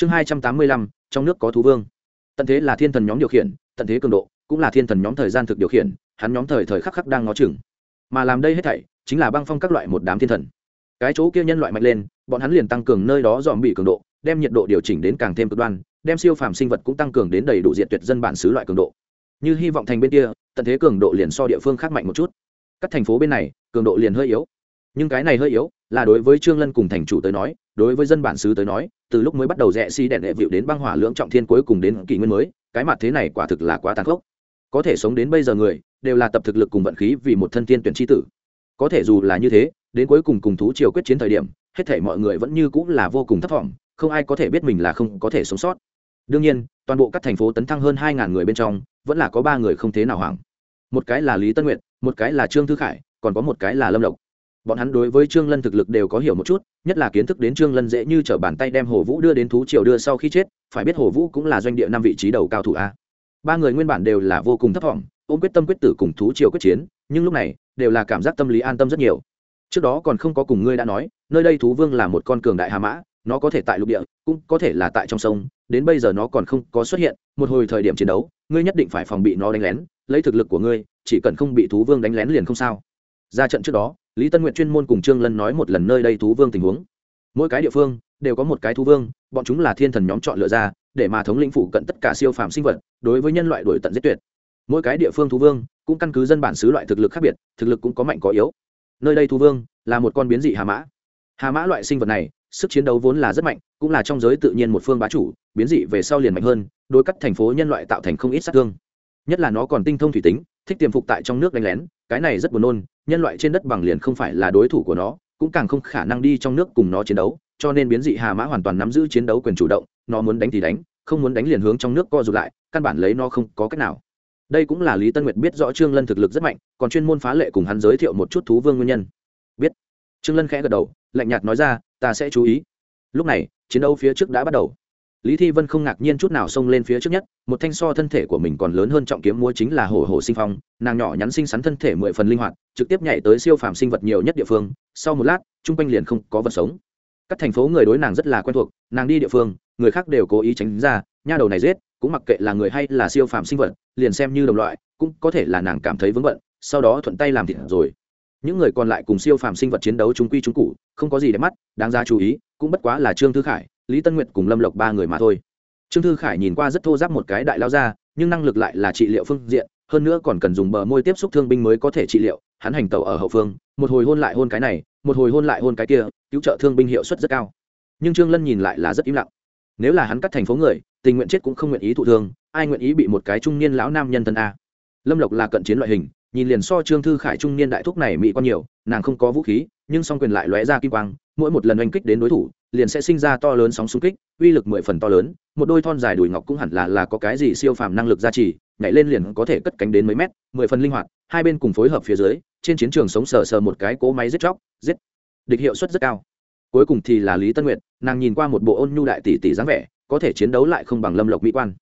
chương hai trăm tám mươi lăm, trong nước có thú vương. Tận thế là thiên thần nhóm điều khiển, tận thế cường độ cũng là thiên thần nhóm thời gian thực điều khiển, hắn nhóm thời thời khắc khắc đang ngó chừng. Mà làm đây hết thảy chính là băng phong các loại một đám thiên thần. Cái chỗ kia nhân loại mạnh lên, bọn hắn liền tăng cường nơi đó dòm bị cường độ, đem nhiệt độ điều chỉnh đến càng thêm cực đoan, đem siêu phàm sinh vật cũng tăng cường đến đầy đủ diện tuyệt dân bản xứ loại cường độ. Như hy vọng thành bên kia, tận thế cường độ liền so địa phương khác mạnh một chút. Các thành phố bên này, cường độ liền hơi yếu nhưng cái này hơi yếu, là đối với trương lân cùng thành chủ tới nói, đối với dân bản xứ tới nói, từ lúc mới bắt đầu rẽ xi đèn đệ vịu đến băng hỏa lưỡng trọng thiên cuối cùng đến kỷ nguyên mới, cái mặt thế này quả thực là quá tàn khốc. Có thể sống đến bây giờ người, đều là tập thực lực cùng vận khí vì một thân tiên tuyển tri tử. Có thể dù là như thế, đến cuối cùng cùng thú triều quyết chiến thời điểm, hết thể mọi người vẫn như cũng là vô cùng thất vọng không ai có thể biết mình là không có thể sống sót. Đương nhiên, toàn bộ các thành phố tấn thăng hơn hai ngàn người bên trong, vẫn là có ba người không thế nào hoảng. Một cái là lý tân nguyện một cái là trương thư khải, còn có một cái là lâm lộc bọn hắn đối với trương lân thực lực đều có hiểu một chút, nhất là kiến thức đến trương lân dễ như t r ở bàn tay đem hồ vũ đưa đến thú triều đưa sau khi chết, phải biết hồ vũ cũng là doanh địa năm vị trí đầu cao thủ a. Ba người nguyên bản đều là vô cùng thấp t ôm quyết tâm quyết tử cùng thú triều quyết chiến, nhưng lúc này, đều là cảm giác tâm lý an tâm rất nhiều. Trước đó còn không có cùng ngươi đã nói, nơi đây thú vương là một con cường đại hà mã, nó có thể tại lục địa, cũng có thể là tại trong sông, đến bây giờ nó còn không có xuất hiện, một hồi thời điểm chiến đấu, ngươi nhất định phải phòng bị nó đánh lén, lấy thực lực của ngươi, chỉ cần không bị thú vương đánh lén liền không sao. Ra trận trước đó lý tân nguyện chuyên môn cùng trương lân nói một lần nơi đây thú vương tình huống. Mỗi cái địa phương đều có một cái thú vương, bọn chúng là thiên thần nhóm chọn lựa ra để mà thống lĩnh phụ cận tất cả siêu phàm sinh vật, đối với nhân loại đổi tận giết tuyệt. Mỗi cái địa phương thú vương cũng căn cứ dân bản xứ loại thực lực khác biệt, thực lực cũng có mạnh có yếu. Nơi đây thú vương là một con biến dị hà mã. Hà mã loại sinh vật này, sức chiến đấu vốn là rất mạnh, cũng là trong giới tự nhiên một phương bá chủ, biến dị về sau liền mạnh hơn, đối cắt thành phố nhân loại tạo thành không ít sát thương. Nhất là nó còn tinh thông thủy tính, thích tiềm phục tại trong nước đánh lén, cái này rất buồn nôn nhân loại trên đất bằng liền không phải là đối thủ của nó, cũng càng không khả năng đi trong nước cùng nó chiến đấu, cho nên biến dị hà mã hoàn toàn nắm giữ chiến đấu quyền chủ động, nó muốn đánh thì đánh, không muốn đánh liền hướng trong nước co rụt lại, căn bản lấy nó không có cách nào. Đây cũng là lý tân nguyệt biết rõ trương lân thực lực rất mạnh, còn chuyên môn phá lệ cùng hắn giới thiệu một chút thú vương nguyên nhân. Biết. Trương lân khẽ gật đầu, lạnh nhạt nói ra, ta sẽ chú ý. Lúc này, chiến đấu phía trước đã bắt đầu lý thi vân không ngạc nhiên chút nào xông lên phía trước nhất, một thanh so thân thể của mình còn lớn hơn trọng kiếm múa chính là hổ hổ sinh phong, nàng nhỏ nhắn xinh xắn thân thể mười phần linh hoạt, trực tiếp nhảy tới siêu phàm sinh vật nhiều nhất địa phương, sau một lát, chung quanh liền không có vật sống. Các thành phố người đối nàng rất là quen thuộc, nàng đi địa phương, người khác đều cố ý tránh ra, nha đầu này giết, cũng mặc kệ là người hay là siêu phàm sinh vật, liền xem như đồng loại, cũng có thể là nàng cảm thấy vững bận, sau đó thuận tay làm thịt rồi. Những người còn lại cùng siêu phàm sinh vật chiến đấu chúng quy chúng cụ không có gì để mắt, đáng ra chú ý, cũng bất quá là trương thư khải lý tân nguyệt cùng lâm lộc ba người mà thôi. Trương thư khải nhìn qua rất thô giáp một cái đại lao ra, nhưng năng lực lại là trị liệu phương diện, hơn nữa còn cần dùng bờ môi tiếp xúc thương binh mới có thể trị liệu, hắn hành tẩu ở hậu phương, một hồi hôn lại hôn cái này, một hồi hôn lại hôn cái kia, cứu trợ thương binh hiệu suất rất cao. Nhưng trương lân nhìn lại là rất im lặng. Nếu là hắn cắt thành phố người, tình nguyện chết cũng không nguyện ý thụ thương, ai nguyện ý bị một cái trung niên lão nam nhân thân a. Lâm lộc là cận chiến loại hình, nhìn liền so trương thư khải trung niên đại thúc này mỹ quan nhiều, nàng không có vũ khí nhưng song quyền lại lóe ra kim quang, mỗi một lần oanh kích đến đối thủ, liền sẽ sinh ra to lớn sóng xung kích, uy lực mười phần to lớn, một đôi thon dài đùi ngọc cũng hẳn là là có cái gì siêu phàm năng lực gia trì, nhảy lên liền có thể cất cánh đến mấy mét, mười phần linh hoạt, hai bên cùng phối hợp phía dưới, trên chiến trường sống sờ sờ một cái cỗ máy giết chóc, giết. Địch hiệu suất rất cao. Cuối cùng thì là lý tân nguyệt, nàng nhìn qua một bộ ôn nhu đại tỷ tỷ dáng vẻ, có thể chiến đấu lại không bằng lâm lộc mỹ quan.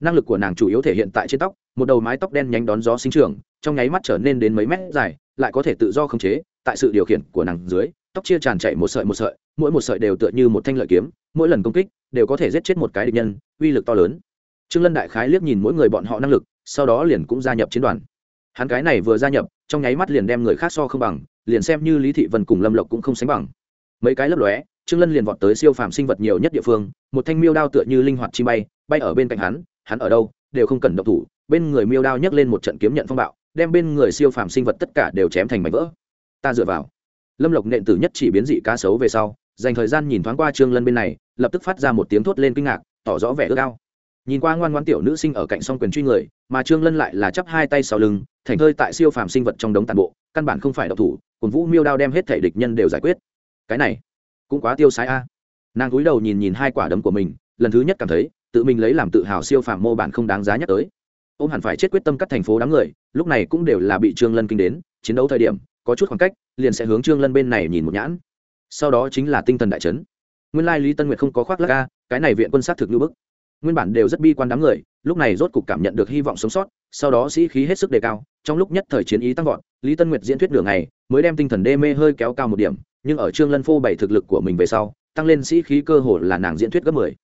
Năng lực của nàng chủ yếu thể hiện tại trên tóc, một đầu mái tóc đen nhánh đón gió sinh trưởng, trong nháy mắt trở nên đến mấy mét dài, lại có thể tự do khống chế tại sự điều khiển của nàng dưới, tóc chia tràn chạy một sợi một sợi, mỗi một sợi đều tựa như một thanh lợi kiếm, mỗi lần công kích đều có thể giết chết một cái địch nhân, uy lực to lớn. Trương lân đại khái liếc nhìn mỗi người bọn họ năng lực, sau đó liền cũng gia nhập chiến đoàn. Hắn cái này vừa gia nhập, trong nháy mắt liền đem người khác so không bằng, liền xem như lý thị vân cùng lâm lộc cũng không sánh bằng. Mấy cái lấp lóe, trương lân liền vọt tới siêu phàm sinh vật nhiều nhất địa phương, một thanh miêu đao tựa như linh hoạt chi bay bay ở bên cạnh hắn hắn ở đâu, đều không cần động thủ, bên người miêu đao nhấc lên một trận kiếm nhận phong bạo, đem bên người siêu phàm sinh vật tất cả đều chém thành mảnh vỡ ta dựa vào. Lâm lộc nện tử nhất chỉ biến dị cá sấu về sau, dành thời gian nhìn thoáng qua trương lân bên này, lập tức phát ra một tiếng thốt lên kinh ngạc, tỏ rõ vẻ ước ao. Nhìn qua ngoan ngoan tiểu nữ sinh ở cạnh song quyền truy người, mà trương lân lại là chắp hai tay sau lưng, thành thơi tại siêu phàm sinh vật trong đống tàn bộ, căn bản không phải độc thủ cồn vũ miêu đao đem hết thể địch nhân đều giải quyết. Cái này, cũng quá tiêu sái a. Nàng cúi đầu nhìn nhìn hai quả đấm của mình, lần thứ nhất cảm thấy, tự mình lấy làm tự hào siêu phàm mô bản không đáng giá nhắc tới. Ôm hẳn phải chết quyết tâm cắt thành phố đám người, lúc này cũng đều là bị trương lân kinh đến, chiến đấu thời điểm có chút khoảng cách, liền sẽ hướng trương lân bên này nhìn một nhãn. Sau đó chính là tinh thần đại chấn. Nguyên lai lý tân nguyệt không có khoác lắc ca cái này viện quân sát thực như bức. Nguyên bản đều rất bi quan đám người, lúc này rốt cục cảm nhận được hy vọng sống sót, sau đó sĩ khí hết sức đề cao, trong lúc nhất thời chiến ý tăng vọt, lý tân nguyệt diễn thuyết đường này mới đem tinh thần đê mê hơi kéo cao một điểm, nhưng ở trương lân phô bày thực lực của mình về sau, tăng lên sĩ khí cơ hồ là nàng diễn thuyết gấp mười.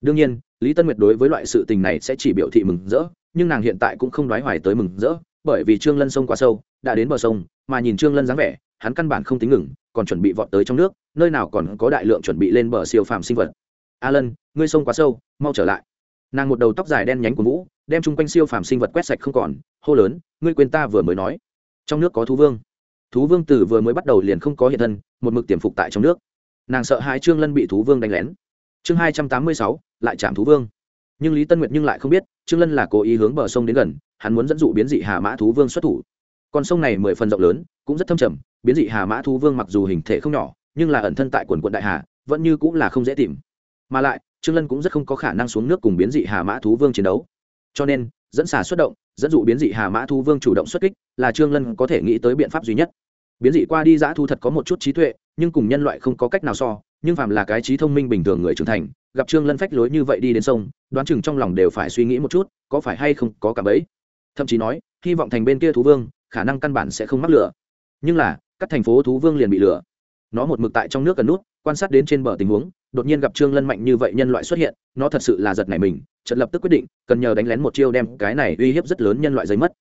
Đương nhiên, lý tân nguyệt đối với loại sự tình này sẽ chỉ biểu thị mừng rỡ, nhưng nàng hiện tại cũng không đoái hoài tới mừng rỡ bởi vì trương lân sông quá sâu, đã đến bờ sông, mà nhìn trương lân dáng vẻ, hắn căn bản không tính ngừng, còn chuẩn bị vọt tới trong nước, nơi nào còn có đại lượng chuẩn bị lên bờ siêu phàm sinh vật. A lân, ngươi sông quá sâu, mau trở lại. Nàng một đầu tóc dài đen nhánh của vũ đem chung quanh siêu phàm sinh vật quét sạch không còn, hô lớn, ngươi quên ta vừa mới nói. Trong nước có thú vương. Thú vương tử vừa mới bắt đầu liền không có hiện thân, một mực tiềm phục tại trong nước. Nàng sợ hai trương lân bị thú vương đánh lén. Chương hai trăm tám mươi sáu, lại chạm thú vương. Nhưng lý tân nguyệt nhưng lại không biết, trương lân là cố ý hướng bờ sông đến gần hắn muốn dẫn dụ biến dị hà mã thú vương xuất thủ. Con sông này mười phần rộng lớn, cũng rất thâm trầm, biến dị hà mã thú vương mặc dù hình thể không nhỏ, nhưng là ẩn thân tại quần quận đại hà, vẫn như cũng là không dễ tìm. Mà lại, trương lân cũng rất không có khả năng xuống nước cùng biến dị hà mã thú vương chiến đấu. Cho nên, dẫn xả xuất động, dẫn dụ biến dị hà mã thú vương chủ động xuất kích là trương lân có thể nghĩ tới biện pháp duy nhất. Biến dị qua đi giã thu thật có một chút trí tuệ, nhưng cùng nhân loại không có cách nào so, nhưng phàm là cái trí thông minh bình thường người trưởng thành, gặp trương lân phách lối như vậy đi đến sông, đoán chừng trong lòng đều phải suy nghĩ một chút, có phải hay không có cả bấy thậm chí nói, hy vọng thành bên kia thú vương, khả năng căn bản sẽ không mắc lửa. Nhưng là, các thành phố thú vương liền bị lửa. Nó một mực tại trong nước cần nút, quan sát đến trên bờ tình huống, đột nhiên gặp trương lân mạnh như vậy nhân loại xuất hiện, nó thật sự là giật nảy mình, chợt lập tức quyết định, cần nhờ đánh lén một chiêu đem cái này uy hiếp rất lớn nhân loại giấy mất.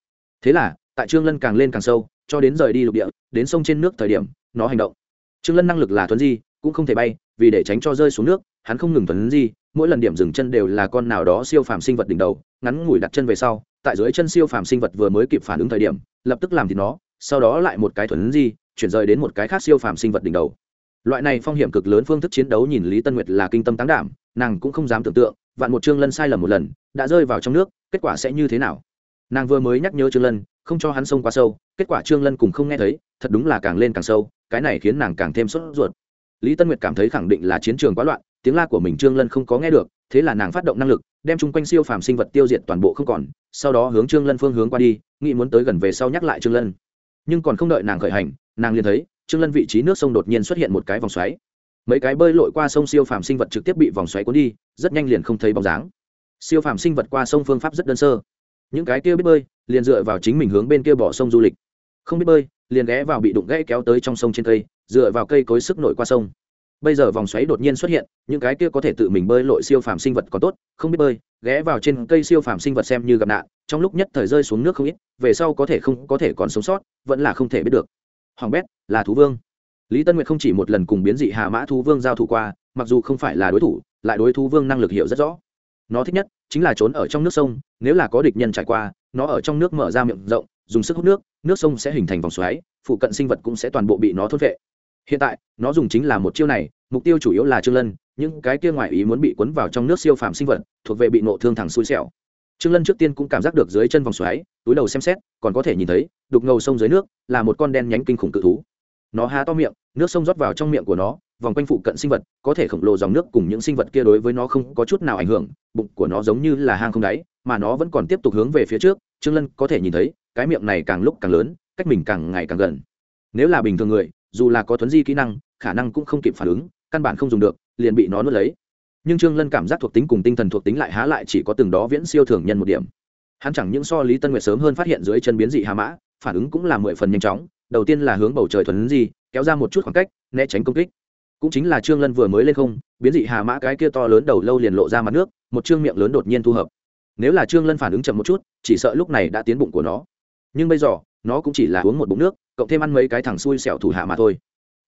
Thế là, tại trương lân càng lên càng sâu, cho đến rời đi lục địa, đến sông trên nước thời điểm, nó hành động. Trương lân năng lực là thuấn di, cũng không thể bay, vì để tránh cho rơi xuống nước, hắn không ngừng thuấn di, mỗi lần điểm dừng chân đều là con nào đó siêu phàm sinh vật đỉnh đầu, ngắn ngủi đặt chân về sau tại dưới chân siêu phàm sinh vật vừa mới kịp phản ứng thời điểm, lập tức làm thì nó, sau đó lại một cái thuấn di, chuyển rời đến một cái khác siêu phàm sinh vật đỉnh đầu. Loại này phong hiểm cực lớn phương thức chiến đấu nhìn lý tân nguyệt là kinh tâm táng đảm, nàng cũng không dám tưởng tượng, vạn một trương lân sai lầm một lần, đã rơi vào trong nước, kết quả sẽ như thế nào? Nàng vừa mới nhắc nhớ trương lân, không cho hắn sông quá sâu, kết quả trương lân cùng không nghe thấy, thật đúng là càng lên càng sâu, cái này khiến nàng càng thêm sốt ruột. Lý tân nguyệt cảm thấy khẳng định là chiến trường quá loạn, tiếng la của mình trương lân không có nghe được thế là nàng phát động năng lực, đem chung quanh siêu phàm sinh vật tiêu diệt toàn bộ không còn, sau đó hướng trương lân phương hướng qua đi, nghĩ muốn tới gần về sau nhắc lại trương lân. Nhưng còn không đợi nàng khởi hành, nàng liền thấy, trương lân vị trí nước sông đột nhiên xuất hiện một cái vòng xoáy. Mấy cái bơi lội qua sông siêu phàm sinh vật trực tiếp bị vòng xoáy cuốn đi, rất nhanh liền không thấy bóng dáng. Siêu phàm sinh vật qua sông phương pháp rất đơn sơ. Những cái kia biết bơi, liền dựa vào chính mình hướng bên kia bỏ sông du lịch. Không biết bơi, liền ghé vào bị đụng gãy kéo tới trong sông trên cây, dựa vào cây cối sức nổi qua sông bây giờ vòng xoáy đột nhiên xuất hiện, những cái kia có thể tự mình bơi lội siêu phàm sinh vật còn tốt, không biết bơi, ghé vào trên cây siêu phàm sinh vật xem như gặp nạn, trong lúc nhất thời rơi xuống nước không ít, về sau có thể không, có thể còn sống sót, vẫn là không thể biết được. Hoàng bét, là thú vương. Lý tân nguyệt không chỉ một lần cùng biến dị hà mã thú vương giao thủ qua, mặc dù không phải là đối thủ, lại đối thú vương năng lực hiểu rất rõ. Nó thích nhất chính là trốn ở trong nước sông, nếu là có địch nhân trải qua, nó ở trong nước mở ra miệng rộng, dùng sức hút nước nước sông sẽ hình thành vòng xoáy, phụ cận sinh vật cũng sẽ toàn bộ bị nó thốt vệ hiện tại, nó dùng chính là một chiêu này mục tiêu chủ yếu là trương lân, những cái kia ngoài ý muốn bị cuốn vào trong nước siêu phàm sinh vật, thuộc về bị nộ thương thẳng xui xẻo. Trương lân trước tiên cũng cảm giác được dưới chân vòng xoáy, túi đầu xem xét, còn có thể nhìn thấy, đục ngầu sông dưới nước, là một con đen nhánh kinh khủng cự thú. Nó há to miệng, nước sông rót vào trong miệng của nó, vòng quanh phụ cận sinh vật, có thể khổng lồ dòng nước cùng những sinh vật kia đối với nó không có chút nào ảnh hưởng, bụng của nó giống như là hang không đáy, mà nó vẫn còn tiếp tục hướng về phía trước, trương lân có thể nhìn thấy, cái miệng này càng lúc càng lớn, cách mình càng ngày càng gần. Nếu là bình thường người, dù là có thuấn di kỹ năng khả năng cũng không kịp phản ứng, căn bản không dùng được, liền bị nó nuốt lấy. Nhưng trương lân cảm giác thuộc tính cùng tinh thần thuộc tính lại há lại chỉ có từng đó viễn siêu thường nhân một điểm. Hắn chẳng những so lý tân nguyệt sớm hơn phát hiện dưới chân biến dị hà mã, phản ứng cũng là mười phần nhanh chóng, đầu tiên là hướng bầu trời thuần di, kéo ra một chút khoảng cách, né tránh công kích. Cũng chính là trương lân vừa mới lên không, biến dị hà mã cái kia to lớn đầu lâu liền lộ ra mặt nước, một trương miệng lớn đột nhiên thu hợp. Nếu là trương lân phản ứng chậm một chút, chỉ sợ lúc này đã tiến bụng của nó. Nhưng bây giờ, nó cũng chỉ là uống một bụng nước, cộng thêm ăn mấy cái thằng xui xẻo thủ hạ mà thôi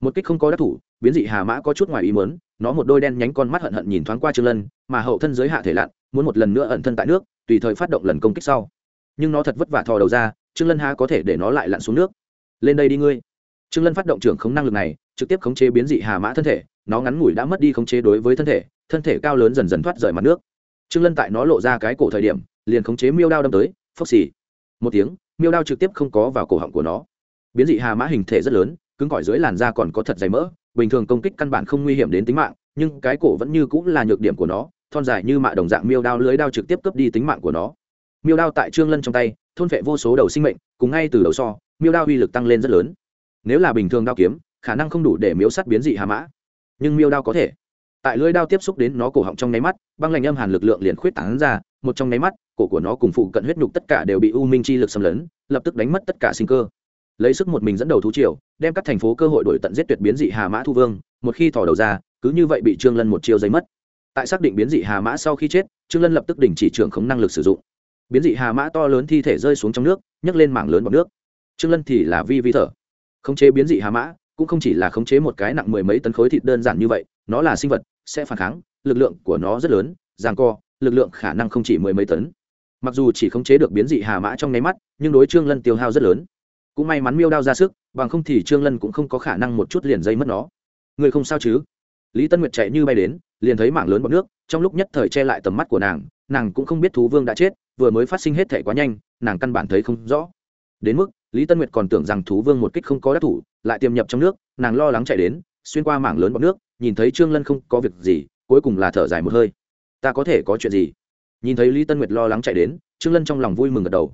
một kích không có đắc thủ, biến dị hà mã có chút ngoài ý muốn, nó một đôi đen nhánh con mắt hận hận nhìn thoáng qua trương lân, mà hậu thân giới hạ thể lặn, muốn một lần nữa ẩn thân tại nước, tùy thời phát động lần công kích sau. Nhưng nó thật vất vả thò đầu ra, trương lân há có thể để nó lại lặn xuống nước. Lên đây đi ngươi. Trương lân phát động trưởng khống năng lực này, trực tiếp khống chế biến dị hà mã thân thể, nó ngắn ngủi đã mất đi khống chế đối với thân thể thân thể cao lớn dần dần thoát rời mặt nước. Trương lân tại nó lộ ra cái cổ thời điểm, liền khống chế miêu đao đâm tới, phốc xì. Một tiếng, miêu đao trực tiếp không có vào cổ họng của nó. Biến dị hà mã hình thể rất lớn cứng cỏi dưới làn da còn có thật dày mỡ, bình thường công kích căn bản không nguy hiểm đến tính mạng, nhưng cái cổ vẫn như cũng là nhược điểm của nó, thon dài như mạ đồng dạng miêu đao lưới đao trực tiếp cướp đi tính mạng của nó. Miêu đao tại trương lân trong tay, thôn vệ vô số đầu sinh mệnh, cùng ngay từ đầu so, miêu đao uy lực tăng lên rất lớn. Nếu là bình thường đao kiếm, khả năng không đủ để miếu sắt biến dị hà mã. Nhưng miêu đao có thể. Tại lưỡi đao tiếp xúc đến nó cổ họng trong nháy mắt, băng lạnh âm hàn lực lượng liền khuyết tán ra, một trong nháy mắt, cổ của nó cùng phụ cận huyết nhục tất cả đều bị u minh chi lực xâm lấn, lập tức đánh mất tất cả sinh cơ lấy sức một mình dẫn đầu thú triều, đem các thành phố cơ hội đổi tận giết tuyệt biến dị hà mã thu vương, một khi thỏ đầu ra, cứ như vậy bị trương lân một chiêu giấy mất. Tại xác định biến dị hà mã sau khi chết, trương lân lập tức đình chỉ trưởng khống năng lực sử dụng. Biến dị hà mã to lớn thi thể rơi xuống trong nước, nhấc lên mảng lớn bọc nước. Trương lân thì là vi vi thở. Khống chế biến dị hà mã cũng không chỉ là khống chế một cái nặng mười mấy tấn khối thịt đơn giản như vậy, nó là sinh vật, sẽ phản kháng, lực lượng của nó rất lớn, giằng co, lực lượng khả năng không chỉ mười mấy tấn. Mặc dù chỉ khống chế được biến dị hà mã trong nháy mắt, nhưng đối trương lân tiêu hao rất lớn cũng may mắn miêu đao ra sức, bằng không thì trương lân cũng không có khả năng một chút liền dây mất nó. Người không sao chứ? Lý tân nguyệt chạy như bay đến, liền thấy mảng lớn bọc nước, trong lúc nhất thời che lại tầm mắt của nàng nàng cũng không biết thú vương đã chết, vừa mới phát sinh hết thể quá nhanh, nàng căn bản thấy không rõ. Đến mức, lý tân nguyệt còn tưởng rằng thú vương một kích không có đắc thủ, lại tiềm nhập trong nước, nàng lo lắng chạy đến, xuyên qua mảng lớn bọc nước, nhìn thấy trương lân không có việc gì, cuối cùng là thở dài một hơi. Ta có thể có chuyện gì? Nhìn thấy lý tân nguyệt lo lắng chạy đến, trương lân trong lòng vui mừng gật đầu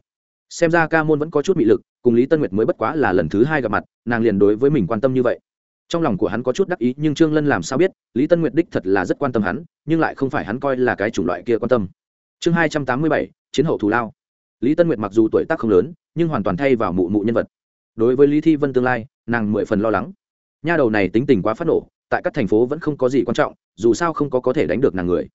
xem ra ca môn vẫn có chút bị lực, cùng lý tân nguyệt mới bất quá là lần thứ hai gặp mặt, nàng liền đối với mình quan tâm như vậy. Trong lòng của hắn có chút đắc ý, nhưng trương lân làm sao biết, lý tân nguyệt đích thật là rất quan tâm hắn, nhưng lại không phải hắn coi là cái chủng loại kia quan tâm. Chương hai trăm tám mươi bảy, chiến hậu thù lao. Lý tân nguyệt mặc dù tuổi tác không lớn, nhưng hoàn toàn thay vào mụ mụ nhân vật. Đối với lý thi vân tương lai, nàng mười phần lo lắng. Nha đầu này tính tình quá phát nổ tại các thành phố vẫn không có gì quan trọng, dù sao không có có thể đánh được nàng người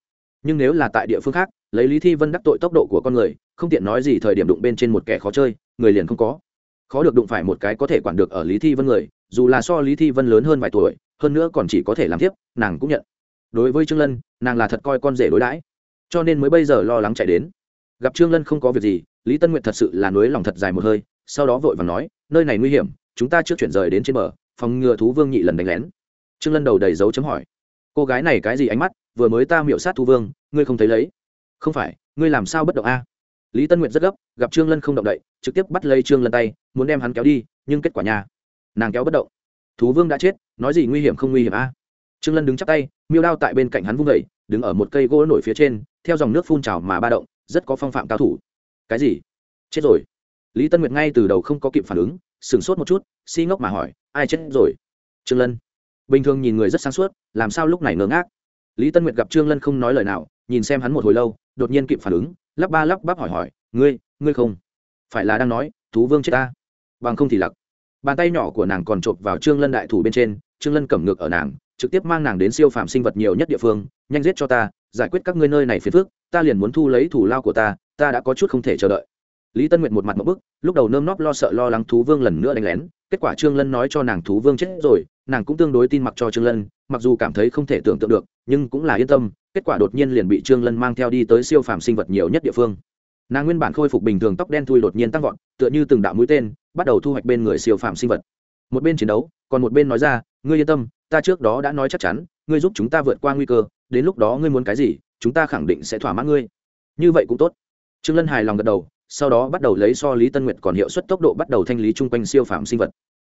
nhưng nếu là tại địa phương khác, lấy lý thi vân đắc tội tốc độ của con người, không tiện nói gì thời điểm đụng bên trên một kẻ khó chơi, người liền không có. Khó được đụng phải một cái có thể quản được ở lý thi vân người, dù là so lý thi vân lớn hơn vài tuổi, hơn nữa còn chỉ có thể làm tiếp nàng cũng nhận. Đối với trương lân, nàng là thật coi con rể đối đãi. Cho nên mới bây giờ lo lắng chạy đến. Gặp trương lân không có việc gì, lý tân nguyện thật sự là nuối lòng thật dài một hơi, sau đó vội vàng nói, nơi này nguy hiểm, chúng ta trước chuyển rời đến trên bờ, phòng ngừa thú vương nhị lần đánh lén. Trương lân đầu đầy dấu chấm hỏi, cô gái này cái gì ánh mắt? Vừa mới ta miệu sát thú vương, ngươi không thấy lấy. Không phải, ngươi làm sao bất động a? Lý tân nguyện rất gấp, gặp trương lân không động đậy, trực tiếp bắt lấy trương lân tay, muốn đem hắn kéo đi, nhưng kết quả nhà nàng kéo bất động. Thú vương đã chết, nói gì nguy hiểm không nguy hiểm a? Trương lân đứng chắp tay, miêu đao tại bên cạnh hắn vung vẩy đứng ở một cây gỗ nổi phía trên, theo dòng nước phun trào mà ba động, rất có phong phạm cao thủ. Cái gì? Chết rồi. Lý tân nguyệt ngay từ đầu không có kịp phản ứng, sửng sốt một chút, si ngốc mà hỏi, ai chết rồi? Trương lân. Bình thường nhìn người rất sáng suốt, làm sao lúc này ngớ ngác? Lý tân nguyệt gặp trương lân không nói lời nào, nhìn xem hắn một hồi lâu, đột nhiên kịp phản ứng, lắp ba lắp bắp hỏi hỏi, ngươi ngươi không phải là đang nói, thú vương chết ta? Bằng không thì lặc. Bàn tay nhỏ của nàng còn chộp vào trương lân đại thủ bên trên, trương lân cầm ngược ở nàng, trực tiếp mang nàng đến siêu phạm sinh vật nhiều nhất địa phương, nhanh giết cho ta, giải quyết các ngươi nơi này phiền phức, ta liền muốn thu lấy thủ lao của ta ta đã có chút không thể chờ đợi. Lý tân nguyệt một mặt một bức, lúc đầu nơm nóp lo sợ lo lắng thú vương lần nữa đánh lén, kết quả trương lân nói cho nàng thú vương chết rồi, nàng cũng tương đối tin mặc cho trương lân mặc dù cảm thấy không thể tưởng tượng được, nhưng cũng là yên tâm, kết quả đột nhiên liền bị trương lân mang theo đi tới siêu phàm sinh vật nhiều nhất địa phương. Nàng nguyên bản khôi phục bình thường tóc đen thui đột nhiên tăng vọt, tựa như từng đạo mũi tên, bắt đầu thu hoạch bên người siêu phàm sinh vật. Một bên chiến đấu, còn một bên nói ra, ngươi yên tâm, ta trước đó đã nói chắc chắn, ngươi giúp chúng ta vượt qua nguy cơ, đến lúc đó ngươi muốn cái gì, chúng ta khẳng định sẽ thỏa mãn ngươi. Như vậy cũng tốt. Trương lân hài lòng gật đầu, sau đó bắt đầu lấy so lý tân nguyệt còn hiệu suất tốc độ bắt đầu thanh lý chung quanh siêu phàm sinh vật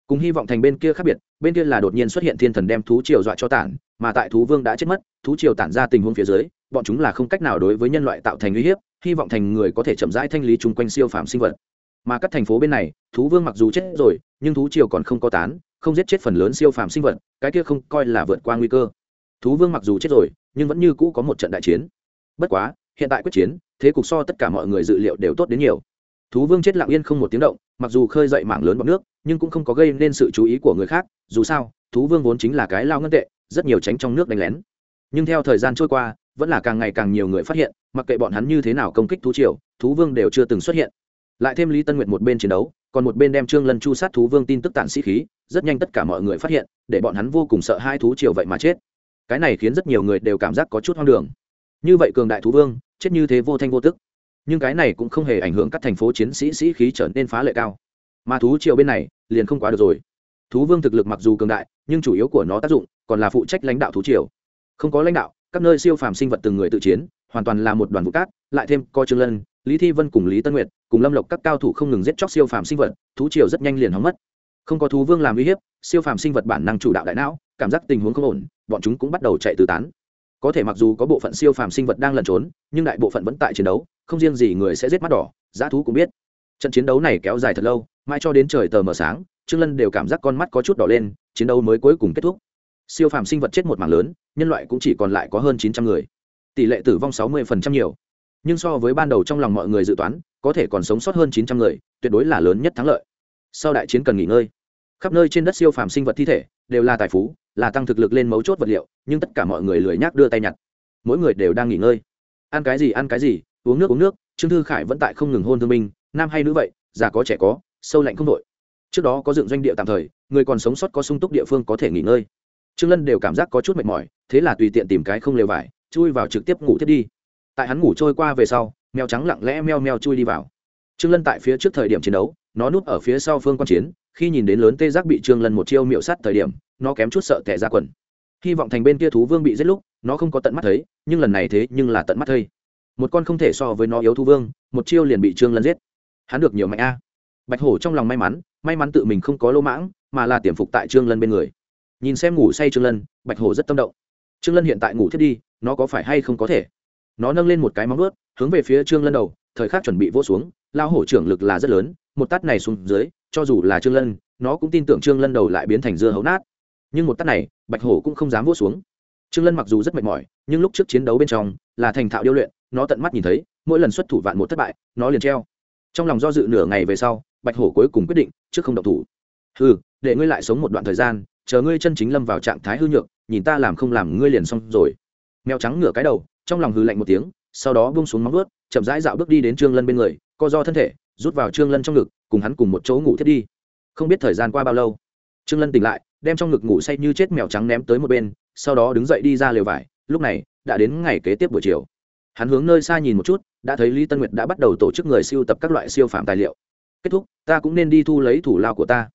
cùng hy vọng thành bên kia khác biệt, bên kia là đột nhiên xuất hiện thiên thần đem thú triều dọa cho tản, mà tại thú vương đã chết mất, thú triều tản ra tình huống phía dưới, bọn chúng là không cách nào đối với nhân loại tạo thành uy hiếp, hy vọng thành người có thể chậm rãi thanh lý chung quanh siêu phạm sinh vật. Mà các thành phố bên này, thú vương mặc dù chết rồi, nhưng thú triều còn không có tán, không giết chết phần lớn siêu phạm sinh vật, cái kia không coi là vượt qua nguy cơ. Thú vương mặc dù chết rồi, nhưng vẫn như cũ có một trận đại chiến. Bất quá, hiện tại quyết chiến, thế cục so tất cả mọi người dự liệu đều tốt đến nhiều thú vương chết lặng yên không một tiếng động, mặc dù khơi dậy mảng lớn bọc nước, nhưng cũng không có gây nên sự chú ý của người khác, dù sao, thú vương vốn chính là cái lao ngân tệ, rất nhiều tránh trong nước đánh lén. Nhưng theo thời gian trôi qua, vẫn là càng ngày càng nhiều người phát hiện, mặc kệ bọn hắn như thế nào công kích thú triều, thú vương đều chưa từng xuất hiện. Lại thêm lý tân nguyệt một bên chiến đấu, còn một bên đem trương lân chu sát thú vương tin tức tản sĩ khí, rất nhanh tất cả mọi người phát hiện, để bọn hắn vô cùng sợ hai thú triều vậy mà chết. Cái này khiến rất nhiều người đều cảm giác có chút hoang đường. Như vậy cường đại thú vương, chết như thế vô thanh vô tức nhưng cái này cũng không hề ảnh hưởng các thành phố chiến sĩ sĩ khí trở nên phá lệ cao. Mà thú triều bên này, liền không quá được rồi. Thú vương thực lực mặc dù cường đại, nhưng chủ yếu của nó tác dụng còn là phụ trách lãnh đạo thú triều. Không có lãnh đạo, các nơi siêu phàm sinh vật từng người tự chiến, hoàn toàn là một đoàn vụ cát, lại thêm co trương lân, lý thi vân cùng lý tân nguyệt, cùng lâm lộc các cao thủ không ngừng giết chóc siêu phàm sinh vật, thú triều rất nhanh liền hóng mất. Không có thú vương làm uy hiếp, siêu phàm sinh vật bản năng chủ đạo đại não, cảm giác tình huống không ổn, bọn chúng cũng bắt đầu chạy tứ tán có thể mặc dù có bộ phận siêu phàm sinh vật đang lẩn trốn, nhưng đại bộ phận vẫn tại chiến đấu, không riêng gì người sẽ giết mắt đỏ, giá thú cũng biết. Trận chiến đấu này kéo dài thật lâu, mãi cho đến trời tờ mờ sáng, trương lân đều cảm giác con mắt có chút đỏ lên, chiến đấu mới cuối cùng kết thúc. Siêu phàm sinh vật chết một mảng lớn, nhân loại cũng chỉ còn lại có hơn chín trăm người. Tỷ lệ tử vong sáu mươi nhiều. Nhưng so với ban đầu trong lòng mọi người dự toán, có thể còn sống sót hơn chín trăm người, tuyệt đối là lớn nhất thắng lợi. Sau đại chiến cần nghỉ ngơi. Khắp nơi trên đất siêu phàm sinh vật thi thể đều là tài phú là tăng thực lực lên mấu chốt vật liệu nhưng tất cả mọi người lười nhác đưa tay nhặt. Mỗi người đều đang nghỉ ngơi. Ăn cái gì ăn cái gì uống nước uống nước. Trương thư khải vẫn tại không ngừng hôn thương Minh, nam hay nữ vậy già có trẻ có sâu lạnh không đội. Trước đó có dựng doanh địa tạm thời người còn sống sót có sung túc địa phương có thể nghỉ ngơi. Trương lân đều cảm giác có chút mệt mỏi thế là tùy tiện tìm cái không lều vải chui vào trực tiếp ngủ thiết đi. Tại hắn ngủ trôi qua về sau mèo trắng lặng lẽ meo meo chui đi vào. Trương lân tại phía trước thời điểm chiến đấu nó núp ở phía sau phương quan chiến khi nhìn đến lớn tê giác bị trương lân một chiêu miệu sát thời điểm, nó kém chút sợ tẻ ra quần. Hy vọng thành bên kia thú vương bị giết lúc, nó không có tận mắt thấy, nhưng lần này thế nhưng là tận mắt thấy. Một con không thể so với nó yếu thú vương, một chiêu liền bị trương lân giết. Hắn được nhiều mạnh a. Bạch hổ trong lòng may mắn may mắn tự mình không có lỗ mãng, mà là tiềm phục tại trương lân bên người. Nhìn xem ngủ say trương lân, bạch hổ rất tâm động. Trương lân hiện tại ngủ thiết đi, nó có phải hay không có thể? Nó nâng lên một cái móng ướt hướng về phía trương lân đầu, thời khắc chuẩn bị vỗ xuống lao hổ trưởng lực là rất lớn, một tát này xuống dưới cho dù là trương lân, nó cũng tin tưởng trương lân đầu lại biến thành dưa hấu nát. Nhưng một tát này, bạch hổ cũng không dám vỗ xuống. Trương lân mặc dù rất mệt mỏi, nhưng lúc trước chiến đấu bên trong, là thành thạo điêu luyện, nó tận mắt nhìn thấy, mỗi lần xuất thủ vạn một thất bại, nó liền treo. Trong lòng do dự nửa ngày về sau, bạch hổ cuối cùng quyết định, trước không động thủ. Ừ để ngươi lại sống một đoạn thời gian, chờ ngươi chân chính lâm vào trạng thái hư nhược, nhìn ta làm không làm ngươi liền xong rồi. Mèo trắng ngửa cái đầu, trong lòng hư lạnh một tiếng, sau đó buông xuống móng vuốt, chậm rãi dạo bước đi đến trương lân bên người, co do thân thể, rút vào trương lân trong ngực cùng hắn cùng một chỗ ngủ thiết đi. Không biết thời gian qua bao lâu, trương lân tỉnh lại, đem trong ngực ngủ say như chết mèo trắng ném tới một bên, sau đó đứng dậy đi ra lều vải. Lúc này, đã đến ngày kế tiếp buổi chiều. Hắn hướng nơi xa nhìn một chút, đã thấy lý tân nguyệt đã bắt đầu tổ chức người siêu tập các loại siêu phạm tài liệu. Kết thúc, ta cũng nên đi thu lấy thủ lao của ta.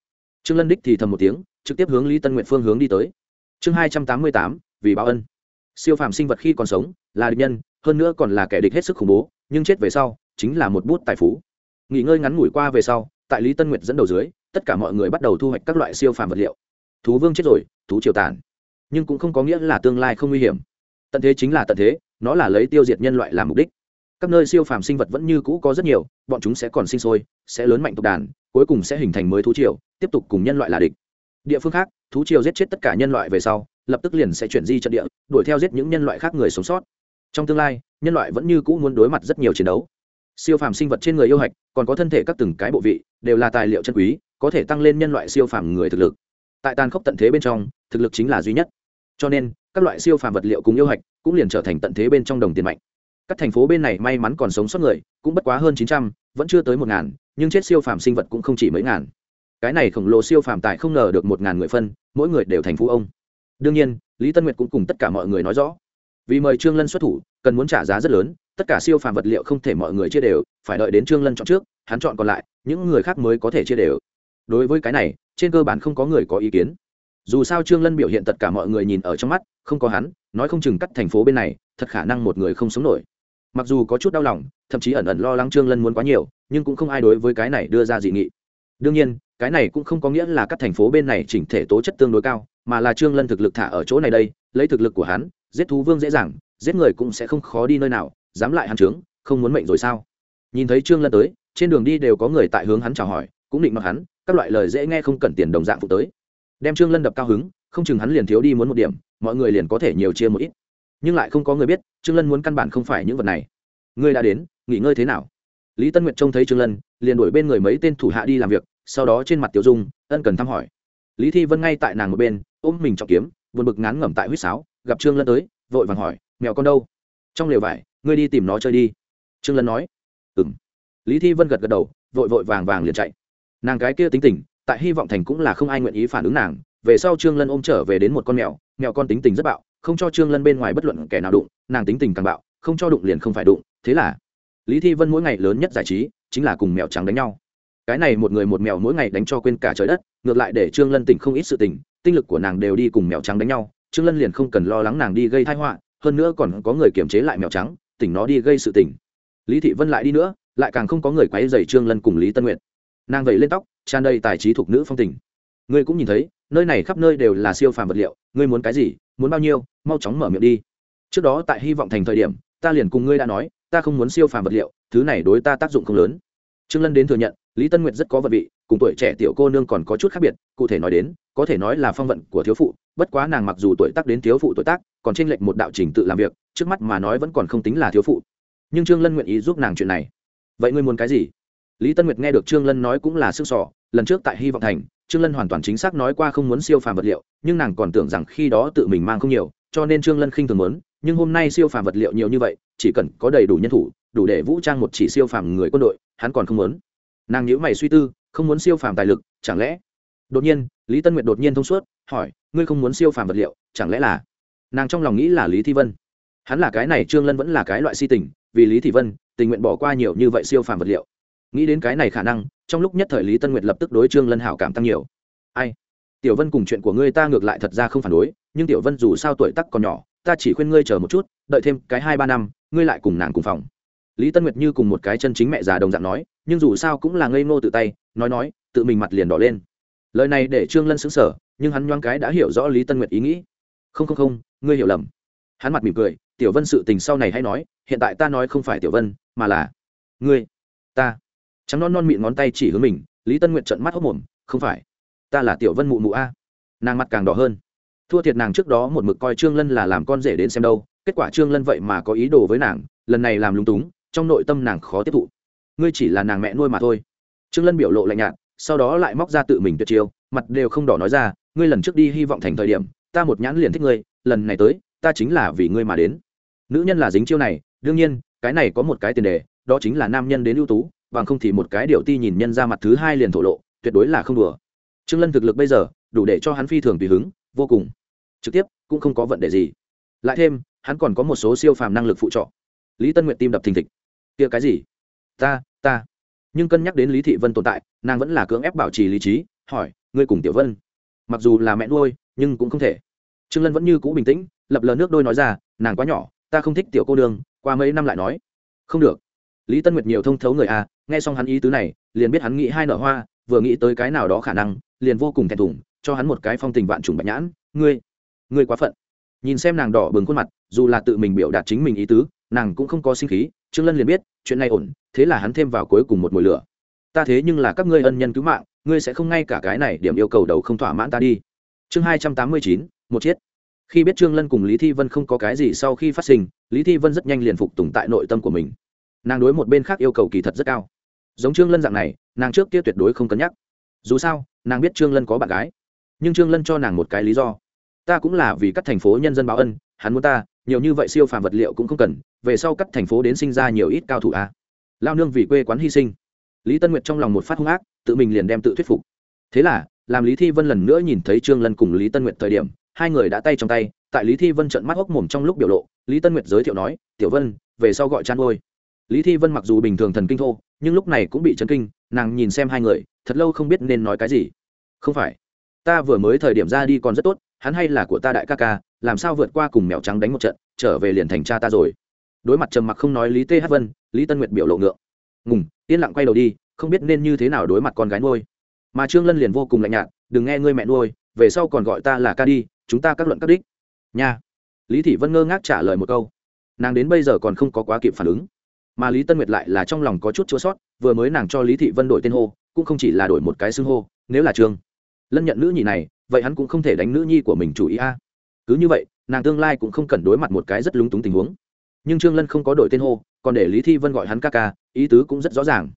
Trương lân đích thì thầm một tiếng, trực tiếp hướng lý tân nguyệt phương hướng đi tới. Chương hai trăm tám mươi tám, vì báo ân. Siêu phẩm sinh vật khi còn sống, là địch nhân, hơn nữa còn là kẻ địch hết sức khủng bố, nhưng chết về sau, chính là một bút tài phú nghỉ ngơi ngắn ngủi qua về sau, tại lý tân nguyệt dẫn đầu dưới, tất cả mọi người bắt đầu thu hoạch các loại siêu phàm vật liệu. Thú vương chết rồi, thú triều tàn. Nhưng cũng không có nghĩa là tương lai không nguy hiểm. Tận thế chính là tận thế, nó là lấy tiêu diệt nhân loại làm mục đích. Các nơi siêu phàm sinh vật vẫn như cũ có rất nhiều, bọn chúng sẽ còn sinh sôi, sẽ lớn mạnh tộc đàn, cuối cùng sẽ hình thành mới thú triều, tiếp tục cùng nhân loại là địch. Địa phương khác, thú triều giết chết tất cả nhân loại về sau, lập tức liền sẽ chuyển di trận địa, đuổi theo giết những nhân loại khác người sống sót. Trong tương lai, nhân loại vẫn như cũ muốn đối mặt rất nhiều chiến đấu siêu phàm sinh vật trên người yêu hạch, còn có thân thể các từng cái bộ vị, đều là tài liệu chân quý, có thể tăng lên nhân loại siêu phàm người thực lực. Tại tàn khốc tận thế bên trong, thực lực chính là duy nhất. Cho nên, các loại siêu phàm vật liệu cùng yêu hạch cũng liền trở thành tận thế bên trong đồng tiền mạnh. Các thành phố bên này may mắn còn sống sót người, cũng bất quá hơn chín trăm, vẫn chưa tới một ngàn, nhưng chết siêu phàm sinh vật cũng không chỉ mấy ngàn. Cái này khổng lồ siêu phàm tài không ngờ được một ngàn người phân, mỗi người đều thành phú ông. Đương nhiên, lý tân nguyệt cũng cùng tất cả mọi người nói rõ. Vì mời trương lân xuất thủ, cần muốn trả giá rất lớn tất cả siêu phàm vật liệu không thể mọi người chia đều, phải đợi đến trương lân chọn trước, hắn chọn còn lại, những người khác mới có thể chia đều. Đối với cái này, trên cơ bản không có người có ý kiến. Dù sao trương lân biểu hiện tất cả mọi người nhìn ở trong mắt, không có hắn, nói không chừng cắt thành phố bên này, thật khả năng một người không sống nổi. Mặc dù có chút đau lòng, thậm chí ẩn ẩn lo lắng trương lân muốn quá nhiều, nhưng cũng không ai đối với cái này đưa ra dị nghị. Đương nhiên, cái này cũng không có nghĩa là các thành phố bên này chỉnh thể tố chất tương đối cao, mà là trương lân thực lực thả ở chỗ này đây, lấy thực lực của hắn, giết thú vương dễ dàng, giết người cũng sẽ không khó đi nơi nào dám lại hắn trướng, không muốn mệnh rồi sao? Nhìn thấy trương lân tới, trên đường đi đều có người tại hướng hắn chào hỏi, cũng định mặc hắn, các loại lời dễ nghe không cần tiền đồng dạng phụ tới. Đem trương lân đập cao hứng, không chừng hắn liền thiếu đi muốn một điểm, mọi người liền có thể nhiều chia một ít. Nhưng lại không có người biết, trương lân muốn căn bản không phải những vật này. Ngươi đã đến, nghỉ ngơi thế nào? Lý tân nguyệt trông thấy trương lân, liền đuổi bên người mấy tên thủ hạ đi làm việc, sau đó trên mặt tiểu dung, ân cần thăm hỏi. Lý thi vân ngay tại nàng một bên, ôm mình trọng kiếm, buồn bực ngán ngẩm tại huýt sáo, gặp trương lân tới, vội vàng hỏi, mèo con đâu? Trong lều vải ngươi đi tìm nó chơi đi. Trương lân nói. Ừ m lý thi vân gật gật đầu, vội vội vàng vàng liền chạy. Nàng cái kia tính tình, tại hy vọng thành cũng là không ai nguyện ý phản ứng nàng. Về sau trương lân ôm trở về đến một con mèo mèo con tính tình rất bạo, không cho trương lân bên ngoài bất luận kẻ nào đụng, nàng tính tình càng bạo, không cho đụng liền không phải đụng. Thế là, lý thi vân mỗi ngày lớn nhất giải trí chính là cùng mèo trắng đánh nhau. Cái này một người một mèo mỗi ngày đánh cho quên cả trời đất, ngược lại để trương lân tỉnh không ít sự tình, tinh lực của nàng đều đi cùng mèo trắng đánh nhau. Trương lân liền không cần lo lắng nàng đi gây thai họa, hơn nữa còn có người kiềm chế lại mèo trắng tỉnh nó đi gây sự tình lý thị vân lại đi nữa, lại càng không có người quấy dày trương lân cùng lý tân nguyện nàng vẩy lên tóc, tràn đầy tài trí thuộc nữ phong tình. Ngươi cũng nhìn thấy, nơi này khắp nơi đều là siêu phàm vật liệu, ngươi muốn cái gì, muốn bao nhiêu, mau chóng mở miệng đi. Trước đó tại hy vọng thành thời điểm, ta liền cùng ngươi đã nói, ta không muốn siêu phàm vật liệu, thứ này đối ta tác dụng không lớn. Trương lân đến thừa nhận, lý tân nguyệt rất có vật vị, cùng tuổi trẻ tiểu cô nương còn có chút khác biệt, cụ thể nói đến, có thể nói là phong vận của thiếu phụ, bất quá nàng mặc dù tuổi tác đến thiếu phụ tuổi tác, còn trên lệnh một đạo trình tự làm việc trước mắt mà nói vẫn còn không tính là thiếu phụ. Nhưng trương lân nguyện ý giúp nàng chuyện này. Vậy ngươi muốn cái gì? Lý tân nguyệt nghe được trương lân nói cũng là sức sỏ lần trước tại hy vọng thành, trương lân hoàn toàn chính xác nói qua không muốn siêu phàm vật liệu, nhưng nàng còn tưởng rằng khi đó tự mình mang không nhiều, cho nên trương lân khinh thường muốn, nhưng hôm nay siêu phàm vật liệu nhiều như vậy, chỉ cần có đầy đủ nhân thủ, đủ để vũ trang một chỉ siêu phàm người quân đội, hắn còn không muốn. Nàng nhữ mày suy tư, không muốn siêu phàm tài lực, chẳng lẽ? Đột nhiên, lý tân nguyệt đột nhiên thông suốt, hỏi, ngươi không muốn siêu phàm vật liệu, chẳng lẽ là? Nàng trong lòng nghĩ là lý thi vân hắn là cái này trương lân vẫn là cái loại si tình, vì lý thị vân, tình nguyện bỏ qua nhiều như vậy siêu phàm vật liệu. Nghĩ đến cái này khả năng, trong lúc nhất thời lý tân nguyệt lập tức đối trương lân hảo cảm tăng nhiều. Ai? Tiểu vân cùng chuyện của ngươi ta ngược lại thật ra không phản đối, nhưng tiểu vân dù sao tuổi tắc còn nhỏ, ta chỉ khuyên ngươi chờ một chút, đợi thêm cái hai ba năm, ngươi lại cùng nàng cùng phòng. Lý tân nguyệt như cùng một cái chân chính mẹ già đồng dạng nói, nhưng dù sao cũng là ngây ngô tự tay, nói nói, tự mình mặt liền đỏ lên. Lời này để trương lân xứng sở nhưng hắn nhoáng cái đã hiểu rõ lý tân nguyệt ý nghĩ. Không không không, ngươi hiểu lầm hắn mặt mỉm cười, tiểu vân sự tình sau này hay nói, hiện tại ta nói không phải tiểu vân, mà là ngươi, ta. Trắng non non mịn ngón tay chỉ hướng mình, lý tân nguyện trận mắt hốc mồm, không phải, ta là tiểu vân mụ mụ a. Nàng mặt càng đỏ hơn. Thua thiệt nàng trước đó một mực coi trương lân là làm con rể đến xem đâu, kết quả trương lân vậy mà có ý đồ với nàng, lần này làm lúng túng, trong nội tâm nàng khó tiếp thụ. Ngươi chỉ là nàng mẹ nuôi mà thôi. Trương lân biểu lộ lạnh nhạt, sau đó lại móc ra tự mình tuyệt chiêu, mặt đều không đỏ nói ra, ngươi lần trước đi hy vọng thành thời điểm, ta một nhãn liền thích ngươi, lần này tới ta chính là vì ngươi mà đến. Nữ nhân là dính chiêu này, đương nhiên, cái này có một cái tiền đề, đó chính là nam nhân đến ưu tú, bằng không thì một cái điều ti nhìn nhân ra mặt thứ hai liền thổ lộ, tuyệt đối là không đùa. Trương lân thực lực bây giờ, đủ để cho hắn phi thường tùy hứng, vô cùng. Trực tiếp, cũng không có vấn đề gì. Lại thêm, hắn còn có một số siêu phàm năng lực phụ trợ. Lý tân nguyện tim đập thình thịch. Kia cái gì? Ta ta. Nhưng cân nhắc đến lý thị vân tồn tại, nàng vẫn là cưỡng ép bảo trì lý trí, hỏi, ngươi cùng tiểu vân, mặc dù là mẹ nuôi, nhưng cũng không thể. Trương lân vẫn như cũ bình tĩnh lập lờ nước đôi nói ra, nàng quá nhỏ, ta không thích tiểu cô đương. qua mấy năm lại nói. Không được. Lý tân nguyệt nhiều thông thấu người a nghe xong hắn ý tứ này, liền biết hắn nghĩ hai nở hoa, vừa nghĩ tới cái nào đó khả năng, liền vô cùng thẹn thùng, cho hắn một cái phong tình vạn trùng bạch nhãn. Ngươi ngươi quá phận. Nhìn xem nàng đỏ bừng khuôn mặt, dù là tự mình biểu đạt chính mình ý tứ, nàng cũng không có sinh khí, trương lân liền biết, chuyện này ổn, thế là hắn thêm vào cuối cùng một mùi lửa. Ta thế nhưng là các ngươi ân nhân cứu mạng, ngươi sẽ không ngay cả cái này điểm yêu cầu đầu không thỏa mãn ta đi. Chương hai trăm tám mươi chín, một chiết khi biết trương lân cùng lý thi vân không có cái gì sau khi phát sinh, lý thi vân rất nhanh liền phục tùng tại nội tâm của mình. Nàng đối một bên khác yêu cầu kỳ thật rất cao. Giống trương lân dạng này, nàng trước kia tuyệt đối không cân nhắc. Dù sao, nàng biết trương lân có bạn gái. Nhưng trương lân cho nàng một cái lý do. Ta cũng là vì các thành phố nhân dân báo ân, hắn muốn ta, nhiều như vậy siêu phàm vật liệu cũng không cần, về sau các thành phố đến sinh ra nhiều ít cao thủ a à. lao nương vì quê quán hy sinh. Lý tân nguyệt trong lòng một phát hung ác, tự mình liền đem tự thuyết phục. Thế là, làm lý thi vân lần nữa nhìn thấy trương lân cùng lý tân nguyệt thời điểm hai người đã tay trong tay, tại lý thi vân trận mắt hốc mồm trong lúc biểu lộ, lý tân nguyệt giới thiệu nói, tiểu vân, về sau gọi chăn ngôi lý thi vân mặc dù bình thường thần kinh thô, nhưng lúc này cũng bị chấn kinh, nàng nhìn xem hai người, thật lâu không biết nên nói cái gì. Không phải, ta vừa mới thời điểm ra đi còn rất tốt, hắn hay là của ta đại ca ca, làm sao vượt qua cùng mèo trắng đánh một trận, trở về liền thành cha ta rồi. Đối mặt trầm mặc không nói lý th vân, lý tân nguyệt biểu lộ ngượng. Ngùng, yên lặng quay đầu đi, không biết nên như thế nào đối mặt con gái nuôi. Mà trương lân liền vô cùng lạnh nhạt, đừng nghe ngươi mẹ nuôi về sau còn gọi ta là ca đi, chúng ta các luận các đích. Nha. Lý thị vân ngơ ngác trả lời một câu. Nàng đến bây giờ còn không có quá kịp phản ứng. Mà lý tân nguyệt lại là trong lòng có chút chua sót, vừa mới nàng cho lý thị vân đổi tên hô, cũng không chỉ là đổi một cái xưng hô, nếu là trương lân nhận nữ nhị này, vậy hắn cũng không thể đánh nữ nhi của mình chủ ý a. Cứ như vậy, nàng tương lai cũng không cần đối mặt một cái rất lúng túng tình huống. Nhưng trương lân không có đổi tên hô, còn để lý thi vân gọi hắn ca ca, ý tứ cũng rất rõ ràng.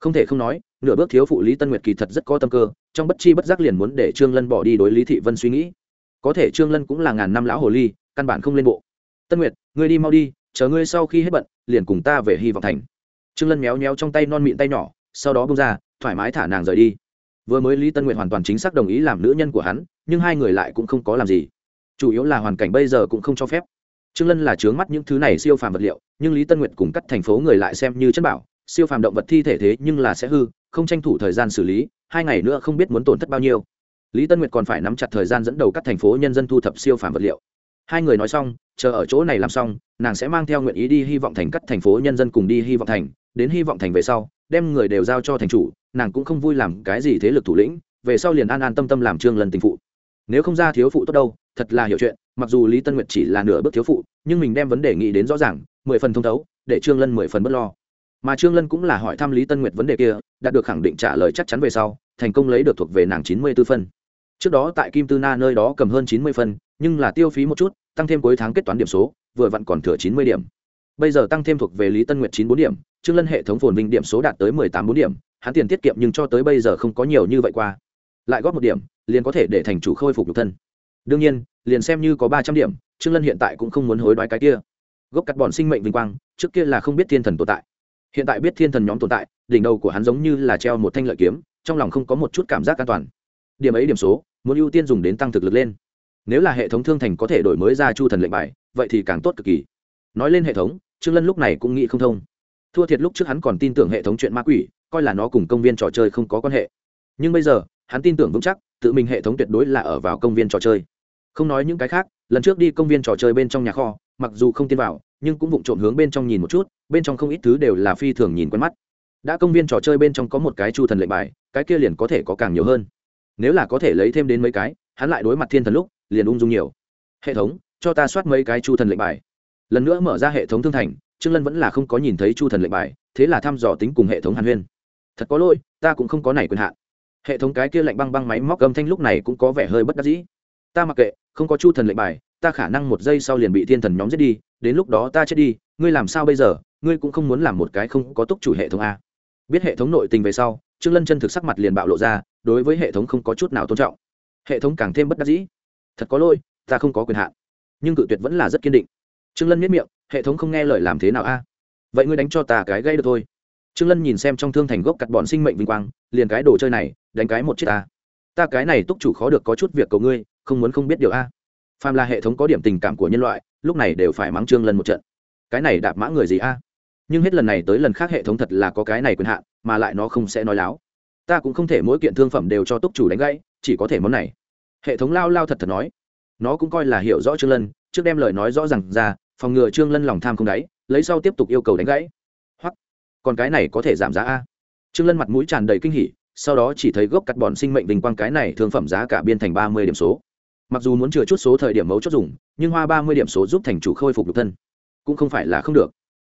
Không thể không nói nửa bước thiếu phụ lý tân nguyệt kỳ thật rất có tâm cơ, trong bất chi bất giác liền muốn để trương lân bỏ đi đối lý thị vân suy nghĩ. Có thể trương lân cũng là ngàn năm lão hồ ly, căn bản không lên bộ. Tân nguyệt, ngươi đi mau đi, chờ ngươi sau khi hết bận, liền cùng ta về hy vọng thành. Trương lân méo méo trong tay non mịn tay nhỏ, sau đó bông ra, thoải mái thả nàng rời đi. Vừa mới lý tân nguyệt hoàn toàn chính xác đồng ý làm nữ nhân của hắn, nhưng hai người lại cũng không có làm gì. Chủ yếu là hoàn cảnh bây giờ cũng không cho phép. Trương lân là trướng mắt những thứ này siêu phàm vật liệu, nhưng lý tân nguyệt cùng cắt thành phố người lại xem như chất bảo, siêu phàm động vật thi thể thế nhưng là sẽ hư không tranh thủ thời gian xử lý, hai ngày nữa không biết muốn tổn thất bao nhiêu. Lý tân nguyệt còn phải nắm chặt thời gian dẫn đầu các thành phố nhân dân thu thập siêu phàm vật liệu. Hai người nói xong, chờ ở chỗ này làm xong, nàng sẽ mang theo nguyện ý đi hy vọng thành các thành phố nhân dân cùng đi hy vọng thành. Đến hy vọng thành về sau, đem người đều giao cho thành chủ, nàng cũng không vui làm cái gì thế lực thủ lĩnh, về sau liền an an tâm tâm làm trương lần tình phụ. Nếu không ra thiếu phụ tốt đâu, thật là hiểu chuyện, mặc dù lý tân nguyệt chỉ là nửa bước thiếu phụ, nhưng mình đem vấn đề nghĩ đến rõ ràng, mười phần thông thấu, để trương lân mười phần bất lo mà trương lân cũng là hỏi thăm lý tân nguyệt vấn đề kia, đạt được khẳng định trả lời chắc chắn về sau, thành công lấy được thuộc về nàng chín mươi 94 phân. Trước đó tại kim tư na nơi đó cầm hơn chín mươi phân, nhưng là tiêu phí một chút, tăng thêm cuối tháng kết toán điểm số, vừa vặn còn thừa chín mươi điểm. Bây giờ tăng thêm thuộc về lý tân nguyệt chín bốn điểm, trương lân hệ thống phồn vinh điểm số đạt tới mười tám bốn điểm, hắn tiền tiết kiệm nhưng cho tới bây giờ không có nhiều như vậy qua. Lại góp một điểm, liền có thể để thành chủ khôi phục nhục thân. Đương nhiên, liền xem như có ba trăm điểm, trương lân hiện tại cũng không muốn hối đoái cái kia. Gốc cắt bọn sinh mệnh vinh quang, trước kia là không biết thiên thần tồn tại hiện tại biết thiên thần nhóm tồn tại, đỉnh đầu của hắn giống như là treo một thanh lợi kiếm, trong lòng không có một chút cảm giác an toàn. Điểm ấy điểm số, muốn ưu tiên dùng đến tăng thực lực lên. Nếu là hệ thống thương thành có thể đổi mới ra chu thần lệnh bài, vậy thì càng tốt cực kỳ. Nói lên hệ thống, trương lân lúc này cũng nghĩ không thông. Thua thiệt lúc trước hắn còn tin tưởng hệ thống chuyện ma quỷ, coi là nó cùng công viên trò chơi không có quan hệ. Nhưng bây giờ, hắn tin tưởng vững chắc, tự mình hệ thống tuyệt đối là ở vào công viên trò chơi. Không nói những cái khác, lần trước đi công viên trò chơi bên trong nhà kho, mặc dù không tin vào nhưng cũng vụng trộm hướng bên trong nhìn một chút, bên trong không ít thứ đều là phi thường nhìn quen mắt. Đã công viên trò chơi bên trong có một cái chu thần lệnh bài, cái kia liền có thể có càng nhiều hơn. Nếu là có thể lấy thêm đến mấy cái, hắn lại đối mặt thiên thần lúc, liền ung dung nhiều. Hệ thống, cho ta soát mấy cái chu thần lệnh bài. Lần nữa mở ra hệ thống thương thành, trương lân vẫn là không có nhìn thấy chu thần lệnh bài, thế là thăm dò tính cùng hệ thống hàn huyên. Thật có lỗi, ta cũng không có này quyền hạn. Hệ thống cái kia lạnh băng băng máy móc âm thanh lúc này cũng có vẻ hơi bất đắc dĩ. Ta mặc kệ, không có chu thần lệnh bài ta khả năng một giây sau liền bị thiên thần nhóm giết đi, đến lúc đó ta chết đi, ngươi làm sao bây giờ, ngươi cũng không muốn làm một cái không có túc chủ hệ thống a. Biết hệ thống nội tình về sau, trương lân chân thực sắc mặt liền bạo lộ ra, đối với hệ thống không có chút nào tôn trọng. Hệ thống càng thêm bất đắc dĩ. Thật có lỗi, ta không có quyền hạn. Nhưng cự tuyệt vẫn là rất kiên định. Trương lân miết miệng, hệ thống không nghe lời làm thế nào a? Vậy ngươi đánh cho ta cái gây được thôi. Trương lân nhìn xem trong thương thành gốc cặt bọn sinh mệnh vinh quang, liền cái đồ chơi này, đánh cái một chiếc ta ta cái này túc chủ khó được có chút việc cầu ngươi, không muốn không biết điều a phàm là hệ thống có điểm tình cảm của nhân loại, lúc này đều phải mắng trương lân một trận. Cái này đạp mã người gì a? Nhưng hết lần này tới lần khác hệ thống thật là có cái này quyền hạn, mà lại nó không sẽ nói láo. Ta cũng không thể mỗi kiện thương phẩm đều cho túc chủ đánh gãy, chỉ có thể món này. Hệ thống lao lao thật thật nói. Nó cũng coi là hiểu rõ trương lân, trước đem lời nói rõ r à n g ra, phòng ngừa trương lân lòng tham không đáy, lấy sau tiếp tục yêu cầu đánh gãy. Hoặc, còn cái này có thể giảm giá a? Trương lân mặt mũi tràn đầy kinh hỉ, sau đó chỉ thấy gốc cắt bòn sinh mệnh bình quang cái này thương phẩm giá cả biên thành ba mươi điểm số mặc dù muốn chừa chút số thời điểm mấu chốt dùng, nhưng hoa ba mươi điểm số giúp thành chủ khôi phục được thân, cũng không phải là không được.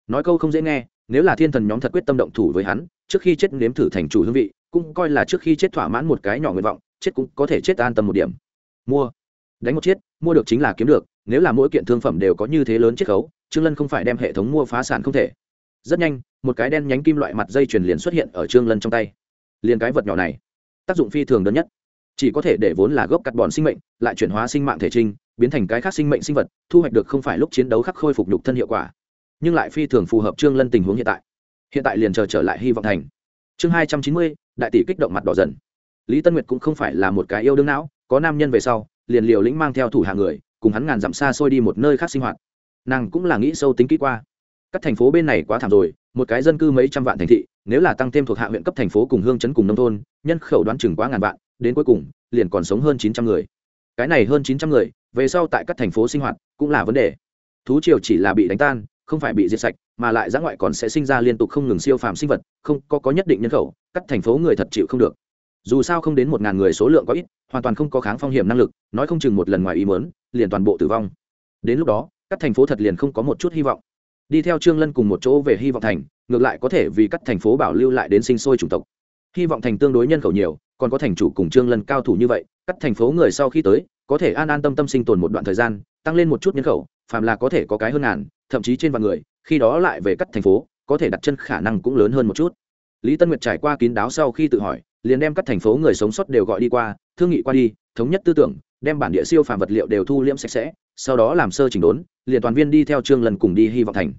Nói câu không dễ nghe, nếu là thiên thần nhóm thật quyết tâm động thủ với hắn, trước khi chết nếm thử thành chủ hương vị, cũng coi là trước khi chết thỏa mãn một cái nhỏ nguyện vọng, chết cũng có thể chết an tâm một điểm. Mua. Đánh một chiết, mua được chính là kiếm được, nếu là mỗi kiện thương phẩm đều có như thế lớn chiết khấu, trương lân không phải đem hệ thống mua phá sản không thể. Rất nhanh, một cái đen nhánh kim loại mặt dây chuyền liền xuất hiện ở trương lân trong tay. Liền cái vật nhỏ này, tác dụng phi thường đơn nhất chỉ có thể để vốn là gốc cắt bòn sinh mệnh, lại chuyển hóa sinh mạng thể trinh, biến thành cái khác sinh mệnh sinh vật, thu hoạch được không phải lúc chiến đấu khắc khôi phục nhục thân hiệu quả, nhưng lại phi thường phù hợp trương lân tình huống hiện tại. Hiện tại liền chờ trở lại hy vọng thành. Chương hai trăm chín mươi, đại tỷ kích động mặt đỏ dần. Lý tân nguyệt cũng không phải là một cái yêu đương não, có nam nhân về sau, liền liều lĩnh mang theo thủ hạ người, cùng hắn ngàn dặm xa xôi đi một nơi khác sinh hoạt. Nàng cũng là nghĩ sâu tính kỹ qua các thành phố bên này quá thảm rồi, một cái dân cư mấy trăm vạn thành thị, nếu là tăng thêm thuộc hạ huyện cấp thành phố cùng hương chấn cùng nông thôn, nhân khẩu đoán chừng quá ngàn vạn, đến cuối cùng, liền còn sống hơn chín trăm người. Cái này hơn chín trăm người, về sau tại các thành phố sinh hoạt cũng là vấn đề. Thú triều chỉ là bị đánh tan, không phải bị diệt sạch, mà lại giã ngoại còn sẽ sinh ra liên tục không ngừng siêu phàm sinh vật, không có có nhất định nhân khẩu, các thành phố người thật chịu không được. Dù sao không đến một ngàn người số lượng có ít, hoàn toàn không có kháng phong hiểm năng lực, nói không chừng một lần ngoài ý mớn liền toàn bộ tử vong. Đến lúc đó, các thành phố thật liền không có một chút hy vọng đi theo trương lân cùng một chỗ về hy vọng thành, ngược lại có thể vì các thành phố bảo lưu lại đến sinh sôi chủng tộc. Hy vọng thành tương đối nhân khẩu nhiều, còn có thành chủ cùng trương lân cao thủ như vậy, các thành phố người sau khi tới, có thể an an tâm tâm sinh tồn một đoạn thời gian, tăng lên một chút nhân khẩu, phàm là có thể có cái hơn ngàn, thậm chí trên vạn người, khi đó lại về các thành phố, có thể đặt chân khả năng cũng lớn hơn một chút. Lý tân nguyệt trải qua kín đáo sau khi tự hỏi, liền đem các thành phố người sống sót đều gọi đi qua, thương nghị qua đi, thống nhất tư tưởng, đem bản địa siêu phàm vật liệu đều thu liễm sạch sẽ sau đó làm sơ chỉnh đốn, liền toàn viên đi theo trương lần cùng đi hy vọng thành.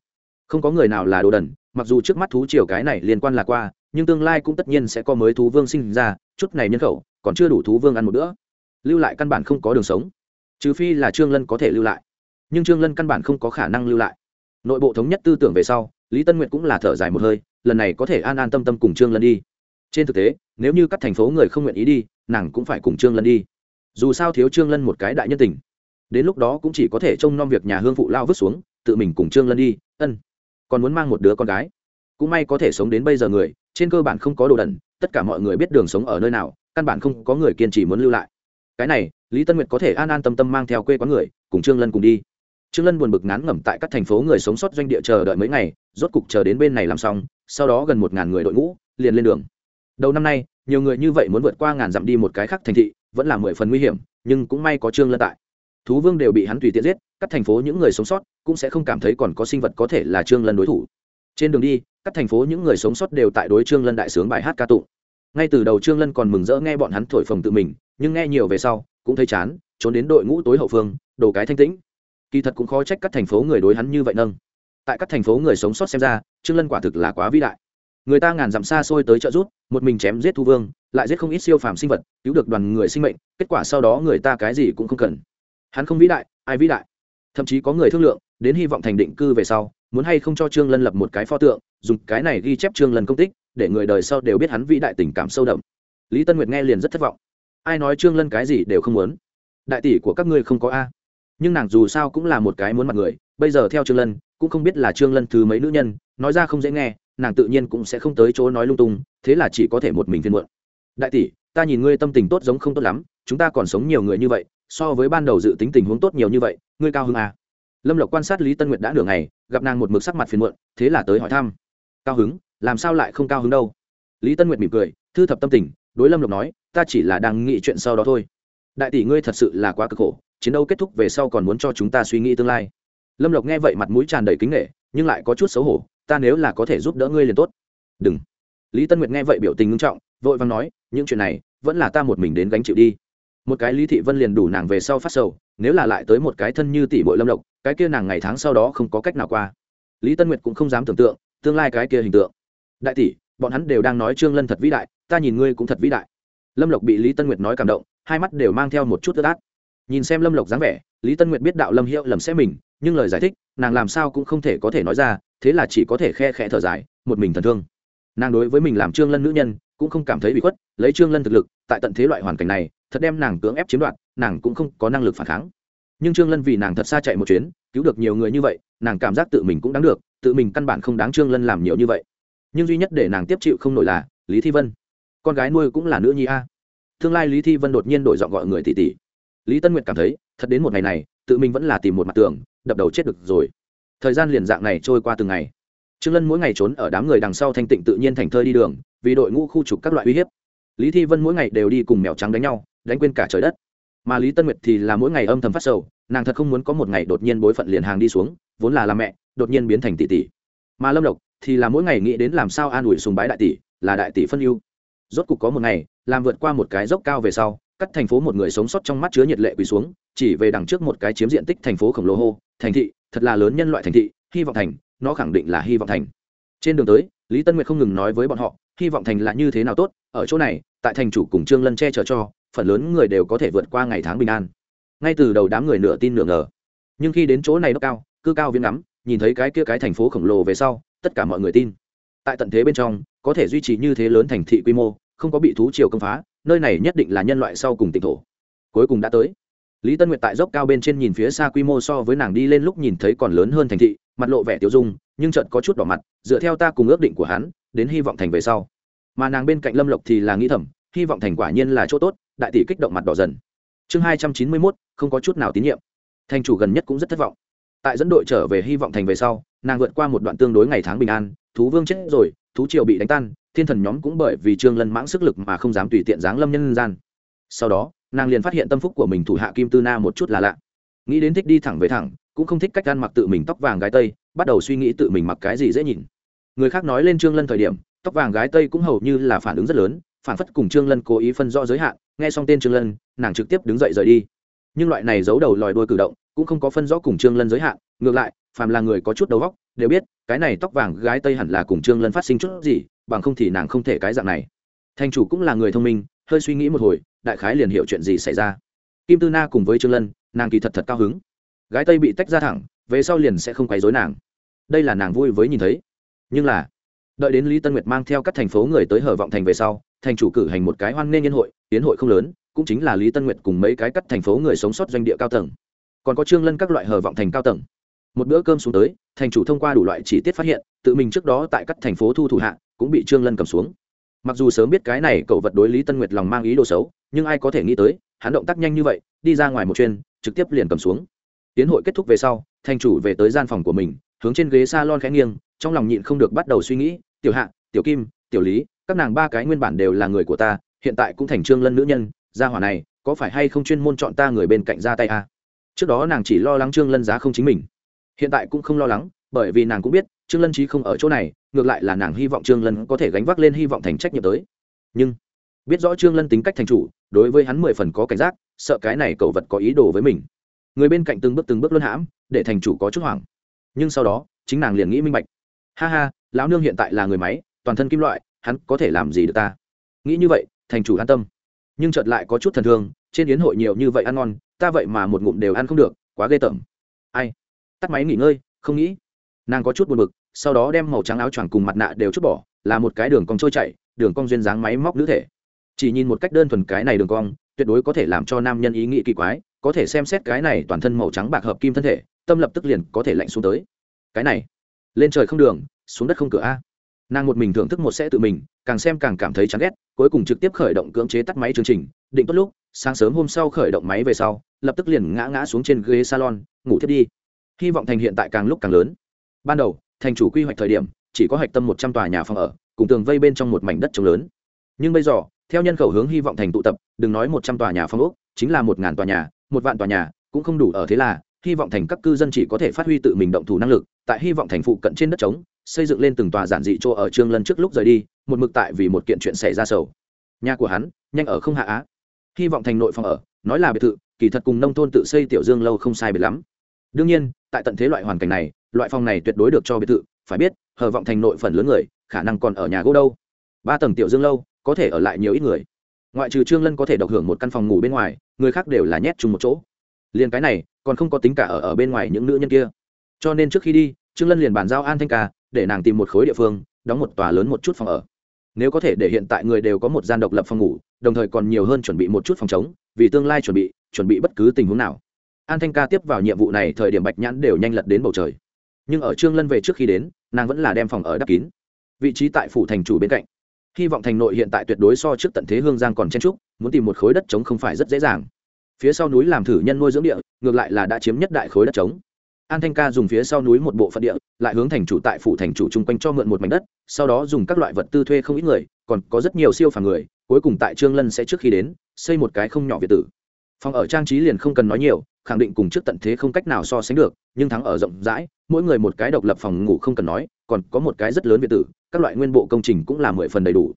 Không có người nào là đồ đần, mặc dù trước mắt thú triều cái này liên quan là qua, nhưng tương lai cũng tất nhiên sẽ có mới thú vương sinh ra, chút này nhân khẩu, còn chưa đủ thú vương ăn một bữa. Lưu lại căn bản không có đường sống. Trừ phi là trương lân có thể lưu lại. Nhưng trương lân căn bản không có khả năng lưu lại. Nội bộ thống nhất tư tưởng về sau, lý tân nguyệt cũng là thở dài một hơi, lần này có thể an an tâm tâm cùng trương lân đi. Trên thực tế, nếu như các thành phố người không nguyện ý đi, nàng cũng phải cùng trương lân đi. Dù sao thiếu trương lân một cái đại nhân tình đến lúc đó cũng chỉ có thể trông nom việc nhà hương phụ lao vứt xuống, tự mình cùng trương lân đi, ân, còn muốn mang một đứa con gái. Cũng may có thể sống đến bây giờ người, trên cơ bản không có đồ đẩn tất cả mọi người biết đường sống ở nơi nào, căn bản không có người kiên trì muốn lưu lại. Cái này, lý tân nguyệt có thể an an tâm tâm mang theo quê quán người, cùng trương lân cùng đi. Trương lân buồn bực ngán ngẩm tại các thành phố người sống sót doanh địa chờ đợi mấy ngày, rốt cục chờ đến bên này làm xong, sau đó gần một ngàn người đội ngũ, liền lên đường. Đầu năm nay, nhiều người như vậy muốn vượt qua ngàn dặm đi một cái khác thành thị, vẫn là mười phần nguy hiểm, nhưng cũng may có trương lân tại thú vương đều bị hắn tùy tiện giết, các thành phố những người sống sót cũng sẽ không cảm thấy còn có sinh vật có thể là trương lân đối thủ. Trên đường đi, các thành phố những người sống sót đều tại đối trương lân đại sướng bài hát ca tụng. Ngay từ đầu trương lân còn mừng rỡ nghe bọn hắn thổi phồng tự mình, nhưng nghe nhiều về sau, cũng thấy chán, trốn đến đội ngũ tối hậu phương, đồ cái thanh tĩnh. Kỳ thật cũng khó trách các thành phố người đối hắn như vậy nâng. Tại các thành phố người sống sót xem ra, trương lân quả thực là quá vĩ đại. Người ta ngàn dặm xa xôi tới trợ rút một mình chém giết thu vương, lại giết không ít siêu phàm sinh vật, cứu được đoàn người sinh mệnh, kết quả sau đó người ta cái gì cũng không cần hắn không vĩ đại, ai vĩ đại? Thậm chí có người thương lượng, đến hy vọng thành định cư về sau, muốn hay không cho trương lân lập một cái pho tượng, dùng cái này ghi chép trương lân công tích, để người đời sau đều biết hắn vĩ đại tình cảm sâu đậm. Lý tân nguyệt nghe liền rất thất vọng. Ai nói trương lân cái gì đều không muốn? Đại tỷ của các ngươi không có a. Nhưng nàng dù sao cũng là một cái muốn mặt người, bây giờ theo trương lân, cũng không biết là trương lân thứ mấy nữ nhân, nói ra không dễ nghe, nàng tự nhiên cũng sẽ không tới chỗ nói lung tung, thế là chỉ có thể một mình phiên muộn. Đại tỷ, ta nhìn ngươi tâm tình tốt giống không tốt lắm, chúng ta còn sống nhiều người như vậy so với ban đầu dự tính tình huống tốt nhiều như vậy, ngươi cao hứng à. lâm lộc quan sát lý tân nguyệt đã nửa ngày, gặp nàng một mực sắc mặt phiền muộn, thế là tới hỏi thăm. Cao hứng? Làm sao lại không cao hứng đâu? Lý tân nguyệt mỉm cười, thư thập tâm tình, đối lâm lộc nói, ta chỉ là đang nghĩ chuyện sau đó thôi. Đại tỷ ngươi thật sự là quá cực khổ, chiến đấu kết thúc về sau còn muốn cho chúng ta suy nghĩ tương lai. Lâm lộc nghe vậy mặt mũi tràn đầy kính nghệ nhưng lại có chút xấu hổ, ta nếu là có thể giúp đỡ ngươi liền tốt. Đừng. Lý tân nguyệt nghe vậy biểu tình ngưng trọng, vội vàng nói, những chuyện này, vẫn là ta một mình đến gánh chịu đi một cái lý thị vân liền đủ nàng về sau phát sầu, nếu là lại tới một cái thân như tỷ bội lâm lộc, cái kia nàng ngày tháng sau đó không có cách nào qua. Lý tân nguyệt cũng không dám tưởng tượng, tương lai cái kia hình tượng. Đại tỷ, bọn hắn đều đang nói trương lân thật vĩ đại, ta nhìn ngươi cũng thật vĩ đại. Lâm lộc bị lý tân nguyệt nói cảm động, hai mắt đều mang theo một chút ướt át. Nhìn xem lâm lộc dáng vẻ, lý tân nguyệt biết đạo lâm hiệu lầm sẽ mình, nhưng lời giải thích, nàng làm sao cũng không thể có thể nói ra, thế là chỉ có thể khe khẽ thở dài, một mình thần thương. Nàng đối với mình làm trương lân nữ nhân, cũng không cảm thấy bị khuất, lấy trương lân thực lực, tại tận thế loại hoàn cảnh này thật đem nàng cưỡng ép chiếm đoạt, nàng cũng không có năng lực phản kháng. Nhưng trương lân vì nàng thật xa chạy một chuyến, cứu được nhiều người như vậy, nàng cảm giác tự mình cũng đáng được, tự mình căn bản không đáng trương lân làm nhiều như vậy. Nhưng duy nhất để nàng tiếp chịu không nổi là lý thi vân. Con gái nuôi cũng là nữ nhi a. Tương lai lý thi vân đột nhiên đổi giọng gọi người tỷ tỷ. Lý tân nguyệt cảm thấy, thật đến một ngày này, tự mình vẫn là tìm một mặt tường, đập đầu chết được rồi. Thời gian liền dạng này trôi qua từng ngày. Trương lân mỗi ngày trốn ở đám người đằng sau thanh tịnh tự nhiên thành thơi đi đường, vì đội ngũ khu trục các loại uy hiếp. Lý thi vân mỗi ngày đều đi cùng mèo trắng đánh nhau đánh quên cả trời đất. Mà lý tân nguyệt thì là mỗi ngày âm thầm phát sầu, nàng thật không muốn có một ngày đột nhiên bối phận liền hàng đi xuống, vốn là làm mẹ, đột nhiên biến thành tỷ tỷ. Mà lâm Độc thì là mỗi ngày nghĩ đến làm sao an ủi sùng bái đại tỷ, là đại tỷ phân ưu. Rốt cục có một ngày, làm vượt qua một cái dốc cao về sau, cắt thành phố một người sống sót trong mắt chứa nhiệt lệ quỳ xuống, chỉ về đằng trước một cái chiếm diện tích thành phố khổng lồ hô, thành thị, thật là lớn nhân loại thành thị, hy vọng thành, nó khẳng định là hy vọng thành. Trên đường tới, lý tân nguyệt không ngừng nói với bọn họ, hy vọng thành là như thế nào tốt, ở chỗ này tại thành chủ cùng trương lân che chở cho, phần lớn người đều có thể vượt qua ngày tháng bình an. Ngay từ đầu đám người nửa tin nửa ngờ. Nhưng khi đến chỗ này nó cao cư cao viễn ngắm, nhìn thấy cái kia cái thành phố khổng lồ về sau, tất cả mọi người tin. Tại tận thế bên trong, có thể duy trì như thế lớn thành thị quy mô, không có bị thú triều công phá, nơi này nhất định là nhân loại sau cùng tỉnh thổ. Cuối cùng đã tới. Lý tân nguyệt tại dốc cao bên trên nhìn phía xa quy mô so với nàng đi lên lúc nhìn thấy còn lớn hơn thành thị, mặt lộ vẻ tiêu dung, nhưng trận có chút đỏ mặt, dựa theo ta cùng ước định của hắn, đến hy vọng thành về sau. Mà nàng bên cạnh lâm lộc thì là nghĩ thầm hy vọng thành quả nhiên là chỗ tốt, đại tỷ kích động mặt đỏ dần. Chương hai trăm chín mươi mốt, không có chút nào tín nhiệm. Thành chủ gần nhất cũng rất thất vọng. Tại dẫn đội trở về hy vọng thành về sau, nàng vượt qua một đoạn tương đối ngày tháng bình an, thú vương chết rồi, thú triều bị đánh tan, thiên thần nhóm cũng bởi vì trương lân mãng sức lực mà không dám tùy tiện giáng lâm nhân gian. Sau đó, nàng liền phát hiện tâm phúc của mình thủ hạ kim tư na một chút là lạ. Nghĩ đến thích đi thẳng về thẳng, cũng không thích cách ăn mặc tự mình tóc vàng gái tây, bắt đầu suy nghĩ tự mình mặc cái gì dễ nhìn. Người khác nói lên trương lân thời điểm, tóc vàng gái tây cũng hầu như là phản ứng rất lớn phản phất cùng trương lân cố ý phân rõ giới hạn, nghe xong tên trương lân, nàng trực tiếp đứng dậy rời đi. Nhưng loại này giấu đầu lòi đuôi cử động, cũng không có phân rõ cùng trương lân giới hạn, ngược lại, phàm là người có chút đầu óc, đều biết, cái này tóc vàng gái tây hẳn là cùng trương lân phát sinh chút gì, bằng không thì nàng không thể cái dạng này. Thành chủ cũng là người thông minh, hơi suy nghĩ một hồi, đại khái liền hiểu chuyện gì xảy ra. Kim tư na cùng với trương lân, nàng kỳ thật thật cao hứng. Gái tây bị tách ra thẳng, về sau liền sẽ không quấy rối nàng. Đây là nàng vui với nhìn thấy. Nhưng là, đợi đến lý tân nguyệt mang theo các thành phố người tới hở vọng thành về sau thành chủ cử hành một cái hoan nghênh nhân hội tiến hội không lớn, cũng chính là lý tân nguyệt cùng mấy cái cắt thành phố người sống sót doanh địa cao tầng. Còn có trương lân các loại hở vọng thành cao tầng. Một bữa cơm xuống tới, thành chủ thông qua đủ loại chỉ tiết phát hiện, tự mình trước đó tại các thành phố thu thủ hạ, cũng bị trương lân cầm xuống. Mặc dù sớm biết cái này cậu vật đối lý tân nguyệt lòng mang ý đồ xấu, nhưng ai có thể nghĩ tới, hắn động tác nhanh như vậy, đi ra ngoài một chuyên trực tiếp liền cầm xuống. Tiến hội kết thúc về sau, thành chủ về tới gian phòng của mình, hướng trên ghế salon khẽ nghiêng, trong lòng nhịn không được bắt đầu suy nghĩ, tiểu hạ, tiểu kim, tiểu lý các nàng ba cái nguyên bản đều là người của ta, hiện tại cũng thành trương lân nữ nhân, gia hỏa này, có phải hay không chuyên môn chọn ta người bên cạnh ra tay à? trước đó nàng chỉ lo lắng trương lân giá không chính mình. Hiện tại cũng không lo lắng, bởi vì nàng cũng biết, trương lân trí không ở chỗ này, ngược lại là nàng hy vọng trương lân có thể gánh vác lên hy vọng thành trách nhiệm tới. Nhưng, biết rõ trương lân tính cách thành chủ, đối với hắn mười phần có cảnh giác, sợ cái này cậu vật có ý đồ với mình. Người bên cạnh từng bước từng bước luân hãm, để thành chủ có chút hoảng. Nhưng sau đó, chính nàng liền nghĩ minh bạch. Ha ha, lão nương hiện tại là người máy, toàn thân kim loại hắn có thể làm gì được ta? Nghĩ như vậy, thành chủ an tâm. Nhưng chợt lại có chút thần thương, trên yến hội nhiều như vậy ăn ngon, ta vậy mà một ngụm đều ăn không được, quá ghê tởm. Ai? Tắt máy nghỉ ngơi, không nghĩ. Nàng có chút buồn bực, sau đó đem màu trắng áo choàng cùng mặt nạ đều chút bỏ, là một cái đường cong trôi chạy đường cong duyên dáng máy móc nữ thể. Chỉ nhìn một cách đơn thuần cái này đường cong, tuyệt đối có thể làm cho nam nhân ý nghĩ kỳ quái, có thể xem xét cái này toàn thân màu trắng bạc hợp kim thân thể, tâm lập tức liền có thể lạnh xuống tới. Cái này, lên trời không đường, xuống đất không cửa a nàng một mình thưởng thức một sẽ tự mình, càng xem càng cảm thấy chán ghét, cuối cùng trực tiếp khởi động cưỡng chế tắt máy chương trình, định tốt lúc, sáng sớm hôm sau khởi động máy về sau, lập tức liền ngã ngã xuống trên ghế salon, ngủ thiết đi. Hy vọng thành hiện tại càng lúc càng lớn. Ban đầu, thành chủ quy hoạch thời điểm, chỉ có hạch tâm một trăm tòa nhà phòng ở, cùng tường vây bên trong một mảnh đất trống lớn. Nhưng bây giờ, theo nhân khẩu hướng hy vọng thành tụ tập, đừng nói một trăm tòa nhà phòng ốc, chính là một ngàn tòa nhà, một vạn tòa nhà, cũng không đủ ở thế là, hy vọng thành các cư dân chỉ có thể phát huy tự mình động thủ năng lực, tại hy vọng thành phụ cận trên đất trống xây dựng lên từng tòa giản dị chỗ ở trương lân trước lúc rời đi, một mực tại vì một kiện chuyện xảy ra sầu. Nhà của hắn, nhanh ở không hạ á. Hy vọng thành nội phòng ở, nói là biệt thự, kỳ thật cùng nông thôn tự xây tiểu dương lâu không sai biệt lắm. Đương nhiên, tại tận thế loại hoàn cảnh này, loại phòng này tuyệt đối được cho biệt thự, phải biết, hờ vọng thành nội phần lớn người, khả năng còn ở nhà gỗ đâu. Ba tầng tiểu dương lâu, có thể ở lại nhiều ít người. Ngoại trừ trương lân có thể độc hưởng một căn phòng ngủ bên ngoài, người khác đều là nhét chung một chỗ. Liền cái này, còn không có tính cả ở ở bên ngoài những nữ nhân kia. Cho nên trước khi đi, trương lân liền bàn giao an thanh ca để nàng tìm một khối địa phương, đóng một tòa lớn một chút phòng ở. Nếu có thể để hiện tại người đều có một gian độc lập phòng ngủ, đồng thời còn nhiều hơn chuẩn bị một chút phòng chống vì tương lai chuẩn bị chuẩn bị bất cứ tình huống nào. An thanh ca tiếp vào nhiệm vụ này thời điểm bạch nhãn đều nhanh lật đến bầu trời. Nhưng ở trương lân về trước khi đến, nàng vẫn là đem phòng ở đắp kín. Vị trí tại phủ thành chủ bên cạnh. Hy vọng thành nội hiện tại tuyệt đối so trước tận thế hương giang còn chen trúc muốn tìm một khối đất trống không phải rất dễ dàng. Phía sau núi làm thử nhân nuôi dưỡng địa, ngược lại là đã chiếm nhất đại khối đất trống an thanh ca dùng phía sau núi một bộ phận địa, lại hướng thành chủ tại phủ thành chủ chung quanh cho mượn một mảnh đất, sau đó dùng các loại vật tư thuê không ít người, còn có rất nhiều siêu phàm người, cuối cùng tại trương lân sẽ trước khi đến, xây một cái không nhỏ việt tử. Phòng ở trang trí liền không cần nói nhiều, khẳng định cùng trước tận thế không cách nào so sánh được, nhưng thắng ở rộng rãi, mỗi người một cái độc lập phòng ngủ không cần nói, còn có một cái rất lớn việt tử, các loại nguyên bộ công trình cũng là mười phần đầy đủ.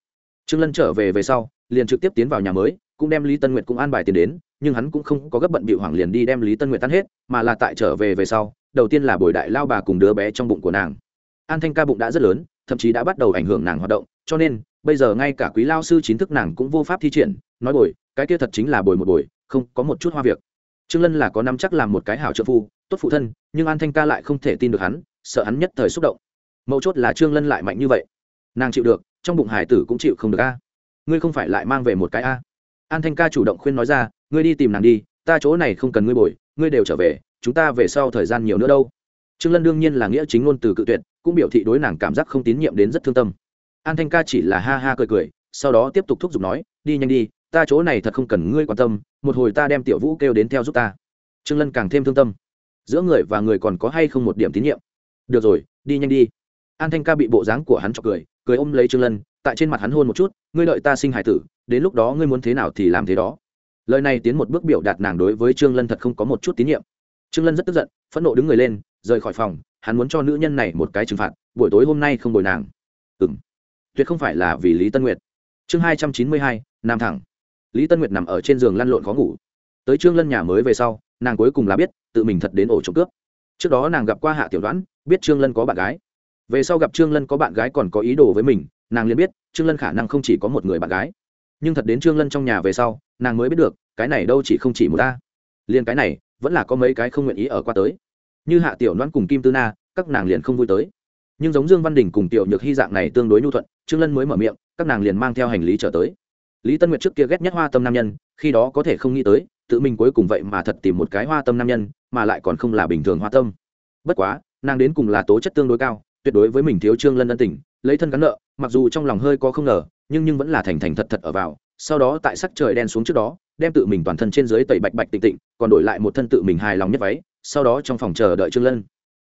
Trương lân trở về về sau, liền trực tiếp tiến vào nhà mới cũng đem lý tân nguyệt cũng an bài tiền đến, nhưng hắn cũng không có gấp bận bị hoảng liền đi đem lý tân nguyệt tan hết, mà là tại trở về về sau, đầu tiên là bồi đại lao bà cùng đứa bé trong bụng của nàng. An thanh ca bụng đã rất lớn, thậm chí đã bắt đầu ảnh hưởng nàng hoạt động, cho nên, bây giờ ngay cả quý lao sư chính thức nàng cũng vô pháp thi triển, nói bồi, cái kia thật chính là bồi một bồi, không, có một chút hoa việc. Trương lân là có năm chắc làm một cái hảo trợ phu, tốt phụ thân, nhưng an thanh ca lại không thể tin được hắn, sợ hắn nhất thời xúc động. Mấu chốt là trương lân lại mạnh như vậy. Nàng chịu được, trong bụng hải tử cũng chịu không được a. Ngươi không phải lại mang về một cái a an thanh ca chủ động khuyên nói ra, ngươi đi tìm nàng đi, ta chỗ này không cần ngươi bồi, ngươi đều trở về, chúng ta về sau thời gian nhiều nữa đâu. Trương lân đương nhiên là nghĩa chính ngôn từ cự tuyệt, cũng biểu thị đối nàng cảm giác không tín nhiệm đến rất thương tâm. An thanh ca chỉ là ha ha cười cười, sau đó tiếp tục thúc giục nói, đi nhanh đi, ta chỗ này thật không cần ngươi quan tâm, một hồi ta đem tiểu vũ kêu đến theo giúp ta. Trương lân càng thêm thương tâm. Giữa người và người còn có hay không một điểm tín nhiệm? Được rồi, đi nhanh đi. An thanh ca bị bộ dáng của hắn cho cười cười ôm lấy trương lân, tại trên mặt hắn hôn một chút, ngươi đợi ta sinh hải tử đến lúc đó ngươi muốn thế nào thì làm thế đó. Lời này tiến một bước biểu đạt nàng đối với trương lân thật không có một chút tín nhiệm. Trương lân rất tức giận, phẫn nộ đứng người lên, rời khỏi phòng, hắn muốn cho nữ nhân này một cái trừng phạt, buổi tối hôm nay không bồi nàng. Ừng tuyệt không phải là vì lý tân nguyệt. Chương hai trăm chín mươi hai, nam thẳng. Lý tân nguyệt nằm ở trên giường lăn lộn khó ngủ. Tới trương lân nhà mới về sau, nàng cuối cùng là biết tự mình thật đến ổ trộm cướp. Trước đó nàng gặp qua hạ tiểu đoán biết trương lân có bạn gái. Về sau gặp trương lân có bạn gái còn có ý đồ với mình, nàng liền biết trương lân khả năng không chỉ có một người bạn gái nhưng thật đến trương lân trong nhà về sau, nàng mới biết được, cái này đâu chỉ không chỉ một ta. Liền cái này, vẫn là có mấy cái không nguyện ý ở qua tới. Như hạ tiểu đoán cùng kim tư na, các nàng liền không vui tới. Nhưng giống dương văn đình cùng tiểu nhược hy dạng này tương đối nhu thuận, trương lân mới mở miệng, các nàng liền mang theo hành lý trở tới. Lý tân nguyệt trước kia ghét nhất hoa tâm nam nhân, khi đó có thể không nghĩ tới, tự mình cuối cùng vậy mà thật tìm một cái hoa tâm nam nhân, mà lại còn không là bình thường hoa tâm. Bất quá, nàng đến cùng là tố chất tương đối cao, tuyệt đối với mình thiếu trương lân ân tình lấy thân gắn nợ, mặc dù trong lòng hơi có không ngờ, nhưng nhưng vẫn là thành thành thật thật ở vào, sau đó tại sắc trời đen xuống trước đó, đem tự mình toàn thân trên dưới tẩy bạch bạch tịnh tịnh, còn đổi lại một thân tự mình hài lòng nhất váy, sau đó trong phòng chờ đợi trương lân.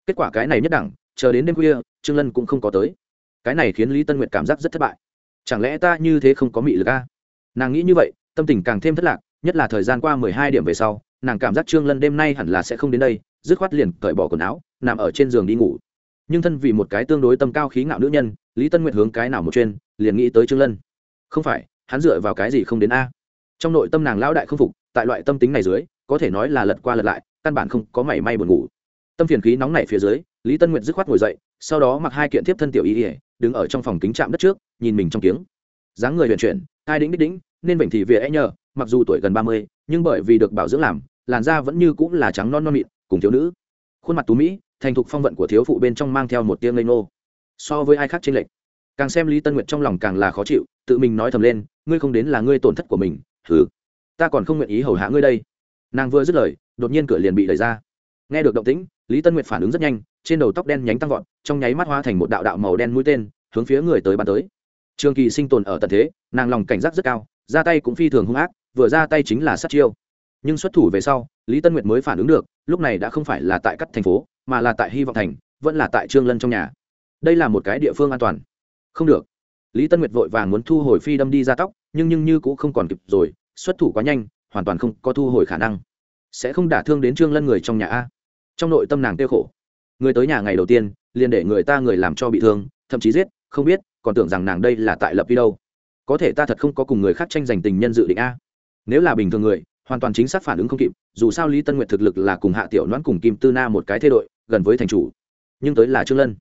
Kết quả cái này nhất đẳng, chờ đến đêm khuya, trương lân cũng không có tới. Cái này khiến lý tân nguyệt cảm giác rất thất bại. Chẳng lẽ ta như thế không có mị lực a? Nàng nghĩ như vậy, tâm tình càng thêm thất lạc, nhất là thời gian qua mười hai điểm về sau, nàng cảm giác trương lân đêm nay hẳn là sẽ không đến đây, dứt khoát liền cởi bỏ quần áo, nằm ở trên giường đi ngủ nhưng thân vì một cái tương đối tâm cao khí ngạo nữ nhân, lý tân nguyệt hướng cái nào một chuyên, liền nghĩ tới trương lân. Không phải, hắn dựa vào cái gì không đến a? Trong nội tâm nàng lão đại không phục, tại loại tâm tính này dưới, có thể nói là lật qua lật lại, căn bản không có mảy may buồn ngủ. Tâm phiền khí nóng nảy phía dưới, lý tân nguyệt dứt khoát ngồi dậy, sau đó mặc hai kiện thiếp thân tiểu y ỉa đứng ở trong phòng kính chạm đất trước, nhìn mình trong kiếng. Dáng người huyền chuyển hai đĩnh đích đĩnh, nên bệnh thì vỉa e nhờ, mặc dù tuổi gần ba mươi, nhưng bởi vì được bảo dưỡng làm, làn da vẫn như cũng là trắng non non mịn, cùng thiếu nữ. Khuôn mặt tú mỹ thành thục phong vận của thiếu phụ bên trong mang theo một tiếng lây nô so với ai khác trên lệch, càng xem lý tân nguyệt trong lòng càng là khó chịu, tự mình nói thầm lên, ngươi không đến là ngươi tổn thất của mình thử ta còn không nguyện ý hầu hạ ngươi đây. Nàng vừa dứt lời, đột nhiên cửa liền bị đẩy ra. Nghe được động tĩnh, lý tân nguyệt phản ứng rất nhanh, trên đầu tóc đen nhánh tăng vọt, trong nháy mắt hoa thành một đạo đạo màu đen mũi tên, hướng phía người tới bắn tới. Trường kỳ sinh tồn ở tận thế, nàng lòng cảnh giác rất cao, ra tay cũng phi thường hung ác, vừa ra tay chính là sát chiêu. Nhưng xuất thủ về sau, lý tân nguyệt mới phản ứng được, lúc này đã không phải là tại các thành phố mà là tại hy vọng thành, vẫn là tại trương lân trong nhà. Đây là một cái địa phương an toàn. Không được. Lý tân nguyệt vội vàng muốn thu hồi phi đâm đi ra tóc, nhưng nhưng như cũng không còn kịp rồi, xuất thủ quá nhanh, hoàn toàn không có thu hồi khả năng. Sẽ không đả thương đến trương lân người trong nhà a. Trong nội tâm nàng tiêu khổ. Người tới nhà ngày đầu tiên, liền để người ta người làm cho bị thương, thậm chí giết, không biết, còn tưởng rằng nàng đây là tại lập đi đâu. Có thể ta thật không có cùng người khác tranh giành tình nhân dự định a. Nếu là bình thường người, hoàn toàn chính xác phản ứng không kịp, dù sao lý tân nguyệt thực lực là cùng hạ tiểu noãn cùng kim tư na một cái thay đội gần với thành chủ. Nhưng tới là trương lân.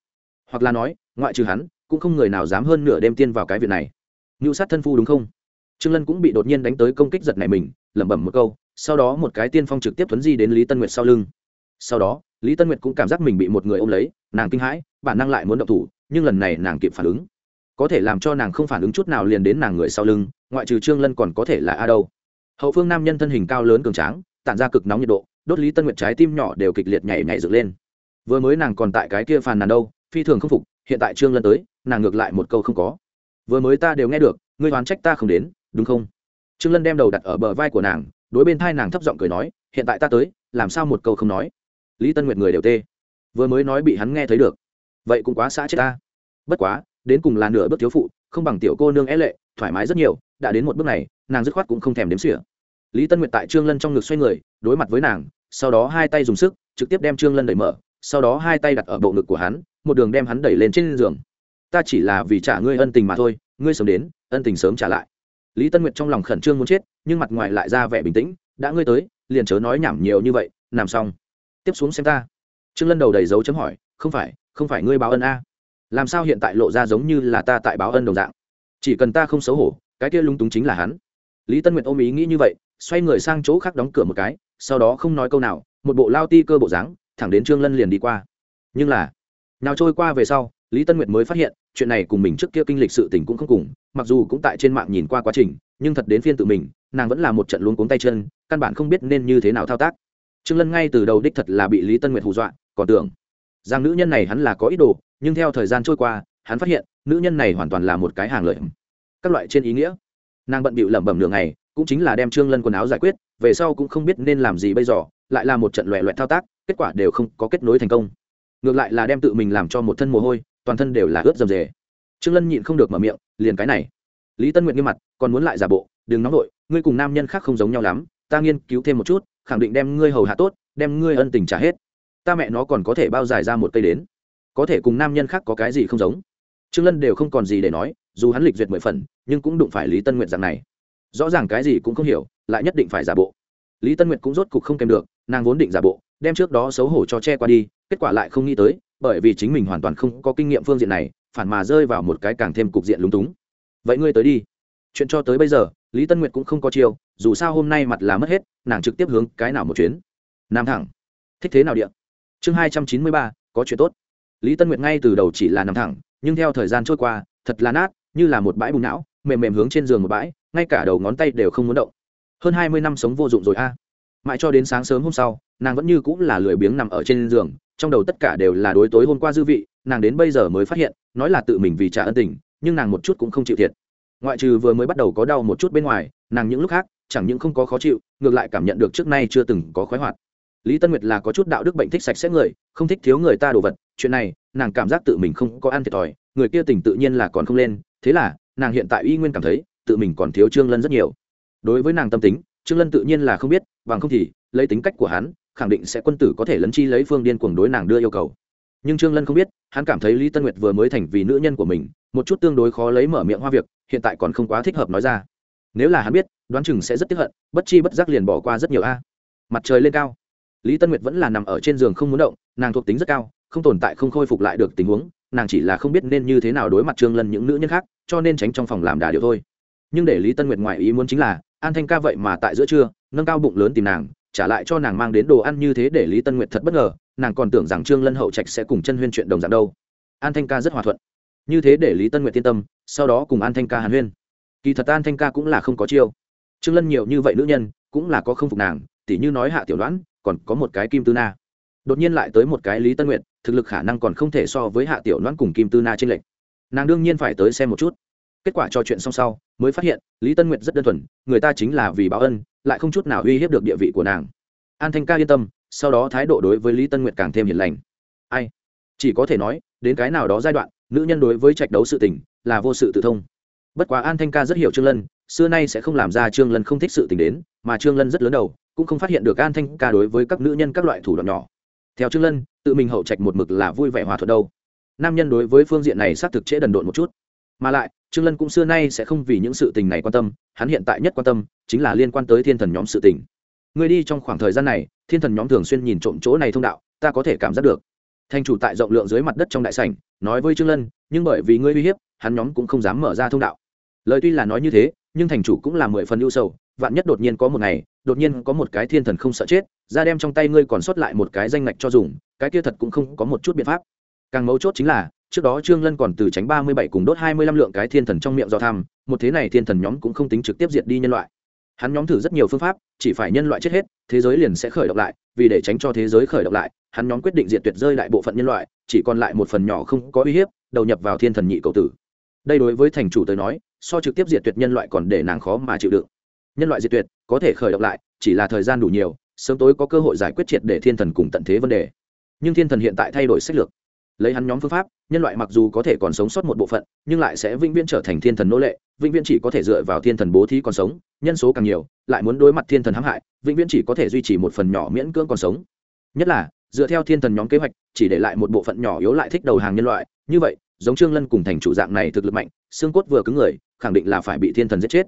Hoặc là nói, ngoại trừ hắn, cũng không người nào dám hơn nửa đêm tiên vào cái việc này. Ngưu sát thân phu đúng không? Trương lân cũng bị đột nhiên đánh tới công kích giật này mình, lẩm bẩm một câu, sau đó một cái tiên phong trực tiếp thuấn di đến lý tân nguyệt sau lưng. Sau đó, lý tân nguyệt cũng cảm giác mình bị một người ôm lấy, nàng kinh hãi, bản năng lại muốn động thủ, nhưng lần này nàng kịp phản ứng. Có thể làm cho nàng không phản ứng chút nào liền đến nàng người sau lưng, ngoại trừ trương lân còn có thể là a đâu. Hậu phương nam nhân thân hình cao lớn cường tráng, tản ra cực nóng nhiệt độ, đốt lý tân nguyệt trái tim nhỏ đều kịch liệt nhảy nhảy dựng lên vừa mới nàng còn tại cái kia phàn nàn đâu, phi thường không phục, hiện tại trương lân tới, nàng ngược lại một câu không có. Vừa mới ta đều nghe được, ngươi oán trách ta không đến, đúng không? Trương lân đem đầu đặt ở bờ vai của nàng, đối bên thai nàng thấp giọng cười nói, hiện tại ta tới, làm sao một câu không nói? Lý tân nguyệt người đều tê. Vừa mới nói bị hắn nghe thấy được. Vậy cũng quá xã chết ta. Bất quá, đến cùng là nửa bước thiếu phụ, không bằng tiểu cô nương é lệ, thoải mái rất nhiều, đã đến một bước này, nàng dứt khoát cũng không thèm đếm xỉa. Lý tân nguyệt tại trương lân trong ngực xoay người, đối mặt với nàng, sau đó hai tay dùng sức, trực tiếp đem trương lân đẩy mở sau đó hai tay đặt ở bộ ngực của hắn, một đường đem hắn đẩy lên trên giường. Ta chỉ là vì trả ngươi ân tình mà thôi, ngươi sớm đến, ân tình sớm trả lại. Lý tân nguyệt trong lòng khẩn trương muốn chết, nhưng mặt ngoài lại ra vẻ bình tĩnh, đã ngươi tới, liền chớ nói nhảm nhiều như vậy làm xong. Tiếp xuống xem ta. Trương lân đầu đầy dấu chấm hỏi, không phải không phải ngươi báo ân a? Làm sao hiện tại lộ ra giống như là ta tại báo ân đồng dạng? Chỉ cần ta không xấu hổ, cái kia lung túng chính là hắn. Lý tân nguyệt ôm ý nghĩ như vậy, xoay người sang chỗ khác đóng cửa một cái, sau đó không nói câu nào, một bộ lao ti cơ bộ dáng thẳng đến trương lân liền đi qua. Nhưng là, nào trôi qua về sau, lý tân nguyệt mới phát hiện, chuyện này cùng mình trước kia kinh lịch sự tình cũng không cùng, mặc dù cũng tại trên mạng nhìn qua quá trình, nhưng thật đến phiên tự mình, nàng vẫn là một trận luống cuống tay chân, căn bản không biết nên như thế nào thao tác. Trương lân ngay từ đầu đích thật là bị lý tân nguyệt hù dọa, còn tưởng rằng nữ nhân này hắn là có ý đồ, nhưng theo thời gian trôi qua, hắn phát hiện, nữ nhân này hoàn toàn là một cái hàng lợi các loại trên ý nghĩa, nàng bận bịu lẩm bẩm nửa ngày, cũng chính là đem trương lân quần áo giải quyết về sau cũng không biết nên làm gì bây giờ, lại là một trận loẹ loẹt thao tác, kết quả đều không có kết nối thành công. Ngược lại là đem tự mình làm cho một thân mồ hôi, toàn thân đều là ướt dầm dề. Trương lân nhịn không được mở miệng, liền cái này. Lý tân nguyệt nghiêm mặt, còn muốn lại giả bộ, đừng nóng vội, ngươi cùng nam nhân khác không giống nhau lắm, ta nghiên cứu thêm một chút, khẳng định đem ngươi hầu hạ tốt, đem ngươi ân tình trả hết. Ta mẹ nó còn có thể bao giải ra một cây đến. Có thể cùng nam nhân khác có cái gì không giống? Trương lân đều không còn gì để nói, dù hắn lịch duyệt mười phần, nhưng cũng đụng phải lý tân nguyệt dạng này. Rõ ràng cái gì cũng không hiểu lại nhất định phải giả bộ. Lý tân nguyệt cũng rốt cục không kèm được, nàng vốn định giả bộ, đem trước đó xấu hổ cho che qua đi, kết quả lại không nghĩ tới, bởi vì chính mình hoàn toàn không có kinh nghiệm phương diện này, phản mà rơi vào một cái càng thêm cục diện lúng túng. Vậy ngươi tới đi. Chuyện cho tới bây giờ, lý tân nguyệt cũng không có chiêu, dù sao hôm nay mặt là mất hết, nàng trực tiếp hướng cái nào một chuyến? Nam thẳng. Thích thế nào điện chương hai trăm chín mươi ba, có chuyện tốt. Lý tân nguyệt ngay từ đầu chỉ là nằm thẳng, nhưng theo thời gian trôi qua, thật là nát, như là một bãi bùn não, mềm mềm hướng trên giường một bãi, ngay cả đầu ngón tay đều không muốn động hơn hai mươi năm sống vô dụng rồi a. Mãi cho đến sáng sớm hôm sau, nàng vẫn như cũng là lười biếng nằm ở trên giường, trong đầu tất cả đều là đối tối hôm qua dư vị, nàng đến bây giờ mới phát hiện, nói là tự mình vì trả ân tình, nhưng nàng một chút cũng không chịu thiệt. Ngoại trừ vừa mới bắt đầu có đau một chút bên ngoài, nàng những lúc khác, chẳng những không có khó chịu, ngược lại cảm nhận được trước nay chưa từng có khoái hoạt. Lý tân nguyệt là có chút đạo đức bệnh thích sạch sẽ người, không thích thiếu người ta đồ vật, chuyện này, nàng cảm giác tự mình không có ăn thiệt thòi, người kia tình tự nhiên là còn không lên, thế là, nàng hiện tại y nguyên cảm thấy, tự mình còn thiếu trương lân rất nhiều đối với nàng tâm tính, trương lân tự nhiên là không biết, bằng không thì, lấy tính cách của hắn, khẳng định sẽ quân tử có thể lấn chi lấy phương điên cuồng đối nàng đưa yêu cầu. Nhưng trương lân không biết, hắn cảm thấy lý tân nguyệt vừa mới thành vì nữ nhân của mình, một chút tương đối khó lấy mở miệng hoa việc, hiện tại còn không quá thích hợp nói ra. Nếu là hắn biết, đoán chừng sẽ rất tiếc hận, bất chi bất giác liền bỏ qua rất nhiều a. Mặt trời lên cao. Lý tân nguyệt vẫn là nằm ở trên giường không muốn động, nàng thuộc tính rất cao, không tồn tại không khôi phục lại được tình huống, nàng chỉ là không biết nên như thế nào đối mặt trương lân những nữ nhân khác, cho nên tránh trong phòng làm đà điều thôi nhưng để lý tân nguyệt ngoài ý muốn chính là, an thanh ca vậy mà tại giữa trưa, nâng cao bụng lớn tìm nàng, trả lại cho nàng mang đến đồ ăn như thế để lý tân nguyệt thật bất ngờ, nàng còn tưởng rằng trương lân hậu trạch sẽ cùng chân huyên chuyện đồng dạng đâu. An thanh ca rất hòa thuận. Như thế để lý tân nguyệt yên tâm, sau đó cùng an thanh ca hàn huyên. Kỳ thật an thanh ca cũng là không có chiêu. Trương lân nhiều như vậy nữ nhân, cũng là có không phục nàng, tỉ như nói hạ tiểu đoán còn có một cái kim tư na. Đột nhiên lại tới một cái lý tân nguyệt, thực lực khả năng còn không thể so với hạ tiểu đoán cùng kim tư na trên lệnh nàng đương nhiên phải tới xem một chút kết quả trò chuyện xong sau, mới phát hiện, lý tân nguyệt rất đơn thuần, người ta chính là vì báo ân, lại không chút nào uy hiếp được địa vị của nàng. An thanh ca yên tâm, sau đó thái độ đối với lý tân nguyệt càng thêm hiền lành. Ai? Chỉ có thể nói, đến cái nào đó giai đoạn, nữ nhân đối với trạch đấu sự tình, là vô sự tự thông. Bất quá an thanh ca rất hiểu trương lân, xưa nay sẽ không làm ra trương lân không thích sự tình đến, mà trương lân rất lớn đầu, cũng không phát hiện được an thanh ca đối với các nữ nhân các loại thủ đoạn nhỏ. Theo trương lân, tự mình hậu trạch một mực là vui vẻ hòa thuận đâu. Nam nhân đối với phương diện này xác thực trễ đần độn một chút. Mà lại trương lân cũng xưa nay sẽ không vì những sự tình này quan tâm, hắn hiện tại nhất quan tâm chính là liên quan tới thiên thần nhóm sự tình. Người đi trong khoảng thời gian này, thiên thần nhóm thường xuyên nhìn trộm chỗ này thông đạo, ta có thể cảm giác được. Thành chủ tại rộng lượng dưới mặt đất trong đại sảnh, nói với trương lân, nhưng bởi vì ngươi uy hiếp, hắn nhóm cũng không dám mở ra thông đạo. Lời tuy là nói như thế, nhưng thành chủ cũng là mười phần ưu sầu, vạn nhất đột nhiên có một ngày, đột nhiên có một cái thiên thần không sợ chết, ra đem trong tay ngươi còn sót lại một cái danh ngạch cho dùng, cái kia thật cũng không có một chút biện pháp. Càng mấu chốt chính là trước đó trương lân còn từ tránh ba mươi bảy cùng đốt hai mươi lăm lượng cái thiên thần trong miệng do tham một thế này thiên thần nhóm cũng không tính trực tiếp diệt đi nhân loại. Hắn nhóm thử rất nhiều phương pháp, chỉ phải nhân loại chết hết, thế giới liền sẽ khởi động lại, vì để tránh cho thế giới khởi động lại, hắn nhóm quyết định diệt tuyệt rơi đại bộ phận nhân loại, chỉ còn lại một phần nhỏ không có uy hiếp, đầu nhập vào thiên thần nhị cầu tử. Đây đối với thành chủ tới nói, so trực tiếp diệt tuyệt nhân loại còn để nàng khó mà chịu đựng. Nhân loại diệt tuyệt, có thể khởi động lại, chỉ là thời gian đủ nhiều, sớm tối có cơ hội giải quyết triệt để thiên thần cùng tận thế vấn đề. Nhưng thiên thần hiện tại thay đổi sách lược lấy hắn nhóm phương pháp, nhân loại mặc dù có thể còn sống sót một bộ phận, nhưng lại sẽ vĩnh viễn trở thành thiên thần nô lệ, vĩnh viễn chỉ có thể dựa vào thiên thần bố thí còn sống, nhân số càng nhiều, lại muốn đối mặt thiên thần hãm hại, vĩnh viễn chỉ có thể duy trì một phần nhỏ miễn cưỡng còn sống. Nhất là, dựa theo thiên thần nhóm kế hoạch, chỉ để lại một bộ phận nhỏ yếu lại thích đầu hàng nhân loại, như vậy, giống trương lân cùng thành chủ dạng này thực lực mạnh, xương cốt vừa cứng người, khẳng định là phải bị thiên thần giết chết.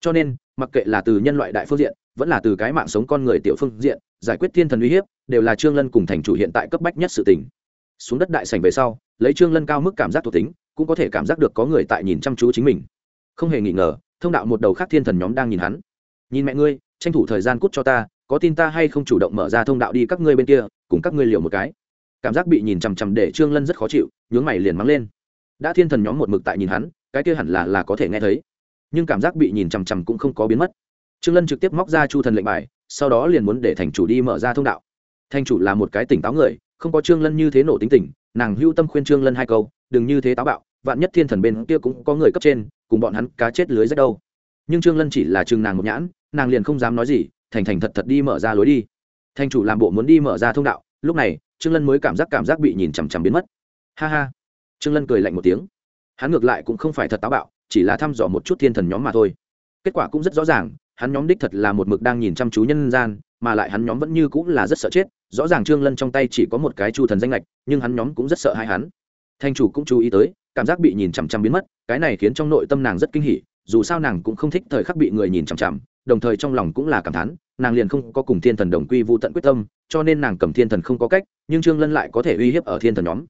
Cho nên, mặc kệ là từ nhân loại đại phương diện, vẫn là từ cái mạng sống con người tiểu phương diện, giải quyết thiên thần uy hiếp, đều là trương lân cùng thành chủ hiện tại cấp bách nhất sự tình xuống đất đại sảnh về sau, lấy trương lân cao mức cảm giác thuộc tính, cũng có thể cảm giác được có người tại nhìn chăm chú chính mình. Không hề nghi ngờ, thông đạo một đầu khác thiên thần nhóm đang nhìn hắn. Nhìn mẹ ngươi, tranh thủ thời gian cút cho ta, có tin ta hay không chủ động mở ra thông đạo đi các ngươi bên kia, cùng các ngươi liều một cái. Cảm giác bị nhìn chằm chằm để trương lân rất khó chịu, nhướng mày liền mắng lên. Đã thiên thần nhóm một mực tại nhìn hắn, cái kia hẳn là là có thể nghe thấy. Nhưng cảm giác bị nhìn chằm chằm cũng không có biến mất. Trương lân trực tiếp móc ra chu thần lệnh bài, sau đó liền muốn để thành chủ đi mở ra thông đạo. Thành chủ là một cái tỉnh táo người không có trương lân như thế nổ tính tình, nàng hưu tâm khuyên trương lân hai câu, đừng như thế táo bạo, vạn nhất thiên thần bên kia cũng có người cấp trên, cùng bọn hắn cá chết lưới rất đâu. Nhưng trương lân chỉ là chừng nàng một nhãn, nàng liền không dám nói gì, thành thành thật thật đi mở ra lối đi. Thành chủ làm bộ muốn đi mở ra thông đạo, lúc này, trương lân mới cảm giác cảm giác bị nhìn chằm chằm biến mất. Ha ha. Trương lân cười lạnh một tiếng. Hắn ngược lại cũng không phải thật táo bạo, chỉ là thăm dò một chút thiên thần nhóm mà thôi. Kết quả cũng rất rõ ràng, hắn nhóm đích thật là một mực đang nhìn chăm chú nhân gian mà lại hắn nhóm vẫn như cũng là rất sợ chết, rõ ràng trương lân trong tay chỉ có một cái chu thần danh lệch, nhưng hắn nhóm cũng rất sợ hai hắn. Thanh chủ cũng chú ý tới, cảm giác bị nhìn chằm chằm biến mất, cái này khiến trong nội tâm nàng rất kinh hỉ, dù sao nàng cũng không thích thời khắc bị người nhìn chằm chằm, đồng thời trong lòng cũng là cảm thán, nàng liền không có cùng thiên thần đồng quy vô tận quyết tâm, cho nên nàng cầm thiên thần không có cách, nhưng trương lân lại có thể uy hiếp ở thiên thần nhóm.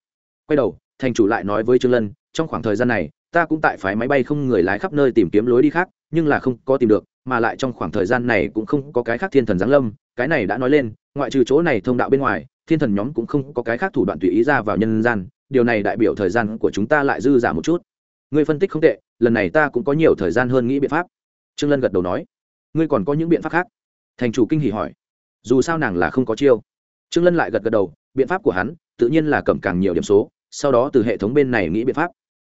Quay đầu thành chủ lại nói với trương lân, trong khoảng thời gian này, ta cũng tại phái máy bay không người lái khắp nơi tìm kiếm lối đi khác, nhưng là không có tìm được, mà lại trong khoảng thời gian này cũng không có cái khác thiên thần giáng lâm cái này đã nói lên, ngoại trừ chỗ này thông đạo bên ngoài, thiên thần nhóm cũng không có cái khác thủ đoạn tùy ý ra vào nhân gian, điều này đại biểu thời gian của chúng ta lại dư giả một chút. Ngươi phân tích không tệ, lần này ta cũng có nhiều thời gian hơn nghĩ biện pháp. Trương lân gật đầu nói. Ngươi còn có những biện pháp khác? Thành chủ kinh hỉ hỏi. Dù sao nàng là không có chiêu. Trương lân lại gật gật đầu, biện pháp của hắn, tự nhiên là cầm càng nhiều điểm số, sau đó từ hệ thống bên này nghĩ biện pháp.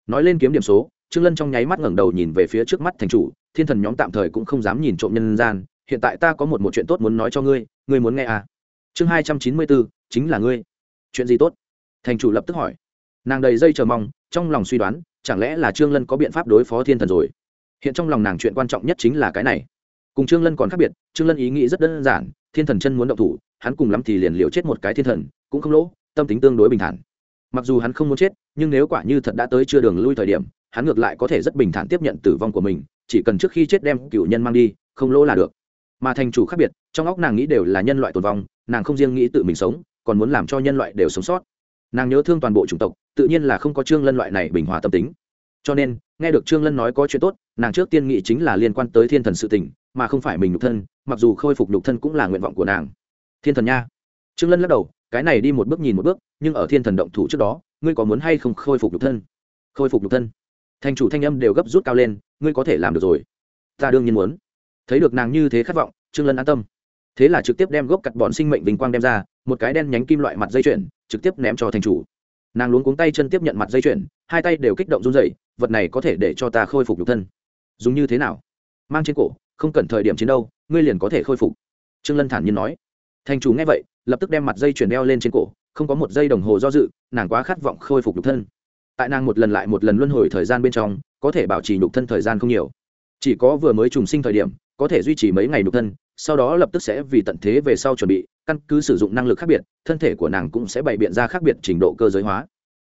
Nói lên kiếm điểm số, trương lân trong nháy mắt ngẩng đầu nhìn về phía trước mắt thành chủ, thiên thần nhóm tạm thời cũng không dám nhìn trộm nhân gian hiện tại ta có một một chuyện tốt muốn nói cho ngươi ngươi muốn nghe à? Chương hai trăm chín mươi bốn, chính là ngươi. Chuyện gì tốt? Thành chủ lập tức hỏi. Nàng đầy dây chờ mong, trong lòng suy đoán, chẳng lẽ là trương lân có biện pháp đối phó thiên thần rồi? Hiện trong lòng nàng chuyện quan trọng nhất chính là cái này. Cùng trương lân còn khác biệt, trương lân ý nghĩ rất đơn giản, thiên thần chân muốn động thủ, hắn cùng lắm thì liền liều chết một cái thiên thần, cũng không lỗ, tâm tính tương đối bình thản. Mặc dù hắn không muốn chết, nhưng nếu quả như thật đã tới chưa đường lui thời điểm, hắn ngược lại có thể rất bình thản tiếp nhận tử vong của mình, chỉ cần trước khi chết đem cựu nhân mang đi, không lỗ là được mà thành chủ khác biệt, trong óc nàng nghĩ đều là nhân loại tồn vong, nàng không riêng nghĩ tự mình sống, còn muốn làm cho nhân loại đều sống sót. Nàng nhớ thương toàn bộ chủng tộc, tự nhiên là không có trương lân loại này bình hòa tâm tính. Cho nên, nghe được trương lân nói có chuyện tốt, nàng trước tiên nghĩ chính là liên quan tới thiên thần sự tình, mà không phải mình nhục thân, mặc dù khôi phục nhục thân cũng là nguyện vọng của nàng. Thiên thần nha. Trương lân lắc đầu, cái này đi một bước nhìn một bước, nhưng ở thiên thần động thủ trước đó, ngươi có muốn hay không khôi phục nhục thân? Khôi phục nhục thân. Thành chủ thanh âm đều gấp rút cao lên, ngươi có thể làm được rồi. Ta đương nhiên muốn thấy được nàng như thế khát vọng, trương lân an tâm. Thế là trực tiếp đem gốc cặt bọn sinh mệnh vinh quang đem ra, một cái đen nhánh kim loại mặt dây chuyền, trực tiếp ném cho thành chủ. Nàng luống cuống tay chân tiếp nhận mặt dây chuyền, hai tay đều kích động run dậy vật này có thể để cho ta khôi phục nhục thân. Dùng như thế nào? Mang trên cổ, không cần thời điểm chiến đâu, ngươi liền có thể khôi phục. Trương lân thản nhiên nói. Thành chủ nghe vậy, lập tức đem mặt dây chuyền đeo lên trên cổ, không có một giây đồng hồ do dự, nàng quá khát vọng khôi phục nhục thân. Tại nàng một lần lại một lần luân hồi thời gian bên trong, có thể bảo trì nhục thân thời gian không nhiều. Chỉ có vừa mới trùng sinh thời điểm có thể duy trì mấy ngày nhục thân, sau đó lập tức sẽ vì tận thế về sau chuẩn bị, căn cứ sử dụng năng lực khác biệt, thân thể của nàng cũng sẽ bày biện ra khác biệt trình độ cơ giới hóa.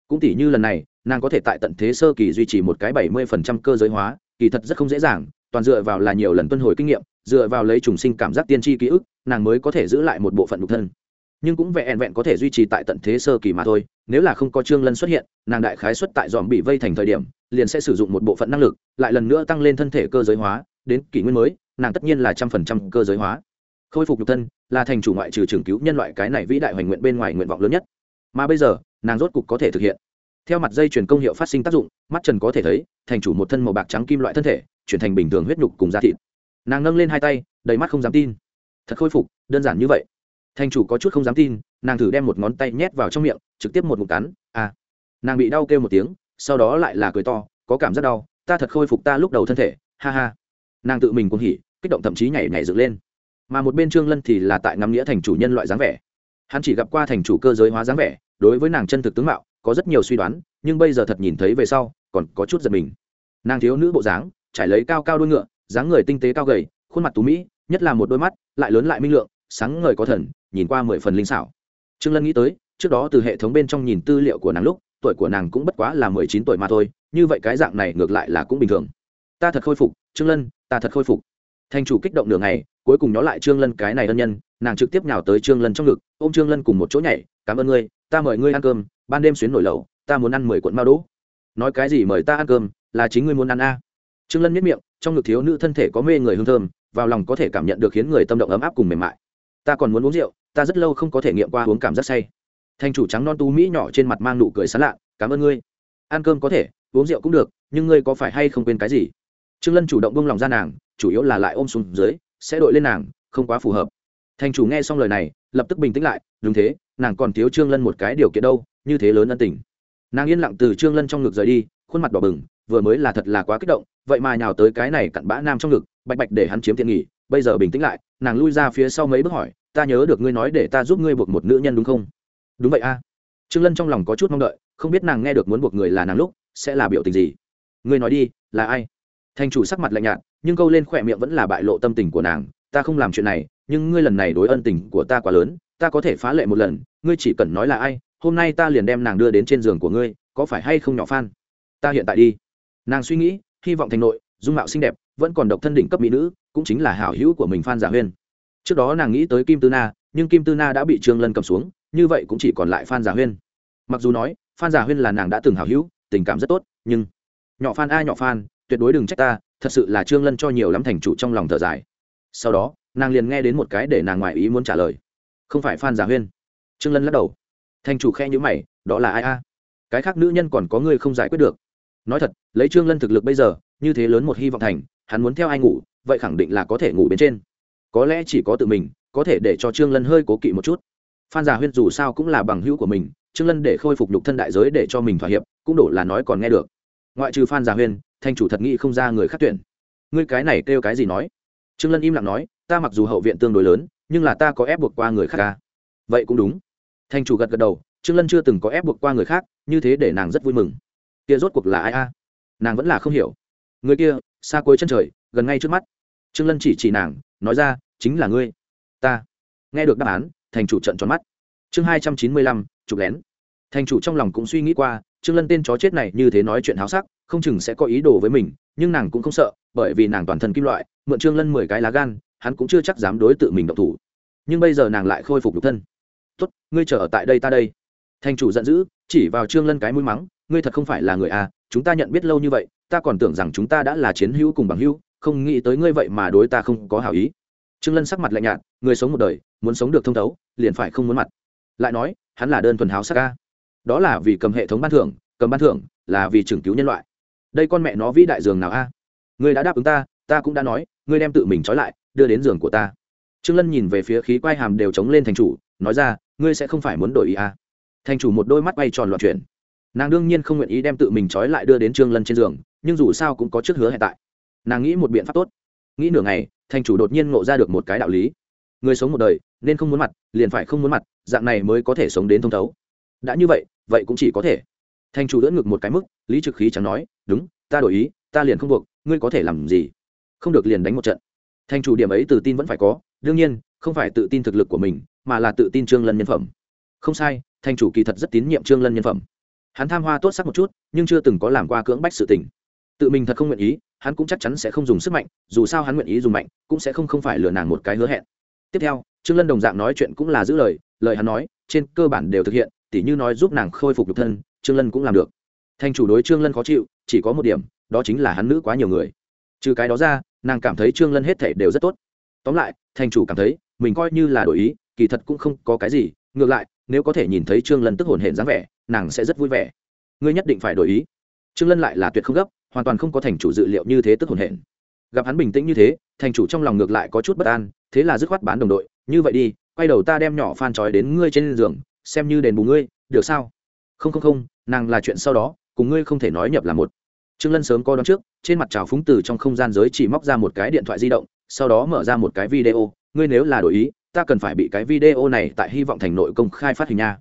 Cũng tỷ như lần này, nàng có thể tại tận thế sơ kỳ duy trì một cái bảy mươi phần trăm cơ giới hóa, kỳ thật rất không dễ dàng, toàn dựa vào là nhiều lần tuân hồi kinh nghiệm, dựa vào lấy trùng sinh cảm giác tiên tri ký ức, nàng mới có thể giữ lại một bộ phận nhục thân. Nhưng cũng vẹn vẹn có thể duy trì tại tận thế sơ kỳ mà thôi, nếu là không có trương lân xuất hiện, nàng đại khái xuất tại dòm bị vây thành thời điểm, liền sẽ sử dụng một bộ phận năng lực, lại lần nữa tăng lên thân thể cơ giới hóa, đến kỷ nguyên mới nàng tất nhiên là trăm phần trăm cơ giới hóa. Khôi phục nhục thân là thành chủ ngoại trừ trường cứu nhân loại cái này vĩ đại hoành nguyện bên ngoài nguyện vọng lớn nhất. Mà bây giờ, nàng rốt cục có thể thực hiện. Theo mặt dây chuyển công hiệu phát sinh tác dụng, mắt trần có thể thấy, thành chủ một thân màu bạc trắng kim loại thân thể, chuyển thành bình thường huyết nhục cùng da thịt. Nàng nâng lên hai tay, đầy mắt không dám tin. Thật khôi phục, đơn giản như vậy. Thành chủ có chút không dám tin, nàng thử đem một ngón tay nhét vào trong miệng, trực tiếp một ngụm cắn à. Nàng bị đau kêu một tiếng, sau đó lại là cười to, có cảm giác đau, ta thật khôi phục ta lúc đầu thân thể, ha ha. Nàng tự mình cũng hỉ kích động thậm chí nhảy nhảy dựng lên. Mà một bên trương lân thì là tại ngắm nghĩa thành chủ nhân loại dáng vẻ. Hắn chỉ gặp qua thành chủ cơ giới hóa dáng vẻ, đối với nàng chân thực tướng mạo, có rất nhiều suy đoán, nhưng bây giờ thật nhìn thấy về sau, còn có chút giật mình. Nàng thiếu nữ bộ dáng, trải lấy cao cao đuôi ngựa, dáng người tinh tế cao gầy, khuôn mặt tú mỹ, nhất là một đôi mắt, lại lớn lại minh lượng, sáng ngời có thần, nhìn qua mười phần linh xảo. Trương lân nghĩ tới, trước đó từ hệ thống bên trong nhìn tư liệu của nàng lúc, tuổi của nàng cũng bất quá là mười chín tuổi mà thôi, như vậy cái dạng này ngược lại là cũng bình thường. Ta thật khôi phục, trương lân, ta thật khôi phục thành chủ kích động nửa ngày, cuối cùng nhó lại trương lân cái này ân nhân, nàng trực tiếp nhào tới trương lân trong ngực, ôm trương lân cùng một chỗ nhảy, cảm ơn ngươi, ta mời ngươi ăn cơm, ban đêm xuyến nổi lẩu, ta muốn ăn mười cuộn mao đỗ. Nói cái gì mời ta ăn cơm, là chính ngươi muốn ăn a. À. trương lân miết miệng, trong ngực thiếu nữ thân thể có mê người hương thơm, vào lòng có thể cảm nhận được khiến người tâm động ấm áp cùng mềm mại. Ta còn muốn uống rượu, ta rất lâu không có thể nghiệm qua uống cảm giác say. Thành chủ trắng non tú mỹ nhỏ trên mặt mang nụ cười sán lạ, cảm ơn ngươi, ăn cơm có thể, uống rượu cũng được, nhưng ngươi có phải hay không quên cái gì? Trương lân chủ động buông lòng ra nàng, chủ yếu là lại ôm xuống dưới, sẽ đội lên nàng, không quá phù hợp. Thành chủ nghe xong lời này, lập tức bình tĩnh lại, đúng thế, nàng còn thiếu trương lân một cái điều kiện đâu, như thế lớn ân tình. Nàng yên lặng từ trương lân trong ngực rời đi, khuôn mặt đỏ bừng, vừa mới là thật là quá kích động, vậy mà nhào tới cái này cặn bã nam trong ngực, bạch bạch để hắn chiếm tiện nghỉ bây giờ bình tĩnh lại, nàng lui ra phía sau mấy bước hỏi, ta nhớ được ngươi nói để ta giúp ngươi buộc một nữ nhân đúng không? Đúng vậy a. Trương lân trong lòng có chút mong đợi, không biết nàng nghe được muốn buộc người là nàng lúc, sẽ là biểu tình gì. Ngươi nói đi, là ai? Thành chủ sắc mặt lạnh nhạt, nhưng câu lên khỏe miệng vẫn là bại lộ tâm tình của nàng. Ta không làm chuyện này, nhưng ngươi lần này đối ân tình của ta quá lớn, ta có thể phá lệ một lần, ngươi chỉ cần nói là ai, hôm nay ta liền đem nàng đưa đến trên giường của ngươi, có phải hay không nhỏ phan? Ta hiện tại đi. Nàng suy nghĩ, hy vọng thành nội, dung mạo xinh đẹp, vẫn còn độc thân đỉnh cấp mỹ nữ, cũng chính là hảo hữu của mình phan giả huyên. Trước đó nàng nghĩ tới kim tư na, nhưng kim tư na đã bị trương lân cầm xuống, như vậy cũng chỉ còn lại phan giả huyên. Mặc dù nói, phan giả huyên là nàng đã từng hảo hữu, tình cảm rất tốt, nhưng nhỏ phan a nhỏ phan tuyệt đối đừng trách ta, thật sự là trương lân cho nhiều lắm thành chủ trong lòng thở dài. Sau đó, nàng liền nghe đến một cái để nàng ngoại ý muốn trả lời. Không phải phan giả huyên. Trương lân lắc đầu. Thành chủ khe nhữ mày, đó là ai a? Cái khác nữ nhân còn có người không giải quyết được. Nói thật, lấy trương lân thực lực bây giờ, như thế lớn một hy vọng thành, hắn muốn theo ai ngủ, vậy khẳng định là có thể ngủ bên trên. Có lẽ chỉ có tự mình, có thể để cho trương lân hơi cố kỵ một chút. Phan giả huyên dù sao cũng là bằng hữu của mình, trương lân để khôi phục nhục thân đại giới để cho mình thỏa hiệp, cũng đổ là nói còn nghe được ngoại trừ phan giả huyên, thanh chủ thật nghĩ không ra người khác tuyển. Ngươi cái này kêu cái gì nói? Trương lân im lặng nói, ta mặc dù hậu viện tương đối lớn, nhưng là ta có ép buộc qua người khác ca à? vậy cũng đúng. Thanh chủ gật gật đầu, trương lân chưa từng có ép buộc qua người khác, như thế để nàng rất vui mừng. Kia rốt cuộc là ai a? Nàng vẫn là không hiểu. Người kia, xa cuối chân trời, gần ngay trước mắt. Trương lân chỉ chỉ nàng, nói ra, chính là ngươi. Ta. Nghe được đáp án thành chủ trận tròn mắt. Chương hai trăm chín mươi lăm, chụp lén. Thành chủ trong lòng cũng suy nghĩ qua trương lân tên chó chết này như thế nói chuyện háo sắc, không chừng sẽ có ý đồ với mình, nhưng nàng cũng không sợ, bởi vì nàng toàn thân kim loại, mượn trương lân mười cái lá gan, hắn cũng chưa chắc dám đối tự mình động thủ. Nhưng bây giờ nàng lại khôi phục nhục thân. Tốt, ngươi chờ ở tại đây ta đây. Thành chủ giận dữ, chỉ vào trương lân cái mũi mắng, ngươi thật không phải là người à chúng ta nhận biết lâu như vậy, ta còn tưởng rằng chúng ta đã là chiến hữu cùng bằng hữu, không nghĩ tới ngươi vậy mà đối ta không có hảo ý. Trương lân sắc mặt lạnh nhạt, người sống một đời, muốn sống được thông thấu, liền phải không muốn mặt. Lại nói, hắn là đơn thuần háo sắc ca đó là vì cầm hệ thống ban thưởng, cầm ban thưởng là vì trưởng cứu nhân loại. Đây con mẹ nó vĩ đại giường nào a? Ngươi đã đáp ứng ta ta cũng đã nói, ngươi đem tự mình trói lại, đưa đến giường của ta. Trương lân nhìn về phía khí quai hàm đều chống lên thành chủ, nói ra, ngươi sẽ không phải muốn đổi ý a. Thành chủ một đôi mắt bay tròn loạn chuyển. Nàng đương nhiên không nguyện ý đem tự mình trói lại đưa đến trương lân trên giường, nhưng dù sao cũng có trước hứa hẹn tại. Nàng nghĩ một biện pháp tốt. Nghĩ nửa ngày, thành chủ đột nhiên ngộ ra được một cái đạo lý. Người sống một đời, nên không muốn mặt, liền phải không muốn mặt, dạng này mới có thể sống đến thông thấu đã như vậy vậy cũng chỉ có thể. Thành chủ đỡ ngực một cái mức, lý trực khí chẳng nói, đúng, ta đổi ý, ta liền không buộc, ngươi có thể làm gì? Không được liền đánh một trận. Thành chủ điểm ấy tự tin vẫn phải có, đương nhiên, không phải tự tin thực lực của mình, mà là tự tin trương lân nhân phẩm. Không sai thành chủ kỳ thật rất tín nhiệm trương lân nhân phẩm. Hắn tham hoa tốt sắc một chút, nhưng chưa từng có làm qua cưỡng bách sự tình. Tự mình thật không nguyện ý, hắn cũng chắc chắn sẽ không dùng sức mạnh, dù sao hắn nguyện ý dùng mạnh, cũng sẽ không không phải lừa nàng một cái hứa hẹn. Tiếp theo, trương lân đồng dạng nói chuyện cũng là giữ lời lời hắn nói, trên cơ bản đều thực hiện tỉ như nói giúp nàng khôi phục nhục thân, trương lân cũng làm được. Thành chủ đối trương lân khó chịu, chỉ có một điểm, đó chính là hắn nữ quá nhiều người. Trừ cái đó ra, nàng cảm thấy trương lân hết thể đều rất tốt. Tóm lại, thành chủ cảm thấy, mình coi như là đổi ý, kỳ thật cũng không có cái gì, ngược lại, nếu có thể nhìn thấy trương lân tức hồn hển dáng vẻ, nàng sẽ rất vui vẻ. Ngươi nhất định phải đổi ý. Trương lân lại là tuyệt không gấp, hoàn toàn không có thành chủ dự liệu như thế tức hồn hển. Gặp hắn bình tĩnh như thế, thành chủ trong lòng ngược lại có chút bất an, thế là dứt khoát bán đồng đội, như vậy đi, quay đầu ta đem nhỏ phan trói đến ngươi trên giường xem như đền bù ngươi, được sao? Không không không, nàng là chuyện sau đó, cùng ngươi không thể nói nhập là một. Trương lân sớm coi đón trước, trên mặt trào phúng từ trong không gian giới chỉ móc ra một cái điện thoại di động, sau đó mở ra một cái video. Ngươi nếu là đổi ý, ta cần phải bị cái video này tại hy vọng thành nội công khai phát hình nha.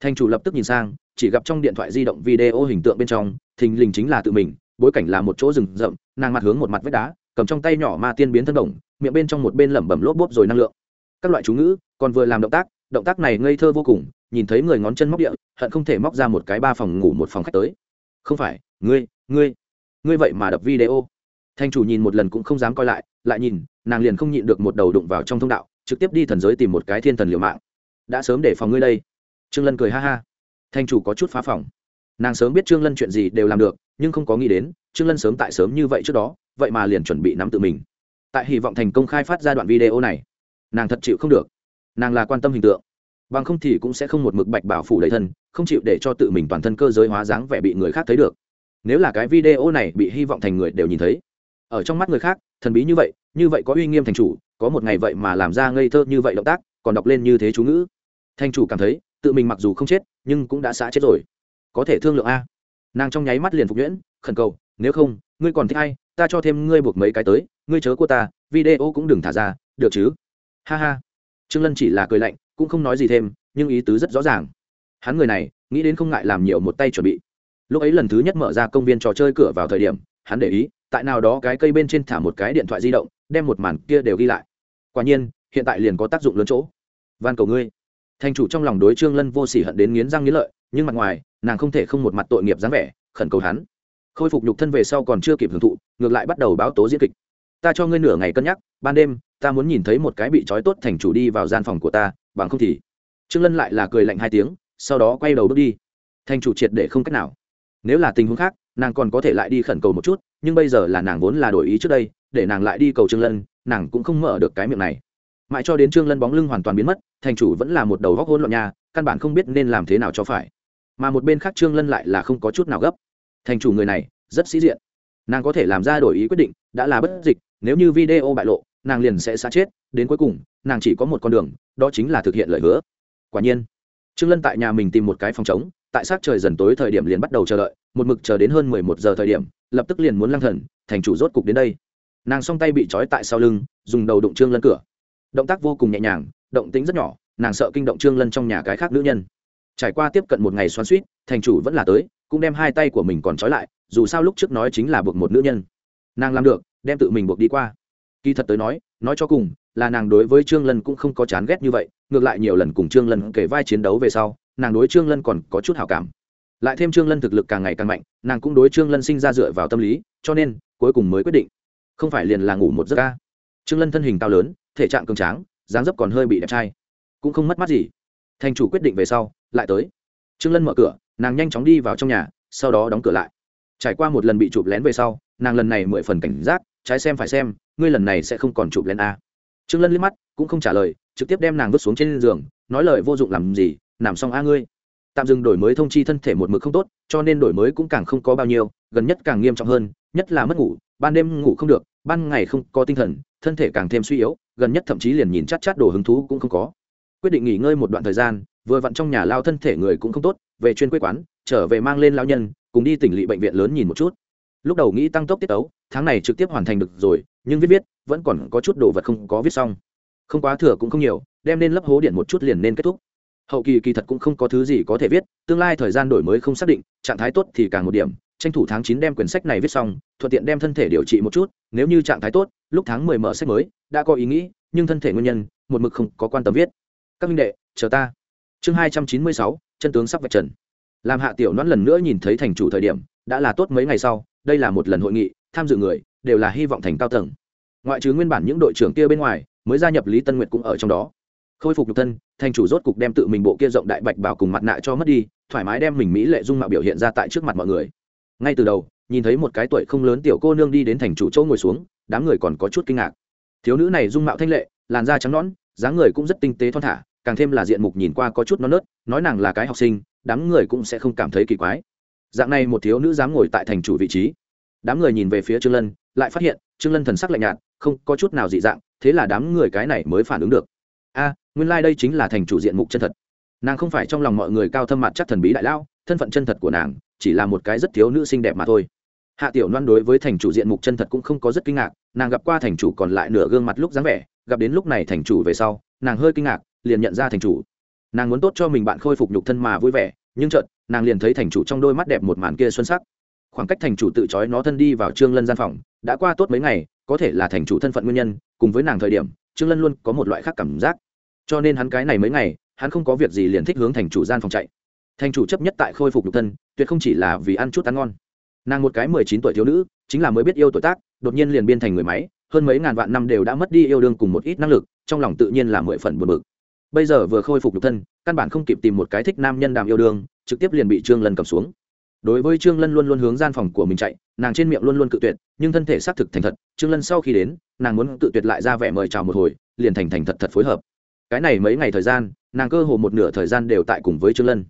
Thành chủ lập tức nhìn sang, chỉ gặp trong điện thoại di động video hình tượng bên trong, thình lình chính là tự mình, bối cảnh là một chỗ rừng rậm, nàng mặt hướng một mặt vách đá, cầm trong tay nhỏ ma tiên biến thân đồng, miệng bên trong một bên lẩm bẩm lốp bốp rồi năng lượng. Các loại chú ngữ, còn vừa làm động tác động tác này ngây thơ vô cùng nhìn thấy người ngón chân móc địa, hận không thể móc ra một cái ba phòng ngủ một phòng khách tới. Không phải, ngươi ngươi ngươi vậy mà đập video. Thanh chủ nhìn một lần cũng không dám coi lại lại nhìn, nàng liền không nhịn được một đầu đụng vào trong thông đạo, trực tiếp đi thần giới tìm một cái thiên thần liều mạng. Đã sớm để phòng ngươi đây. Trương lân cười ha ha. Thanh chủ có chút phá phòng. Nàng sớm biết trương lân chuyện gì đều làm được, nhưng không có nghĩ đến, trương lân sớm tại sớm như vậy trước đó, vậy mà liền chuẩn bị nắm tự mình. Tại hy vọng thành công khai phát ra đoạn video này, nàng thật chịu không được. Nàng là quan tâm hình tượng bằng không thì cũng sẽ không một mực bạch bảo phủ đầy thân, không chịu để cho tự mình toàn thân cơ giới hóa dáng vẻ bị người khác thấy được. Nếu là cái video này bị hy vọng thành người đều nhìn thấy. Ở trong mắt người khác, thần bí như vậy như vậy có uy nghiêm thành chủ, có một ngày vậy mà làm ra ngây thơ như vậy động tác, còn đọc lên như thế chú ngữ. Thành chủ cảm thấy, tự mình mặc dù không chết, nhưng cũng đã xã chết rồi. Có thể thương lượng a. Nàng trong nháy mắt liền phục nhuyễn, khẩn cầu, nếu không, ngươi còn thích ai? ta cho thêm ngươi buộc mấy cái tới, ngươi chớ của ta, video cũng đừng thả ra, được chứ? Ha ha. Trương lân chỉ là cười lạnh cũng không nói gì thêm, nhưng ý tứ rất rõ ràng. Hắn người này, nghĩ đến không ngại làm nhiều một tay chuẩn bị. Lúc ấy lần thứ nhất mở ra công viên trò chơi cửa vào thời điểm, hắn để ý, tại nào đó cái cây bên trên thả một cái điện thoại di động, đem một màn kia đều ghi lại. Quả nhiên, hiện tại liền có tác dụng lớn chỗ. Van cầu ngươi. Thành chủ trong lòng đối trương lân vô sỉ hận đến nghiến răng nghiến lợi, nhưng mặt ngoài, nàng không thể không một mặt tội nghiệp dáng vẻ, khẩn cầu hắn. Khôi phục nhục thân về sau còn chưa kịp hưởng thụ, ngược lại bắt đầu báo tố diễn kịch ta cho ngươi nửa ngày cân nhắc, ban đêm, ta muốn nhìn thấy một cái bị trói tốt thành chủ đi vào gian phòng của ta, bằng không thì trương lân lại là cười lạnh hai tiếng, sau đó quay đầu bước đi. Thành chủ triệt để không cách nào. Nếu là tình huống khác, nàng còn có thể lại đi khẩn cầu một chút, nhưng bây giờ là nàng vốn là đổi ý trước đây, để nàng lại đi cầu trương lân, nàng cũng không mở được cái miệng này. Mãi cho đến trương lân bóng lưng hoàn toàn biến mất, thành chủ vẫn là một đầu góc hôn loạn nhà căn bản không biết nên làm thế nào cho phải. Mà một bên khác trương lân lại là không có chút nào gấp. Thành chủ người này, rất sĩ diện nàng có thể làm ra đổi ý quyết định, đã là bất dịch, nếu như video bại lộ, nàng liền sẽ xa chết, đến cuối cùng, nàng chỉ có một con đường, đó chính là thực hiện lời hứa. Quả nhiên, trương lân tại nhà mình tìm một cái phòng trống, tại sát trời dần tối thời điểm liền bắt đầu chờ đợi, một mực chờ đến hơn mười một giờ thời điểm, lập tức liền muốn lăng thần, thành chủ rốt cục đến đây. Nàng song tay bị trói tại sau lưng, dùng đầu đụng trương lân cửa. Động tác vô cùng nhẹ nhàng, động tính rất nhỏ, nàng sợ kinh động trương lân trong nhà cái khác nữ nhân trải qua tiếp cận một ngày xoắn suýt thành chủ vẫn là tới, cũng đem hai tay của mình còn trói lại, dù sao lúc trước nói chính là buộc một nữ nhân. Nàng làm được, đem tự mình buộc đi qua. Kỳ thật tới nói nói cho cùng, là nàng đối với trương lân cũng không có chán ghét như vậy, ngược lại nhiều lần cùng trương lân kể vai chiến đấu về sau, nàng đối trương lân còn có chút hảo cảm. Lại thêm trương lân thực lực càng ngày càng mạnh, nàng cũng đối trương lân sinh ra dựa vào tâm lý, cho nên, cuối cùng mới quyết định, không phải liền là ngủ một giấc ca. Trương lân thân hình cao lớn, thể trạng cường tráng, dáng dấp còn hơi bị đẹp trai. Cũng không mất mát gì thành chủ quyết định về sau, lại tới. Trương lân mở cửa, nàng nhanh chóng đi vào trong nhà, sau đó đóng cửa lại. Trải qua một lần bị chụp lén về sau, nàng lần này mười phần cảnh giác, trái xem phải xem, ngươi lần này sẽ không còn chụp lén a. Trương lân liếc mắt, cũng không trả lời, trực tiếp đem nàng vứt xuống trên giường, nói lời vô dụng làm gì, nằm xong a ngươi. Tạm dừng đổi mới thông chi thân thể một mực không tốt, cho nên đổi mới cũng càng không có bao nhiêu, gần nhất càng nghiêm trọng hơn, nhất là mất ngủ, ban đêm ngủ không được, ban ngày không có tinh thần, thân thể càng thêm suy yếu, gần nhất thậm chí liền nhìn chát chát đồ hứng thú cũng không có quyết định nghỉ ngơi một đoạn thời gian, vừa vặn trong nhà lao thân thể người cũng không tốt, về chuyên quê quán, trở về mang lên lao nhân, cùng đi tỉnh lỵ bệnh viện lớn nhìn một chút. Lúc đầu nghĩ tăng tốc tiết tấu, tháng này trực tiếp hoàn thành được rồi, nhưng viết viết, vẫn còn có chút đồ vật không có viết xong. Không quá thừa cũng không nhiều, đem nên lấp hố điện một chút liền nên kết thúc. Hậu kỳ kỳ thật cũng không có thứ gì có thể viết, tương lai thời gian đổi mới không xác định, trạng thái tốt thì càng một điểm. Tranh thủ tháng chín đem quyển sách này viết xong, thuận tiện đem thân thể điều trị một chút, nếu như trạng thái tốt, lúc tháng mười mở sách mới, đã có ý nghĩ, nhưng thân thể nguyên nhân, một mực không có quan tâm viết các minh đệ, chờ ta. Chương hai trăm chín mươi sáu, chân tướng sắp vạch trần. Làm hạ tiểu noãn lần nữa nhìn thấy thành chủ thời điểm, đã là tốt mấy ngày sau, đây là một lần hội nghị, tham dự người, đều là hy vọng thành cao tầng. Ngoại trừ nguyên bản những đội trưởng kia bên ngoài, mới gia nhập lý tân nguyệt cũng ở trong đó. Khôi phục nhục thân, thành chủ rốt cục đem tự mình bộ kia rộng đại bạch bảo cùng mặt nạ cho mất đi, thoải mái đem mình mỹ lệ dung mạo biểu hiện ra tại trước mặt mọi người. Ngay từ đầu, nhìn thấy một cái tuổi không lớn tiểu cô nương đi đến thành chủ châu ngồi xuống, đám người còn có chút kinh ngạc. Thiếu nữ này dung mạo thanh lệ, làn da trắng nõn, dáng người cũng rất tinh tế thon thả càng thêm là diện mục nhìn qua có chút non nớt, nói nàng là cái học sinh, đám người cũng sẽ không cảm thấy kỳ quái. Dạng này một thiếu nữ dám ngồi tại thành chủ vị trí. Đám người nhìn về phía trương lân, lại phát hiện, trương lân thần sắc lạnh nhạt, không có chút nào dị dạng, thế là đám người cái này mới phản ứng được. A, nguyên lai、like、đây chính là thành chủ diện mục chân thật. Nàng không phải trong lòng mọi người cao thâm mặt chắc thần bí đại lao thân phận chân thật của nàng, chỉ là một cái rất thiếu nữ xinh đẹp mà thôi. Hạ tiểu loan đối với thành chủ diện mục chân thật cũng không có rất kinh ngạc, nàng gặp qua thành chủ còn lại nửa gương mặt lúc dáng vẻ, gặp đến lúc này thành chủ về sau, nàng hơi kinh ngạc liền nhận ra thành chủ. Nàng muốn tốt cho mình bạn khôi phục nhục thân mà vui vẻ, nhưng chợt, nàng liền thấy thành chủ trong đôi mắt đẹp một màn kia xuân sắc. Khoảng cách thành chủ tự trói nó thân đi vào trương lân gian phòng, đã qua tốt mấy ngày, có thể là thành chủ thân phận nguyên nhân, cùng với nàng thời điểm, trương lân luôn có một loại khác cảm giác. Cho nên hắn cái này mấy ngày, hắn không có việc gì liền thích hướng thành chủ gian phòng chạy. Thành chủ chấp nhất tại khôi phục nhục thân, tuyệt không chỉ là vì ăn chút ăn ngon. Nàng một cái mười chín tuổi thiếu nữ, chính là mới biết yêu tuổi tác, đột nhiên liền biên thành người máy, hơn mấy ngàn vạn năm đều đã mất đi yêu đương cùng một ít năng lực, trong lòng tự nhiên là mười phần buồn bực bây giờ vừa khôi phục nhục thân, căn bản không kịp tìm một cái thích nam nhân đàm yêu đương, trực tiếp liền bị trương lân cầm xuống. Đối với trương lân luôn luôn hướng gian phòng của mình chạy, nàng trên miệng luôn luôn cự tuyệt, nhưng thân thể xác thực thành thật, trương lân sau khi đến, nàng muốn cự tuyệt lại ra vẻ mời chào một hồi, liền thành thành thật thật phối hợp. Cái này mấy ngày thời gian, nàng cơ hồ một nửa thời gian đều tại cùng với trương lân.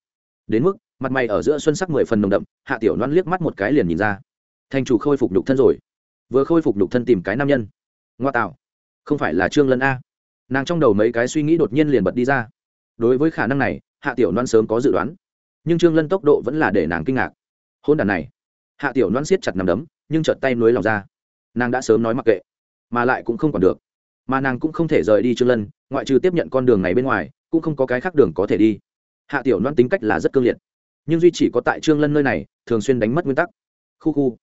Đến mức, mặt mày ở giữa xuân sắc mười phần nồng đậm, hạ tiểu loan liếc mắt một cái liền nhìn ra. Thành chủ khôi phục nhục thân rồi. Vừa khôi phục nhục thân tìm cái nam nhân. Ngoa tạo. Không phải là trương lân a nàng trong đầu mấy cái suy nghĩ đột nhiên liền bật đi ra. Đối với khả năng này, hạ tiểu loan sớm có dự đoán. Nhưng trương lân tốc độ vẫn là để nàng kinh ngạc. Hôn đàn này. Hạ tiểu loan siết chặt nằm đấm, nhưng chợt tay nối lòng ra. Nàng đã sớm nói mặc kệ, mà lại cũng không còn được. Mà nàng cũng không thể rời đi trương lân, ngoại trừ tiếp nhận con đường này bên ngoài, cũng không có cái khác đường có thể đi. Hạ tiểu loan tính cách là rất cương liệt, nhưng duy chỉ có tại trương lân nơi này, thường xuyên đánh mất nguyên tắc. Khu khu.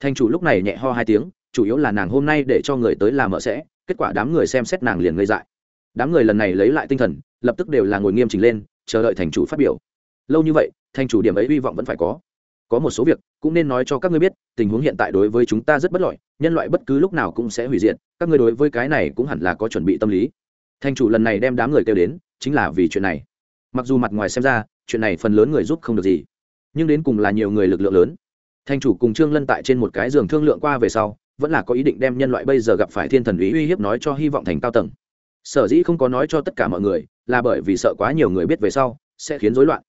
Thành chủ lúc này nhẹ ho hai tiếng, chủ yếu là nàng hôm nay để cho người tới làm mợ sẽ, kết quả đám người xem xét nàng liền ngây dại đám người lần này lấy lại tinh thần, lập tức đều là ngồi nghiêm chỉnh lên, chờ đợi thành chủ phát biểu. Lâu như vậy, thành chủ điểm ấy hy vọng vẫn phải có. Có một số việc cũng nên nói cho các ngươi biết, tình huống hiện tại đối với chúng ta rất bất lợi, nhân loại bất cứ lúc nào cũng sẽ hủy diệt, các ngươi đối với cái này cũng hẳn là có chuẩn bị tâm lý. Thành chủ lần này đem đám người kêu đến, chính là vì chuyện này. Mặc dù mặt ngoài xem ra, chuyện này phần lớn người giúp không được gì, nhưng đến cùng là nhiều người lực lượng lớn. Thành chủ cùng trương lân tại trên một cái giường thương lượng qua về sau, vẫn là có ý định đem nhân loại bây giờ gặp phải thiên thần ý uy hiếp nói cho hy vọng thành cao tầng sở dĩ không có nói cho tất cả mọi người, là bởi vì sợ quá nhiều người biết về sau, sẽ khiến rối loạn.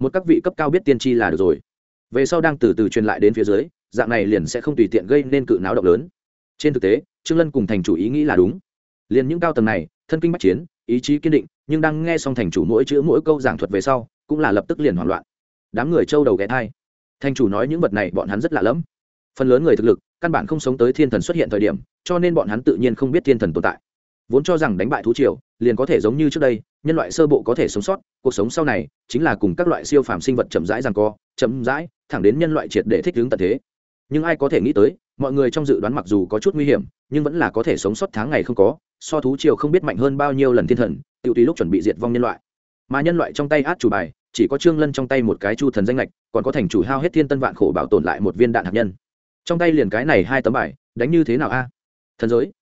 Một các vị cấp cao biết tiên tri là được rồi. Về sau đang từ từ truyền lại đến phía dưới, dạng này liền sẽ không tùy tiện gây nên cự náo động lớn. Trên thực tế, trương lân cùng thành chủ ý nghĩ là đúng. Liền những cao tầng này, thân kinh bắc chiến, ý chí kiên định, nhưng đang nghe xong thành chủ mỗi chữ mỗi câu giảng thuật về sau, cũng là lập tức liền hoảng loạn. Đám người trâu đầu ghé thai. Thành chủ nói những vật này bọn hắn rất lạ lẫm. Phần lớn người thực lực, căn bản không sống tới thiên thần xuất hiện thời điểm, cho nên bọn hắn tự nhiên không biết thiên thần tồn tại vốn cho rằng đánh bại thú triều liền có thể giống như trước đây, nhân loại sơ bộ có thể sống sót, cuộc sống sau này chính là cùng các loại siêu phàm sinh vật chậm rãi rằng co, chậm rãi thẳng đến nhân loại triệt để thích ứng tận thế. Nhưng ai có thể nghĩ tới, mọi người trong dự đoán mặc dù có chút nguy hiểm, nhưng vẫn là có thể sống sót tháng ngày không có, so thú triều không biết mạnh hơn bao nhiêu lần thiên thần tự tùy lúc chuẩn bị diệt vong nhân loại. Mà nhân loại trong tay át chủ bài, chỉ có trương lân trong tay một cái chu thần danh lệch còn có thành chủ hao hết thiên tân vạn khổ bảo tồn lại một viên đạn hạt nhân. Trong tay liền cái này hai tấm bài, đánh như thế nào a? Thần giới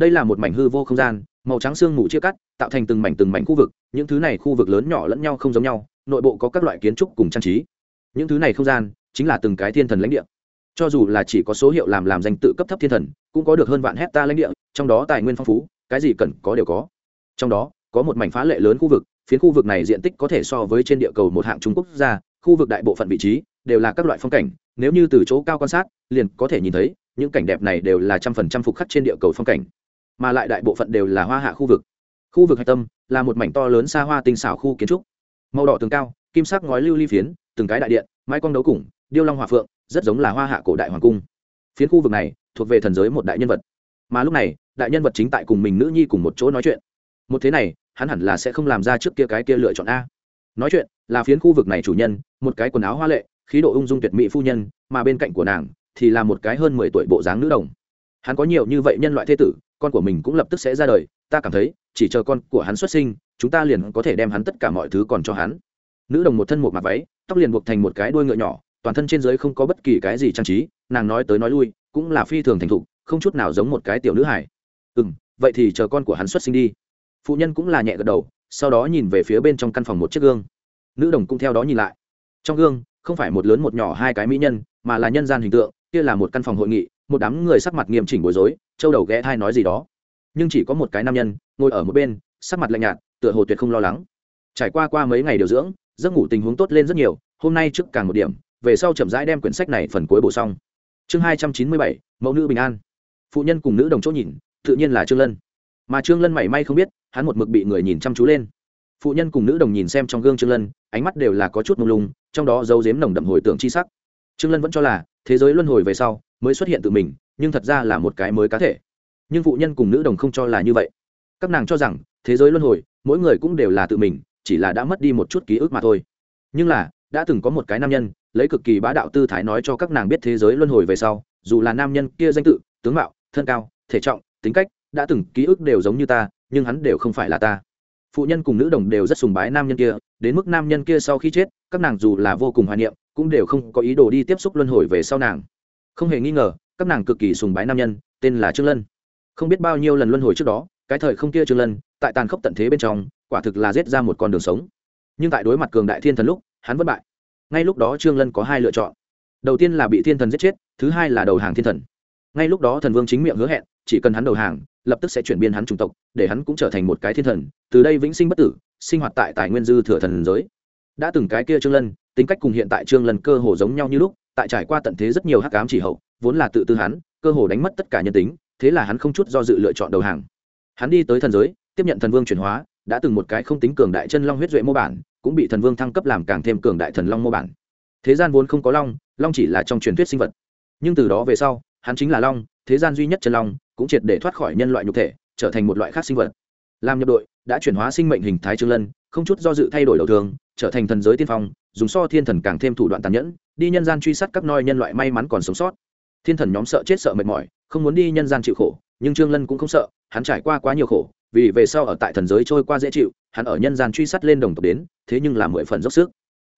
đây là một mảnh hư vô không gian, màu trắng xương mù chia cắt, tạo thành từng mảnh từng mảnh khu vực, những thứ này khu vực lớn nhỏ lẫn nhau không giống nhau, nội bộ có các loại kiến trúc cùng trang trí. Những thứ này không gian chính là từng cái thiên thần lãnh địa. Cho dù là chỉ có số hiệu làm làm danh tự cấp thấp thiên thần, cũng có được hơn vạn hecta lãnh địa, trong đó tài nguyên phong phú, cái gì cần có đều có. Trong đó, có một mảnh phá lệ lớn khu vực, phiến khu vực này diện tích có thể so với trên địa cầu một hạng trung quốc gia khu vực đại bộ phận vị trí đều là các loại phong cảnh, nếu như từ chỗ cao quan sát, liền có thể nhìn thấy, những cảnh đẹp này đều là trăm phần trăm phục khắc trên địa cầu phong cảnh mà lại đại bộ phận đều là hoa hạ khu vực. Khu vực hạch tâm là một mảnh to lớn xa hoa tinh xảo khu kiến trúc. Màu đỏ tường cao, kim sắc ngói lưu ly phiến, từng cái đại điện, mái quang đấu củng điêu long hòa phượng, rất giống là hoa hạ cổ đại hoàng cung. Phiến khu vực này thuộc về thần giới một đại nhân vật. Mà lúc này, đại nhân vật chính tại cùng mình nữ nhi cùng một chỗ nói chuyện. Một thế này, hắn hẳn là sẽ không làm ra trước kia cái kia lựa chọn a. Nói chuyện là phiến khu vực này chủ nhân, một cái quần áo hoa lệ, khí độ ung dung tuyệt mỹ phu nhân, mà bên cạnh của nàng thì là một cái hơn mười tuổi bộ dáng nữ đồng. Hắn có nhiều như vậy nhân loại thế tử con của mình cũng lập tức sẽ ra đời, ta cảm thấy, chỉ chờ con của hắn xuất sinh, chúng ta liền có thể đem hắn tất cả mọi thứ còn cho hắn. Nữ đồng một thân một mặt váy, tóc liền buộc thành một cái đuôi ngựa nhỏ, toàn thân trên dưới không có bất kỳ cái gì trang trí, nàng nói tới nói lui, cũng là phi thường thành thục, không chút nào giống một cái tiểu nữ hải ừ m vậy thì chờ con của hắn xuất sinh đi. Phụ nhân cũng là nhẹ gật đầu, sau đó nhìn về phía bên trong căn phòng một chiếc gương. Nữ đồng cũng theo đó nhìn lại. Trong gương, không phải một lớn một nhỏ hai cái mỹ nhân, mà là nhân gian hình tượng, kia là một căn phòng hội nghị một đám người sắc mặt nghiêm chỉnh bối rối, châu đầu ghé thai nói gì đó. Nhưng chỉ có một cái nam nhân, ngồi ở một bên, sắc mặt lạnh nhạt, tựa hồ tuyệt không lo lắng. Trải qua qua mấy ngày điều dưỡng, giấc ngủ tình huống tốt lên rất nhiều, hôm nay trước càng một điểm, về sau chậm rãi đem quyển sách này phần cuối bổ xong. Chương hai trăm chín mươi bảy, mẫu nữ bình an. Phụ nhân cùng nữ đồng chỗ nhìn, tự nhiên là trương lân. Mà trương lân mảy may không biết, hắn một mực bị người nhìn chăm chú lên. Phụ nhân cùng nữ đồng nhìn xem trong gương trương lân, ánh mắt đều là có chút mông lung, trong đó dấu dếm nồng đậm hồi tưởng chi sắc. Trương lân vẫn cho là thế giới luân hồi về sau mới xuất hiện tự mình, nhưng thật ra là một cái mới cá thể. Nhưng phụ nhân cùng nữ đồng không cho là như vậy. Các nàng cho rằng, thế giới luân hồi, mỗi người cũng đều là tự mình, chỉ là đã mất đi một chút ký ức mà thôi. Nhưng là, đã từng có một cái nam nhân, lấy cực kỳ bá đạo tư thái nói cho các nàng biết thế giới luân hồi về sau, dù là nam nhân kia danh tự, tướng mạo, thân cao, thể trọng, tính cách, đã từng ký ức đều giống như ta, nhưng hắn đều không phải là ta. Phụ nhân cùng nữ đồng đều rất sùng bái nam nhân kia, đến mức nam nhân kia sau khi chết, các nàng dù là vô cùng hoài niệm cũng đều không có ý đồ đi tiếp xúc luân hồi về sau nàng. Không hề nghi ngờ, các nàng cực kỳ sùng bái nam nhân, tên là trương lân. Không biết bao nhiêu lần luân hồi trước đó, cái thời không kia trương lân, tại tàn khốc tận thế bên trong, quả thực là giết ra một con đường sống. Nhưng tại đối mặt cường đại thiên thần lúc, hắn vẫn bại. Ngay lúc đó trương lân có hai lựa chọn. Đầu tiên là bị thiên thần giết chết, thứ hai là đầu hàng thiên thần. Ngay lúc đó thần vương chính miệng hứa hẹn, chỉ cần hắn đầu hàng, lập tức sẽ chuyển biến hắn chủng tộc, để hắn cũng trở thành một cái thiên thần, từ đây vĩnh sinh bất tử, sinh hoạt tại tài nguyên dư thừa thần giới đã từng cái kia trương lân, tính cách cùng hiện tại trương lân cơ hồ giống nhau như lúc, tại trải qua tận thế rất nhiều hắc ám chỉ hậu, vốn là tự tư hắn, cơ hồ đánh mất tất cả nhân tính, thế là hắn không chút do dự lựa chọn đầu hàng. Hắn đi tới thần giới, tiếp nhận thần vương chuyển hóa, đã từng một cái không tính cường đại chân long huyết duệ mô bản, cũng bị thần vương thăng cấp làm càng thêm cường đại thần long mô bản. Thế gian vốn không có long long chỉ là trong truyền thuyết sinh vật. Nhưng từ đó về sau, hắn chính là long, thế gian duy nhất chân long, cũng triệt để thoát khỏi nhân loại nhục thể, trở thành một loại khác sinh vật. Làm nhập đội, đã chuyển hóa sinh mệnh hình thái trương lân không chút do dự thay đổi đầu thường, trở thành thần giới tiên phong, dùng so thiên thần càng thêm thủ đoạn tàn nhẫn, đi nhân gian truy sát các noi nhân loại may mắn còn sống sót. Thiên thần nhóm sợ chết sợ mệt mỏi, không muốn đi nhân gian chịu khổ, nhưng trương lân cũng không sợ, hắn trải qua quá nhiều khổ, vì về sau ở tại thần giới trôi qua dễ chịu, hắn ở nhân gian truy sát lên đồng tộc đến, thế nhưng là mười phần dốc sức.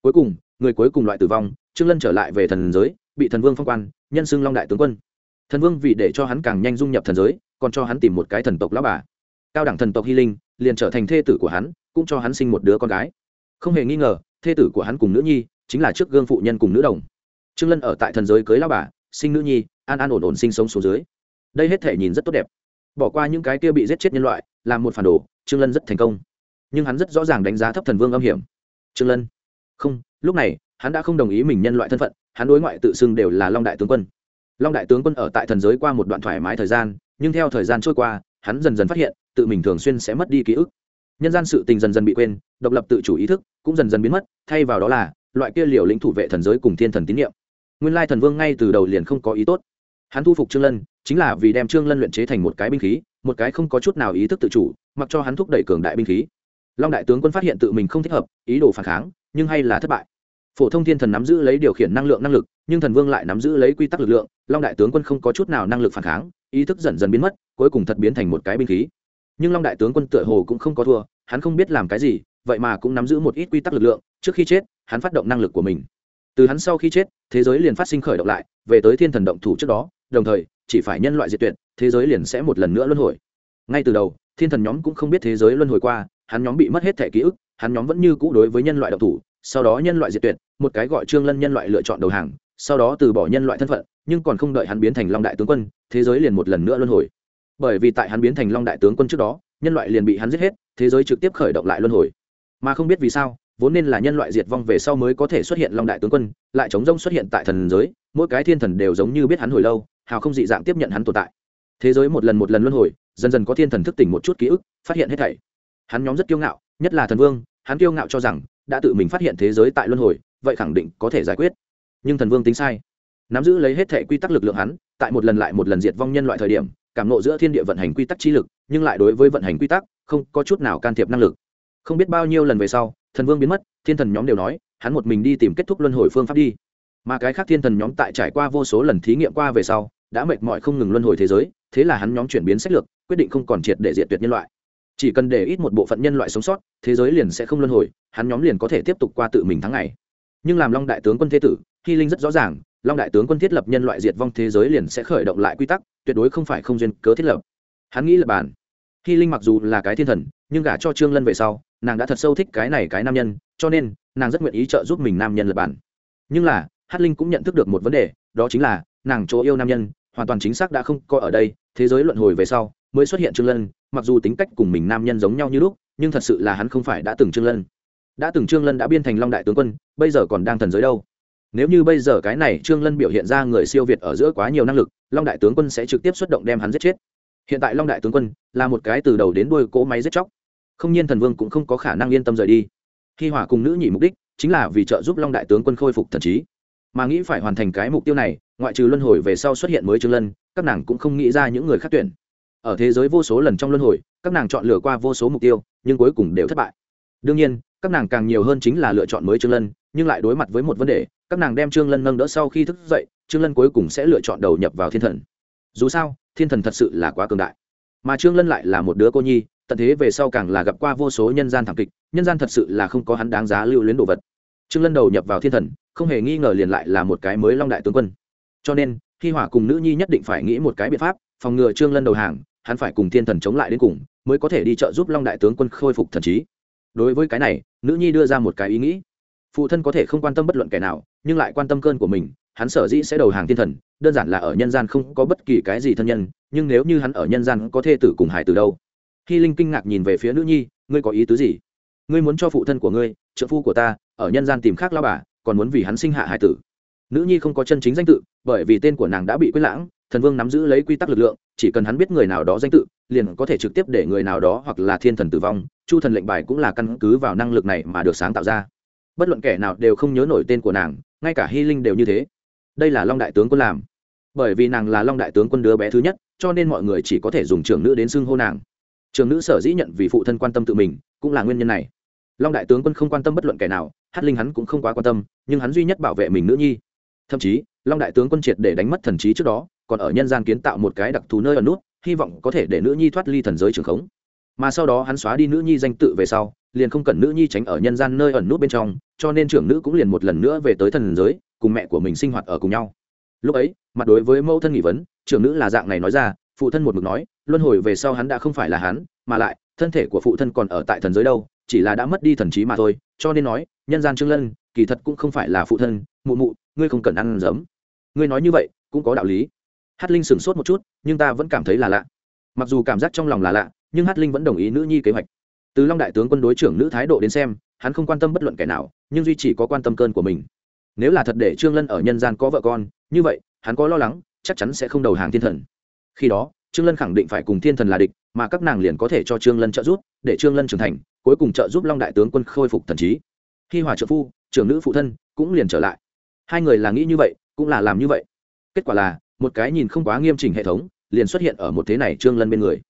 Cuối cùng, người cuối cùng loại tử vong, trương lân trở lại về thần giới, bị thần vương phong quan, nhân xưng long đại tướng quân. Thần vương vì để cho hắn càng nhanh dung nhập thần giới, còn cho hắn tìm một cái thần tộc lão bà. Cao đẳng thần tộc hy linh, liền trở thành thê tử của hắn cũng cho hắn sinh một đứa con gái. Không hề nghi ngờ, thê tử của hắn cùng nữ nhi chính là trước gương phụ nhân cùng nữ đồng. Trương lân ở tại thần giới cưới lão bà, sinh nữ nhi, an an ổn ổn sinh sống xuống dưới. Đây hết thể nhìn rất tốt đẹp. Bỏ qua những cái kia bị giết chết nhân loại, làm một phản đồ, trương lân rất thành công. Nhưng hắn rất rõ ràng đánh giá thấp thần vương âm hiểm. Trương lân, không, lúc này, hắn đã không đồng ý mình nhân loại thân phận, hắn đối ngoại tự xưng đều là long đại tướng quân. Long đại tướng quân ở tại thần giới qua một đoạn thoải mái thời gian, nhưng theo thời gian trôi qua, hắn dần dần phát hiện, tự mình thường xuyên sẽ mất đi ký ức nhân gian sự tình dần dần bị quên, độc lập tự chủ ý thức cũng dần dần biến mất, thay vào đó là loại kia liều lĩnh thủ vệ thần giới cùng thiên thần tín nhiệm nguyên lai thần vương ngay từ đầu liền không có ý tốt. Hắn thu phục trương lân, chính là vì đem trương lân luyện chế thành một cái binh khí, một cái không có chút nào ý thức tự chủ, mặc cho hắn thúc đẩy cường đại binh khí. Long đại tướng quân phát hiện tự mình không thích hợp, ý đồ phản kháng, nhưng hay là thất bại. Phổ thông thiên thần nắm giữ lấy điều khiển năng lượng năng lực, nhưng thần vương lại nắm giữ lấy quy tắc lực lượng, long đại tướng quân không có chút nào năng lực phản kháng, ý thức dần dần biến mất, cuối cùng thật biến thành một cái binh khí. Nhưng long đại tướng quân tựa hồ cũng không có thua hắn không biết làm cái gì, vậy mà cũng nắm giữ một ít quy tắc lực lượng, trước khi chết, hắn phát động năng lực của mình. Từ hắn sau khi chết, thế giới liền phát sinh khởi động lại, về tới thiên thần động thủ trước đó, đồng thời, chỉ phải nhân loại diệt tuyệt, thế giới liền sẽ một lần nữa luân hồi. Ngay từ đầu, thiên thần nhóm cũng không biết thế giới luân hồi qua, hắn nhóm bị mất hết thẻ ký ức, hắn nhóm vẫn như cũ đối với nhân loại động thủ, sau đó nhân loại diệt tuyệt, một cái gọi trương lân nhân loại lựa chọn đầu hàng, sau đó từ bỏ nhân loại thân phận, nhưng còn không đợi hắn biến thành long đại tướng quân, thế giới liền một lần nữa luân hồi. Bởi vì tại hắn biến thành long đại tướng quân trước đó nhân loại liền bị hắn giết hết, thế giới trực tiếp khởi động lại luân hồi. Mà không biết vì sao, vốn nên là nhân loại diệt vong về sau mới có thể xuất hiện long đại tướng quân, lại chống rông xuất hiện tại thần giới, mỗi cái thiên thần đều giống như biết hắn hồi lâu, hào không dị dạng tiếp nhận hắn tồn tại. Thế giới một lần một lần luân hồi, dần dần có thiên thần thức tỉnh một chút ký ức, phát hiện hết thảy. Hắn nhóm rất kiêu ngạo, nhất là thần vương, hắn kiêu ngạo cho rằng, đã tự mình phát hiện thế giới tại luân hồi, vậy khẳng định có thể giải quyết. Nhưng thần vương tính sai. Nắm giữ lấy hết thể quy tắc lực lượng hắn, tại một lần lại một lần diệt vong nhân loại thời điểm, cảm nộ giữa thiên địa vận hành quy tắc chi lực nhưng lại đối với vận hành quy tắc không có chút nào can thiệp năng lực. Không biết bao nhiêu lần về sau, thần vương biến mất, thiên thần nhóm đều nói, hắn một mình đi tìm kết thúc luân hồi phương pháp đi. Mà cái khác thiên thần nhóm tại trải qua vô số lần thí nghiệm qua về sau, đã mệt mỏi không ngừng luân hồi thế giới, thế là hắn nhóm chuyển biến sách lược, quyết định không còn triệt để diệt tuyệt nhân loại. Chỉ cần để ít một bộ phận nhân loại sống sót, thế giới liền sẽ không luân hồi, hắn nhóm liền có thể tiếp tục qua tự mình tháng ngày. Nhưng làm long đại tướng quân thế tử, hy linh rất rõ ràng, long đại tướng quân thiết lập nhân loại diệt vong thế giới liền sẽ khởi động lại quy tắc, tuyệt đối không phải không duyên cớ thiết lập hắn nghĩ là bản hy linh mặc dù là cái thiên thần, nhưng gả cho trương lân về sau, nàng đã thật sâu thích cái này cái nam nhân, cho nên nàng rất nguyện ý trợ giúp mình nam nhân lập bản nhưng là, hát linh cũng nhận thức được một vấn đề, đó chính là nàng chỗ yêu nam nhân, hoàn toàn chính xác đã không có ở đây, thế giới luận hồi về sau mới xuất hiện trương lân, mặc dù tính cách cùng mình nam nhân giống nhau như lúc, nhưng thật sự là hắn không phải đã từng trương lân. Đã từng trương lân đã biên thành long đại tướng quân, bây giờ còn đang thần giới đâu. Nếu như bây giờ cái này trương lân biểu hiện ra người siêu việt ở giữa quá nhiều năng lực, long đại tướng quân sẽ trực tiếp xuất động đem hắn giết chết hiện tại long đại tướng quân là một cái từ đầu đến đuôi cỗ máy giết chóc. Không nhiên thần vương cũng không có khả năng yên tâm rời đi. Khi hỏa cùng nữ nhị mục đích chính là vì trợ giúp long đại tướng quân khôi phục thần trí. Mà nghĩ phải hoàn thành cái mục tiêu này, ngoại trừ luân hồi về sau xuất hiện mới trương lân, các nàng cũng không nghĩ ra những người khác tuyển. Ở thế giới vô số lần trong luân hồi, các nàng chọn lựa qua vô số mục tiêu, nhưng cuối cùng đều thất bại. Đương nhiên, các nàng càng nhiều hơn chính là lựa chọn mới trương lân, nhưng lại đối mặt với một vấn đề, các nàng đem trương lân nâng đỡ sau khi thức dậy, trương lân cuối cùng sẽ lựa chọn đầu nhập vào thiên thần. Dù sao thiên thần thật sự là quá cường đại. Mà trương lân lại là một đứa cô nhi, tận thế về sau càng là gặp qua vô số nhân gian thảm kịch, nhân gian thật sự là không có hắn đáng giá lưu luyến đồ vật. Trương lân đầu nhập vào thiên thần, không hề nghi ngờ liền lại là một cái mới long đại tướng quân. Cho nên, khi hỏa cùng nữ nhi nhất định phải nghĩ một cái biện pháp, phòng ngừa trương lân đầu hàng, hắn phải cùng thiên thần chống lại đến cùng, mới có thể đi trợ giúp long đại tướng quân khôi phục thần trí. Đối với cái này, nữ nhi đưa ra một cái ý nghĩ phụ thân có thể không quan tâm bất luận kẻ nào, nhưng lại quan tâm cơn của mình, hắn sở dĩ sẽ đầu hàng thiên thần, đơn giản là ở nhân gian không có bất kỳ cái gì thân nhân, nhưng nếu như hắn ở nhân gian có thê tử cùng hải từ đâu? Khi linh kinh ngạc nhìn về phía nữ nhi, ngươi có ý tứ gì? Ngươi muốn cho phụ thân của ngươi, trợ phu của ta, ở nhân gian tìm khác lao bà, còn muốn vì hắn sinh hạ hải tử. Nữ nhi không có chân chính danh tự, bởi vì tên của nàng đã bị quyết lãng, thần vương nắm giữ lấy quy tắc lực lượng, chỉ cần hắn biết người nào đó danh tự, liền có thể trực tiếp để người nào đó hoặc là thiên thần tử vong, chu thần lệnh bài cũng là căn cứ vào năng lực này mà được sáng tạo ra bất luận kẻ nào đều không nhớ nổi tên của nàng, ngay cả hy linh đều như thế. Đây là long đại tướng quân làm. Bởi vì nàng là long đại tướng quân đứa bé thứ nhất, cho nên mọi người chỉ có thể dùng trưởng nữ đến xưng hô nàng. Trường nữ sở dĩ nhận vì phụ thân quan tâm tự mình, cũng là nguyên nhân này. Long đại tướng quân không quan tâm bất luận kẻ nào, hát linh hắn cũng không quá quan tâm, nhưng hắn duy nhất bảo vệ mình nữ nhi. Thậm chí, long đại tướng quân triệt để đánh mất thần trí trước đó, còn ở nhân gian kiến tạo một cái đặc thù nơi ở nút, hy vọng có thể để nữ nhi thoát ly thần giới trường khống mà sau đó hắn xóa đi nữ nhi danh tự về sau, liền không cần nữ nhi tránh ở nhân gian nơi ẩn nút bên trong, cho nên trưởng nữ cũng liền một lần nữa về tới thần giới, cùng mẹ của mình sinh hoạt ở cùng nhau. Lúc ấy, mặt đối với mẫu thân nghị vấn, trưởng nữ là dạng này nói ra, phụ thân một mực nói, luân hồi về sau hắn đã không phải là hắn, mà lại, thân thể của phụ thân còn ở tại thần giới đâu, chỉ là đã mất đi thần trí mà thôi, cho nên nói, nhân gian trương lân, kỳ thật cũng không phải là phụ thân, mụ mụ, ngươi không cần ăn giấm. Ngươi nói như vậy, cũng có đạo lý. Hát linh sửng sốt một chút, nhưng ta vẫn cảm thấy là lạ. Mặc dù cảm giác trong lòng là lạ nhưng hát linh vẫn đồng ý nữ nhi kế hoạch từ long đại tướng quân đối trưởng nữ thái độ đến xem hắn không quan tâm bất luận kẻ nào nhưng duy chỉ có quan tâm cơn của mình nếu là thật để trương lân ở nhân gian có vợ con như vậy hắn có lo lắng chắc chắn sẽ không đầu hàng thiên thần khi đó trương lân khẳng định phải cùng thiên thần là địch mà các nàng liền có thể cho trương lân trợ giúp để trương lân trưởng thành cuối cùng trợ giúp long đại tướng quân khôi phục thần trí khi hòa trợ phu trưởng nữ phụ thân cũng liền trở lại hai người là nghĩ như vậy cũng là làm như vậy kết quả là một cái nhìn không quá nghiêm chỉnh hệ thống liền xuất hiện ở một thế này trương lân bên người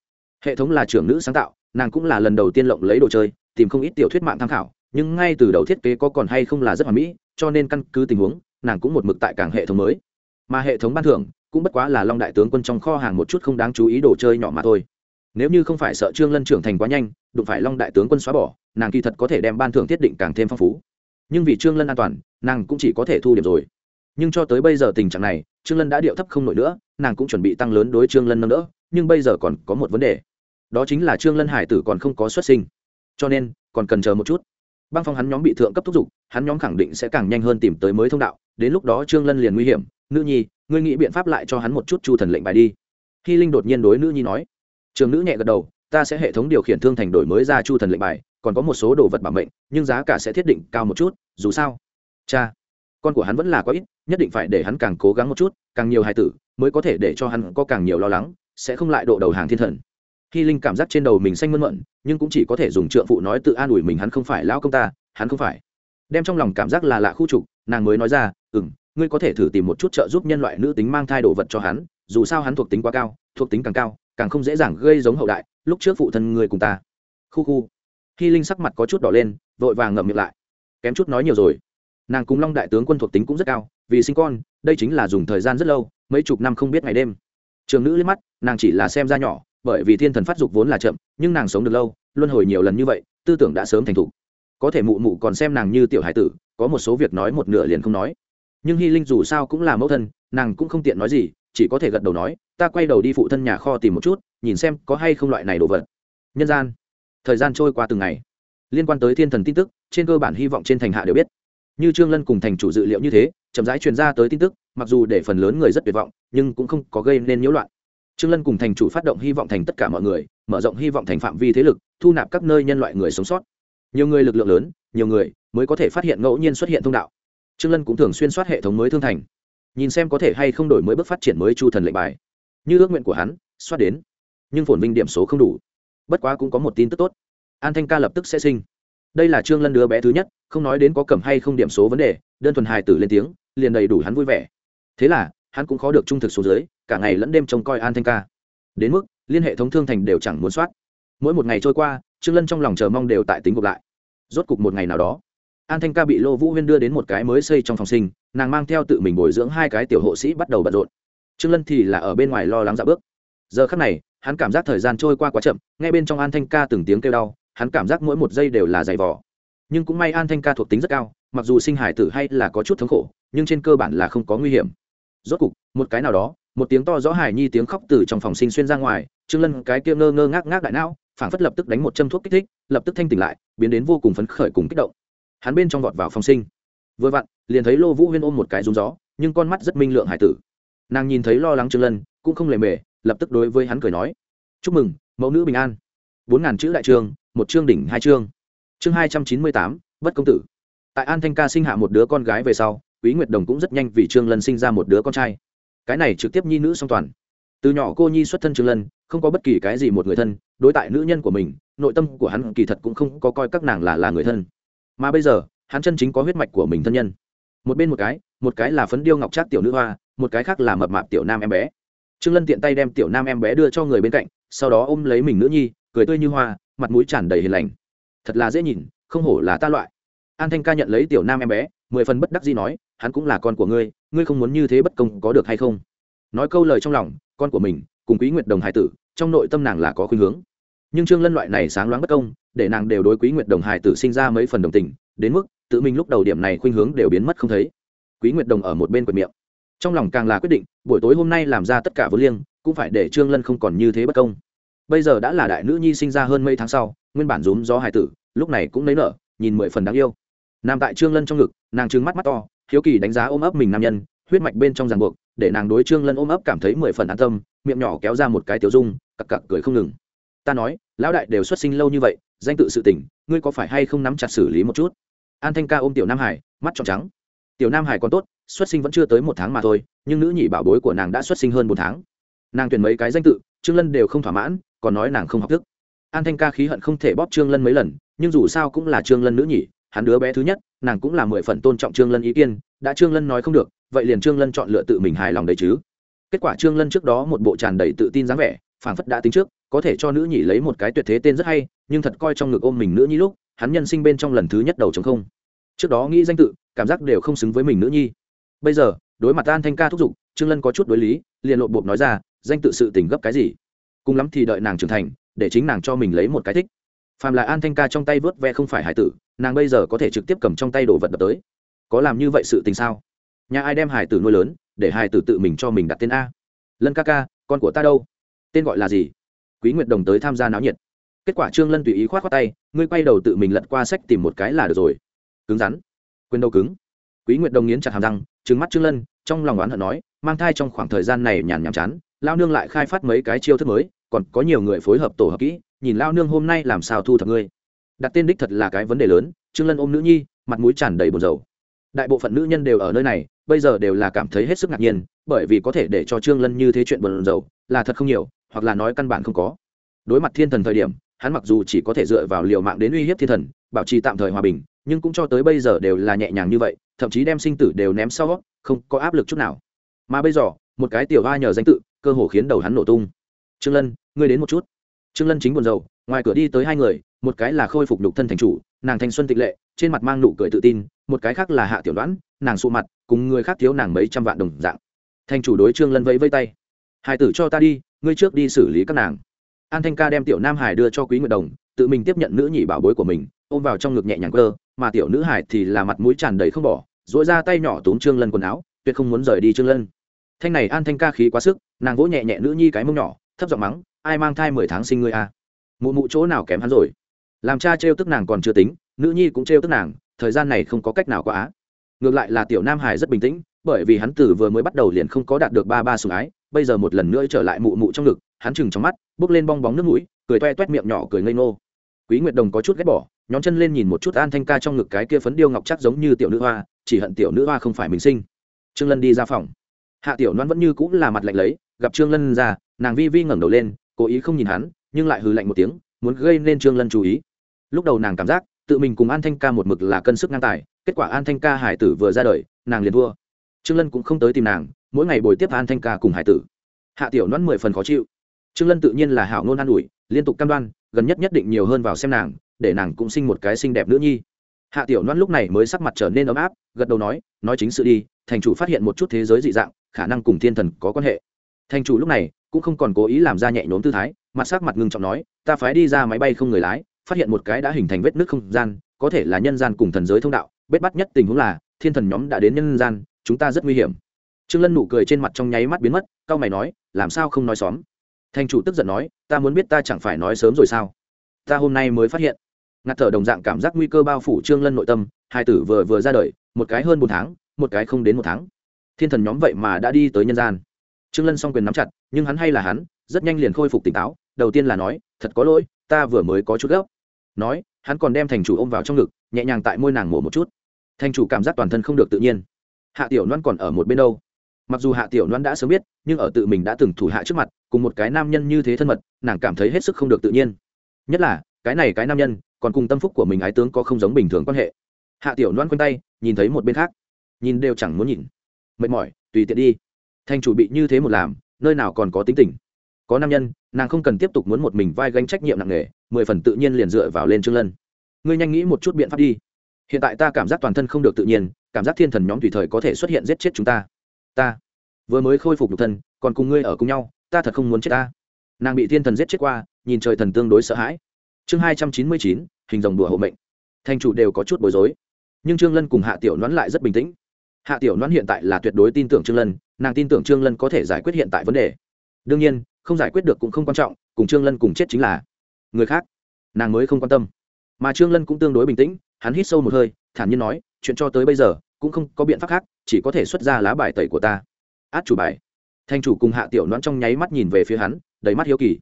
hệ thống là trưởng nữ sáng tạo, nàng cũng là lần đầu tiên lộng lấy đồ chơi, tìm không ít tiểu thuyết mạng tham khảo, nhưng ngay từ đầu thiết kế có còn hay không là rất hoàn mỹ, cho nên căn cứ tình huống, nàng cũng một mực tại cảng hệ thống mới. Mà hệ thống ban thưởng cũng bất quá là long đại tướng quân trong kho hàng một chút không đáng chú ý đồ chơi nhỏ mà thôi. Nếu như không phải sợ trương lân trưởng thành quá nhanh, đụng phải long đại tướng quân xóa bỏ, nàng kỳ thật có thể đem ban thưởng thiết định càng thêm phong phú. Nhưng vì trương lân an toàn, nàng cũng chỉ có thể thu điểm rồi. Nhưng cho tới bây giờ tình trạng này, trương lân đã điệu thấp không nổi nữa, nàng cũng chuẩn bị tăng lớn đối trương lân nâng đỡ, nhưng bây giờ còn có một vấn đề đó chính là trương lân hải tử còn không có xuất sinh. Cho nên, còn cần chờ một chút. Băng phong hắn nhóm bị thượng cấp thúc giục, hắn nhóm khẳng định sẽ càng nhanh hơn tìm tới mới thông đạo. Đến lúc đó trương lân liền nguy hiểm. Nữ nhi, ngươi nghĩ biện pháp lại cho hắn một chút chu thần lệnh bài đi. Hy linh đột nhiên đối nữ nhi nói. Trường nữ nhẹ gật đầu, ta sẽ hệ thống điều khiển thương thành đổi mới ra chu thần lệnh bài, còn có một số đồ vật bảo mệnh, nhưng giá cả sẽ thiết định cao một chút, dù sao. Cha, con của hắn vẫn là có ít, nhất định phải để hắn càng cố gắng một chút, càng nhiều hài tử, mới có thể để cho hắn có càng nhiều lo lắng, sẽ không lại độ đầu hàng thiên thần hy linh cảm giác trên đầu mình xanh mơn mận, nhưng cũng chỉ có thể dùng trượng phụ nói tự an ủi mình hắn không phải lão công ta, hắn không phải. Đem trong lòng cảm giác là lạ khu trục, nàng mới nói ra ừ m ngươi có thể thử tìm một chút trợ giúp nhân loại nữ tính mang thai đồ vật cho hắn, dù sao hắn thuộc tính quá cao, thuộc tính càng cao, càng không dễ dàng gây giống hậu đại, lúc trước phụ thân người cùng ta. Khu khu. Hy linh sắc mặt có chút đỏ lên, vội vàng ngậm miệng lại. Kém chút nói nhiều rồi. Nàng cùng long đại tướng quân thuộc tính cũng rất cao, vì sinh con, đây chính là dùng thời gian rất lâu, mấy chục năm không biết ngày đêm. Trường nữ liếc mắt, nàng chỉ là xem ra nhỏ bởi vì thiên thần phát dục vốn là chậm, nhưng nàng sống được lâu, luân hồi nhiều lần như vậy, tư tưởng đã sớm thành thục. Có thể mụ mụ còn xem nàng như tiểu hải tử, có một số việc nói một nửa liền không nói. Nhưng hy linh dù sao cũng là mẫu thân, nàng cũng không tiện nói gì, chỉ có thể gật đầu nói, ta quay đầu đi phụ thân nhà kho tìm một chút, nhìn xem có hay không loại này đồ vật. Nhân gian, thời gian trôi qua từng ngày. Liên quan tới thiên thần tin tức, trên cơ bản hy vọng trên thành hạ đều biết. Như trương lân cùng thành chủ dự liệu như thế, chậm rãi truyền ra tới tin tức, mặc dù để phần lớn người rất tuyệt vọng, nhưng cũng không có gây nên nhiễu loạn trương lân cùng thành chủ phát động hy vọng thành tất cả mọi người, mở rộng hy vọng thành phạm vi thế lực, thu nạp các nơi nhân loại người sống sót. Nhiều người lực lượng lớn, nhiều người mới có thể phát hiện ngẫu nhiên xuất hiện thông đạo. Trương lân cũng thường xuyên soát hệ thống mới thương thành, nhìn xem có thể hay không đổi mới bước phát triển mới chu thần lệnh bài. Như ước nguyện của hắn, soát đến, nhưng phồn vinh điểm số không đủ. Bất quá cũng có một tin tức tốt. An thanh ca lập tức sẽ sinh. Đây là trương lân đứa bé thứ nhất, không nói đến có cầm hay không điểm số vấn đề, đơn thuần hài tử lên tiếng, liền đầy đủ hắn vui vẻ. Thế là, hắn cũng khó được trung thực số dưới cả ngày lẫn đêm trông coi an thanh ca. Đến mức, liên hệ thống thương thành đều chẳng muốn soát. Mỗi một ngày trôi qua, trương lân trong lòng chờ mong đều tại tính gộp lại. Rốt cục một ngày nào đó, an thanh ca bị lô vũ huyên đưa đến một cái mới xây trong phòng sinh, nàng mang theo tự mình bồi dưỡng hai cái tiểu hộ sĩ bắt đầu bận rộn. Trương lân thì là ở bên ngoài lo lắng dạo bước. Giờ khắc này, hắn cảm giác thời gian trôi qua quá chậm, ngay bên trong an thanh ca từng tiếng kêu đau, hắn cảm giác mỗi một giây đều là dày vỏ nhưng cũng may an thanh ca thuộc tính rất cao, mặc dù sinh hải tử hay là có chút thống khổ, nhưng trên cơ bản là không có nguy hiểm. Rốt cục, một cái nào đó một tiếng to rõ hài nhi tiếng khóc từ trong phòng sinh xuyên ra ngoài, trương lân cái kia ngơ ngơ ngác ngác đại não, phảng phất lập tức đánh một châm thuốc kích thích, lập tức thanh tỉnh lại, biến đến vô cùng phấn khởi cùng kích động. Hắn bên trong vọt vào phòng sinh. Vừa vặn, liền thấy lô vũ huyên ôm một cái rúng gió, nhưng con mắt rất minh lượng hải tử. Nàng nhìn thấy lo lắng trương lân, cũng không lề mề, lập tức đối với hắn cười nói, chúc mừng, mẫu nữ bình an. Bốn ngàn chữ đại trường một chương đỉnh hai chương. Chương hai trăm chín mươi tám, bất công tử. Tại an thanh ca sinh hạ một đứa con gái về sau, quý nguyệt đồng cũng rất nhanh vì trương lân sinh ra một đứa con trai cái này trực tiếp nhi nữ song toàn. Từ nhỏ cô nhi xuất thân trương lân, không có bất kỳ cái gì một người thân, đối tại nữ nhân của mình, nội tâm của hắn kỳ thật cũng không có coi các nàng là là người thân. Mà bây giờ, hắn chân chính có huyết mạch của mình thân nhân. Một bên một cái một cái là phấn điêu ngọc trác tiểu nữ hoa, một cái khác là mập mạp tiểu nam em bé. Trương lân tiện tay đem tiểu nam em bé đưa cho người bên cạnh, sau đó ôm lấy mình nữ nhi, cười tươi như hoa, mặt mũi tràn đầy hiền lành. Thật là dễ nhìn, không hổ là ta loại. An thanh ca nhận lấy tiểu nam em bé, mười phần bất đắc gì nói hắn cũng là con của ngươi ngươi không muốn như thế bất công có được hay không? Nói câu lời trong lòng, con của mình, cùng quý nguyệt đồng hải tử, trong nội tâm nàng là có khuynh hướng. Nhưng trương lân loại này sáng loáng bất công, để nàng đều đối quý nguyệt đồng hải tử sinh ra mấy phần đồng tình, đến mức, tự mình lúc đầu điểm này khuynh hướng đều biến mất không thấy. Quý nguyệt đồng ở một bên quệt miệng. Trong lòng càng là quyết định, buổi tối hôm nay làm ra tất cả vô liêng, cũng phải để trương lân không còn như thế bất công. Bây giờ đã là đại nữ nhi sinh ra hơn mấy tháng sau, nguyên bản rúm gió hải tử, lúc này cũng nấy nở, nhìn mười phần đáng yêu. Nằm tại trương lân trong ngực, nàng trừng mắt mắt to hiếu kỳ đánh giá ôm ấp mình nam nhân, huyết mạch bên trong ràng buộc, để nàng đối trương lân ôm ấp cảm thấy mười phần an tâm, miệng nhỏ kéo ra một cái tiểu dung, cặc cặc cười không ngừng. Ta nói, lão đại đều xuất sinh lâu như vậy, danh tự sự tỉnh ngươi có phải hay không nắm chặt xử lý một chút? An thanh ca ôm tiểu nam hải, mắt tròn trắng. Tiểu nam hải còn tốt, xuất sinh vẫn chưa tới một tháng mà thôi, nhưng nữ nhị bảo bối của nàng đã xuất sinh hơn một tháng. Nàng tuyển mấy cái danh tự, trương lân đều không thỏa mãn, còn nói nàng không học thức. An thanh ca khí hận không thể bóp trương lân mấy lần, nhưng dù sao cũng là trương lân nữ nhị, hắn đứa bé thứ nhất nàng cũng là mười phần tôn trọng trương lân ý kiến, đã trương lân nói không được, vậy liền trương lân chọn lựa tự mình hài lòng đấy chứ. Kết quả trương lân trước đó một bộ tràn đầy tự tin dáng vẻ, phảng phất đã tính trước, có thể cho nữ nhị lấy một cái tuyệt thế tên rất hay, nhưng thật coi trong ngực ôm mình nữ nhi lúc, hắn nhân sinh bên trong lần thứ nhất đầu chống không. Trước đó nghĩ danh tự, cảm giác đều không xứng với mình nữ nhi. Bây giờ, đối mặt an thanh ca thúc giục, trương lân có chút đối lý, liền lộ bộp nói ra, danh tự sự tình gấp cái gì? Cùng lắm thì đợi nàng trưởng thành, để chính nàng cho mình lấy một cái thích phàm là an thanh ca trong tay vớt ve không phải hải tử, nàng bây giờ có thể trực tiếp cầm trong tay đồ vật đập tới. Có làm như vậy sự tình sao? Nhà ai đem hải tử nuôi lớn, để hải tử tự mình cho mình đặt tên a? Lân ca ca, con của ta đâu? Tên gọi là gì? Quý nguyệt đồng tới tham gia náo nhiệt. Kết quả trương lân tùy ý khoát khoát tay, ngươi quay đầu tự mình lật qua sách tìm một cái là được rồi. Cứng rắn. Quên đâu cứng? Quý nguyệt đồng nghiến chặt hàm răng, trừng mắt trương lân, trong lòng oán hận nói, mang thai trong khoảng thời gian này nhàn nhảm chán, lao nương lại khai phát mấy cái chiêu thức mới còn có nhiều người phối hợp tổ hợp kỹ, nhìn lao nương hôm nay làm sao thu thập ngươi. Đặt tên đích thật là cái vấn đề lớn, trương lân ôm nữ nhi, mặt mũi tràn đầy buồn rầu. Đại bộ phận nữ nhân đều ở nơi này, bây giờ đều là cảm thấy hết sức ngạc nhiên, bởi vì có thể để cho trương lân như thế chuyện buồn rầu là thật không nhiều, hoặc là nói căn bản không có. Đối mặt thiên thần thời điểm, hắn mặc dù chỉ có thể dựa vào liều mạng đến uy hiếp thiên thần, bảo trì tạm thời hòa bình, nhưng cũng cho tới bây giờ đều là nhẹ nhàng như vậy, thậm chí đem sinh tử đều ném sau, không có áp lực chút nào. Mà bây giờ, một cái tiểu hoa nhờ danh tự, cơ hồ khiến đầu hắn nổ tung. Trương lân ngươi đến một chút. Trương lân chính buồn rầu, ngoài cửa đi tới hai người, một cái là khôi phục nhục thân thành chủ, nàng thanh xuân tịch lệ, trên mặt mang nụ cười tự tin, một cái khác là hạ tiểu đoán, nàng sụ mặt, cùng người khác thiếu nàng mấy trăm vạn đồng dạng. Thành chủ đối trương lân vẫy vây tay. Hải tử cho ta đi, ngươi trước đi xử lý các nàng. An thanh ca đem tiểu nam hải đưa cho quý nguyệt đồng, tự mình tiếp nhận nữ nhị bảo bối của mình, ôm vào trong ngực nhẹ nhàng cơ, mà tiểu nữ hải thì là mặt mũi tràn đầy không bỏ dỗi ra tay nhỏ túm trương lân quần áo, tuyệt không muốn rời đi trương lân. Thanh này an thanh ca khí quá sức, nàng vỗ nhẹ nhẹ nữ nhi cái mông nhỏ, thấp giọng mắng ai mang thai mười tháng sinh ngươi a? À? mụ mụ chỗ nào kém hắn rồi? Làm cha trêu tức nàng còn chưa tính, nữ nhi cũng trêu tức nàng, thời gian này không có cách nào quá ngược lại là tiểu nam hải rất bình tĩnh, bởi vì hắn từ vừa mới bắt đầu liền không có đạt được ba ba sủng ái, bây giờ một lần nữa trở lại mụ mụ trong ngực, hắn chừng trong mắt, bước lên bong bóng nước mũi, cười toe toét miệng nhỏ cười ngây ngô. Quý nguyệt đồng có chút ghét bỏ, nhón chân lên nhìn một chút an thanh ca trong ngực cái kia phấn điêu ngọc chắc giống như tiểu nữ hoa, chỉ hận tiểu nữ hoa không phải mình sinh. Trương lân đi ra phòng. Hạ tiểu loan vẫn như cũng là mặt lạnh lấy, gặp trương lân ra, nàng vi vi ngẩng đầu lên cố ý không nhìn hắn, nhưng lại hừ lạnh một tiếng, muốn gây nên trương lân chú ý. Lúc đầu nàng cảm giác, tự mình cùng an thanh ca một mực là cân sức ngang tài, kết quả an thanh ca hải tử vừa ra đời, nàng liền thua. Trương lân cũng không tới tìm nàng, mỗi ngày buổi tiếp an thanh ca cùng hải tử. Hạ tiểu nuốt mười phần khó chịu. Trương lân tự nhiên là hảo ngôn an ủi, liên tục cam đoan, gần nhất nhất định nhiều hơn vào xem nàng, để nàng cũng sinh một cái xinh đẹp nữ nhi. Hạ tiểu nuốt lúc này mới sắc mặt trở nên ấm áp, gật đầu nói nói chính sự đi, thành chủ phát hiện một chút thế giới dị dạng, khả năng cùng thiên thần có quan hệ. Thành chủ lúc này cũng không còn cố ý làm ra nhẹ nhốn tư thái, mặt sắc mặt ngưng trọng nói, ta phái đi ra máy bay không người lái, phát hiện một cái đã hình thành vết nước không gian, có thể là nhân gian cùng thần giới thông đạo, bết bắt nhất tình huống là, thiên thần nhóm đã đến nhân gian, chúng ta rất nguy hiểm. Trương lân nụ cười trên mặt trong nháy mắt biến mất, cao mày nói, làm sao không nói xóm? Thành chủ tức giận nói, ta muốn biết ta chẳng phải nói sớm rồi sao? Ta hôm nay mới phát hiện. Ngạt thở đồng dạng cảm giác nguy cơ bao phủ trương lân nội tâm, hai tử vừa vừa ra đời, một cái hơn một tháng, một cái không đến một tháng. Thiên thần nhóm vậy mà đã đi tới nhân gian trương lân song quyền nắm chặt, nhưng hắn hay là hắn, rất nhanh liền khôi phục tỉnh táo, đầu tiên là nói, thật có lỗi, ta vừa mới có chút gấp. Nói, hắn còn đem thành chủ ôm vào trong ngực, nhẹ nhàng tại môi nàng mổ một chút. Thành chủ cảm giác toàn thân không được tự nhiên. Hạ tiểu loan còn ở một bên đâu? Mặc dù hạ tiểu loan đã sớm biết, nhưng ở tự mình đã từng thủ hạ trước mặt, cùng một cái nam nhân như thế thân mật, nàng cảm thấy hết sức không được tự nhiên. Nhất là, cái này cái nam nhân, còn cùng tâm phúc của mình ái tướng có không giống bình thường quan hệ. Hạ tiểu loan quanh tay, nhìn thấy một bên khác. Nhìn đều chẳng muốn nhìn. Mệt mỏi, tùy tiện đi. Thanh chủ bị như thế một làm, nơi nào còn có tính tình. Có nam nhân, nàng không cần tiếp tục muốn một mình vai gánh trách nhiệm nặng nề, mười phần tự nhiên liền dựa vào lên trương lân. Ngươi nhanh nghĩ một chút biện pháp đi. Hiện tại ta cảm giác toàn thân không được tự nhiên, cảm giác thiên thần nhóm tùy thời có thể xuất hiện giết chết chúng ta. Ta vừa mới khôi phục nhục thân, còn cùng ngươi ở cùng nhau, ta thật không muốn chết ta. Nàng bị thiên thần giết chết qua, nhìn trời thần tương đối sợ hãi. Chương hai trăm chín mươi chín, hình dòng đùa hộ mệnh. Thành chủ đều có chút bối rối. Nhưng trương lân cùng hạ tiểu nhoãn lại rất bình tĩnh. Hạ tiểu nhoãn hiện tại là tuyệt đối tin tưởng trương lân nàng tin tưởng trương lân có thể giải quyết hiện tại vấn đề. Đương nhiên, không giải quyết được cũng không quan trọng, cùng trương lân cùng chết chính là người khác. Nàng mới không quan tâm. Mà trương lân cũng tương đối bình tĩnh, hắn hít sâu một hơi, thản nhiên nói, chuyện cho tới bây giờ, cũng không có biện pháp khác, chỉ có thể xuất ra lá bài tẩy của ta. Át chủ bài. Thanh chủ cùng hạ tiểu nón trong nháy mắt nhìn về phía hắn, đầy mắt hiếu kỳ.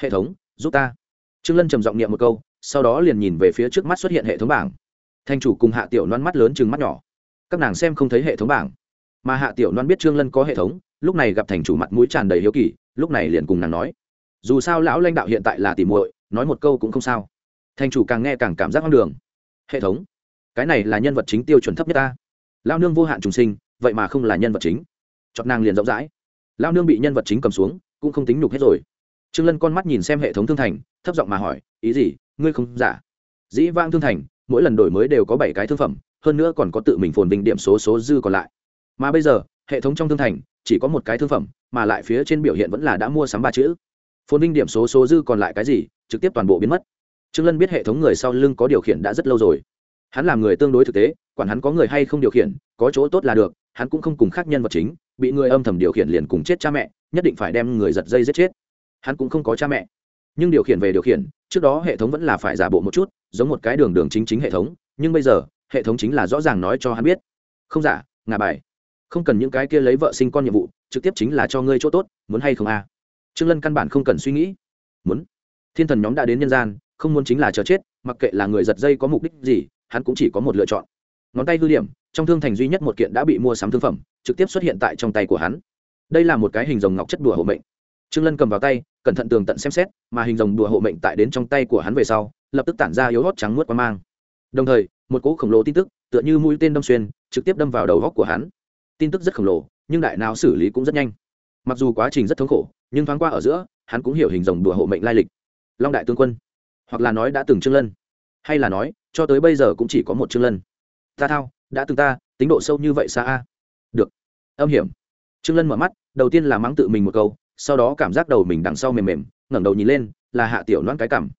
Hệ thống, giúp ta. Trương lân trầm giọng niệm một câu, sau đó liền nhìn về phía trước mắt xuất hiện hệ thống bảng. Thanh chủ cùng hạ tiểu nón mắt lớn chừng mắt nhỏ. Các nàng xem không thấy hệ thống bảng mà hạ tiểu loan biết trương lân có hệ thống, lúc này gặp thành chủ mặt mũi tràn đầy hiếu kỳ, lúc này liền cùng nàng nói, dù sao lão lãnh đạo hiện tại là tỷ muội, nói một câu cũng không sao. Thành chủ càng nghe càng cảm giác hoang đường. Hệ thống, cái này là nhân vật chính tiêu chuẩn thấp nhất ta. Lao nương vô hạn trùng sinh, vậy mà không là nhân vật chính. Chọc nàng liền rộng rãi. Lao nương bị nhân vật chính cầm xuống, cũng không tính nhục hết rồi. Trương lân con mắt nhìn xem hệ thống thương thành, thấp giọng mà hỏi, ý gì? Ngươi không giả? Dĩ vang thương thành, mỗi lần đổi mới đều có bảy cái thương phẩm, hơn nữa còn có tự mình phồn vinh điểm số số dư còn lại mà bây giờ, hệ thống trong thương thành chỉ có một cái thương phẩm, mà lại phía trên biểu hiện vẫn là đã mua sắm ba chữ. Phồn vinh điểm số số dư còn lại cái gì, trực tiếp toàn bộ biến mất. Trương lân biết hệ thống người sau lưng có điều khiển đã rất lâu rồi. Hắn làm người tương đối thực tế, quản hắn có người hay không điều khiển, có chỗ tốt là được, hắn cũng không cùng khác nhân vật chính, bị người âm thầm điều khiển liền cùng chết cha mẹ, nhất định phải đem người giật dây giết chết. Hắn cũng không có cha mẹ. Nhưng điều khiển về điều khiển, trước đó hệ thống vẫn là phải giả bộ một chút, giống một cái đường đường chính chính hệ thống, nhưng bây giờ, hệ thống chính là rõ ràng nói cho hắn biết. Không giả ngà bài không cần những cái kia lấy vợ sinh con nhiệm vụ, trực tiếp chính là cho ngươi chỗ tốt, muốn hay không a à? trương lân căn bản không cần suy nghĩ. Muốn. Thiên thần nhóm đã đến nhân gian, không muốn chính là chờ chết, mặc kệ là người giật dây có mục đích gì, hắn cũng chỉ có một lựa chọn. Ngón tay hư điểm, trong thương thành duy nhất một kiện đã bị mua sắm thương phẩm, trực tiếp xuất hiện tại trong tay của hắn. Đây là một cái hình rồng ngọc chất đùa hộ mệnh. Trương lân cầm vào tay, cẩn thận tường tận xem xét, mà hình rồng đùa hộ mệnh tại đến trong tay của hắn về sau, lập tức tản ra yếu hót trắng muốt qua mang. Đồng thời, một cỗ khổng lồ tin tức, tựa như mũi tên đâm xuyên, trực tiếp đâm vào đầu góc của hắn tin tức rất khổng lồ, nhưng đại não xử lý cũng rất nhanh. Mặc dù quá trình rất thống khổ, nhưng thoáng qua ở giữa, hắn cũng hiểu hình rồng đùa hộ mệnh lai lịch. Long đại tướng quân, hoặc là nói đã từng trương lân, hay là nói, cho tới bây giờ cũng chỉ có một trương lân. Ta thao, đã từng ta, tính độ sâu như vậy xa a? Được. Âm hiểm. Trương lân mở mắt, đầu tiên là mắng tự mình một câu, sau đó cảm giác đầu mình đằng sau mềm mềm, ngẩng đầu nhìn lên, là hạ tiểu loan cái cảm.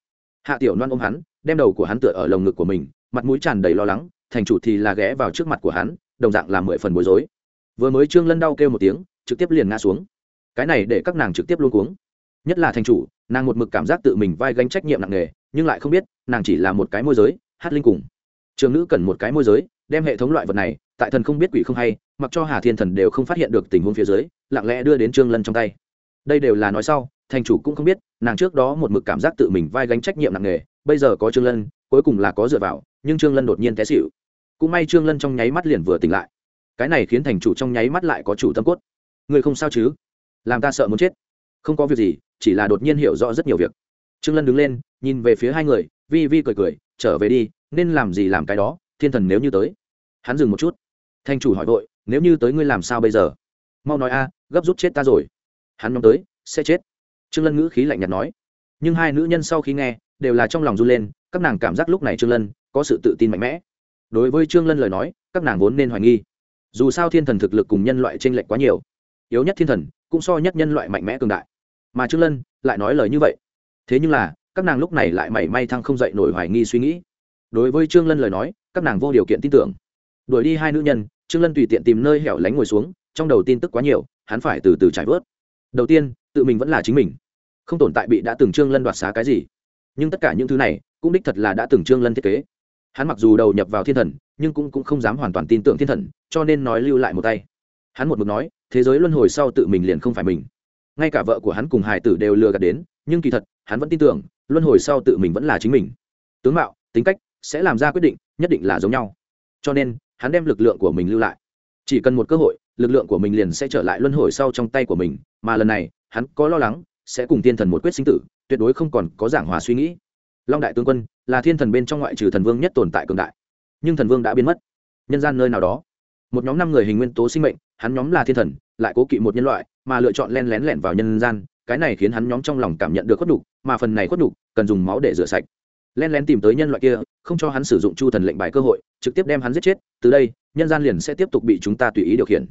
Hạ tiểu loan ôm hắn, đem đầu của hắn tựa ở lồng ngực của mình, mặt mũi tràn đầy lo lắng, thành chủ thì là ghé vào trước mặt của hắn, đồng dạng là mười phần bối rối vừa mới trương lân đau kêu một tiếng trực tiếp liền ngã xuống cái này để các nàng trực tiếp luôn cuống nhất là thành chủ nàng một mực cảm giác tự mình vai gánh trách nhiệm nặng nề nhưng lại không biết nàng chỉ là một cái môi giới hát linh cùng trường nữ cần một cái môi giới đem hệ thống loại vật này tại thần không biết quỷ không hay mặc cho hà thiên thần đều không phát hiện được tình huống phía dưới lặng lẽ đưa đến trương lân trong tay đây đều là nói sau thành chủ cũng không biết nàng trước đó một mực cảm giác tự mình vai gánh trách nhiệm nặng nề bây giờ có trương lân cuối cùng là có dựa vào nhưng trương lân đột nhiên té xịu cũng may trương lân trong nháy mắt liền vừa tỉnh lại cái này khiến thành chủ trong nháy mắt lại có chủ tâm cốt. Người không sao chứ? Làm ta sợ muốn chết. Không có việc gì, chỉ là đột nhiên hiểu rõ rất nhiều việc. Trương lân đứng lên, nhìn về phía hai người, vi vi cười cười, trở về đi, nên làm gì làm cái đó, thiên thần nếu như tới. Hắn dừng một chút. Thành chủ hỏi vội, nếu như tới ngươi làm sao bây giờ? Mau nói a, gấp rút chết ta rồi. Hắn nhóm tới, sẽ chết. Trương lân ngữ khí lạnh nhạt nói. Nhưng hai nữ nhân sau khi nghe, đều là trong lòng run lên, các nàng cảm giác lúc này trương lân có sự tự tin mạnh mẽ. Đối với trương lân lời nói, các nàng vốn nên hoài nghi dù sao thiên thần thực lực cùng nhân loại t r ê n lệch quá nhiều, yếu nhất thiên thần cũng so nhất nhân loại mạnh mẽ cường đại. Mà trương lân lại nói lời như vậy. Thế nhưng là, các nàng lúc này lại mảy may thăng không dậy nổi hoài nghi suy nghĩ. Đối với trương lân lời nói, các nàng vô điều kiện tin tưởng. Đuổi đi hai nữ nhân, trương lân tùy tiện tìm nơi hẻo lánh ngồi xuống, trong đầu tin tức quá nhiều, hắn phải từ từ trải vớt. Đầu tiên, tự mình vẫn là chính mình. Không tồn tại bị đã từng trương lân đoạt xá cái gì. Nhưng tất cả những thứ này, cũng đích thật là đã từng trương lân thiết kế. Hắn mặc dù đầu nhập vào thiên thần nhưng cũng, cũng không dám hoàn toàn tin tưởng thiên thần cho nên nói lưu lại một tay. Hắn một mực nói thế giới luân hồi sau tự mình liền không phải mình. Ngay cả vợ của hắn cùng hải tử đều lừa gạt đến nhưng kỳ thật hắn vẫn tin tưởng luân hồi sau tự mình vẫn là chính mình. Tướng mạo tính cách sẽ làm ra quyết định nhất định là giống nhau. Cho nên hắn đem lực lượng của mình lưu lại. Chỉ cần một cơ hội lực lượng của mình liền sẽ trở lại luân hồi sau trong tay của mình mà lần này hắn có lo lắng sẽ cùng thiên thần một quyết sinh tử tuyệt đối không còn có giảng hòa suy nghĩ. Long đại tướng quân là thiên thần bên trong ngoại trừ thần vương nhất tồn tại cường đại nhưng thần vương đã biến mất. Nhân gian nơi nào đó. Một nhóm năm người hình nguyên tố sinh mệnh, hắn nhóm là thiên thần, lại cố kỵ một nhân loại, mà lựa chọn len lén lẻn vào nhân gian, cái này khiến hắn nhóm trong lòng cảm nhận được khuất đục mà phần này khuất đục cần dùng máu để rửa sạch. Len lén tìm tới nhân loại kia, không cho hắn sử dụng chu thần lệnh bài cơ hội, trực tiếp đem hắn giết chết, từ đây, nhân gian liền sẽ tiếp tục bị chúng ta tùy ý điều khiển.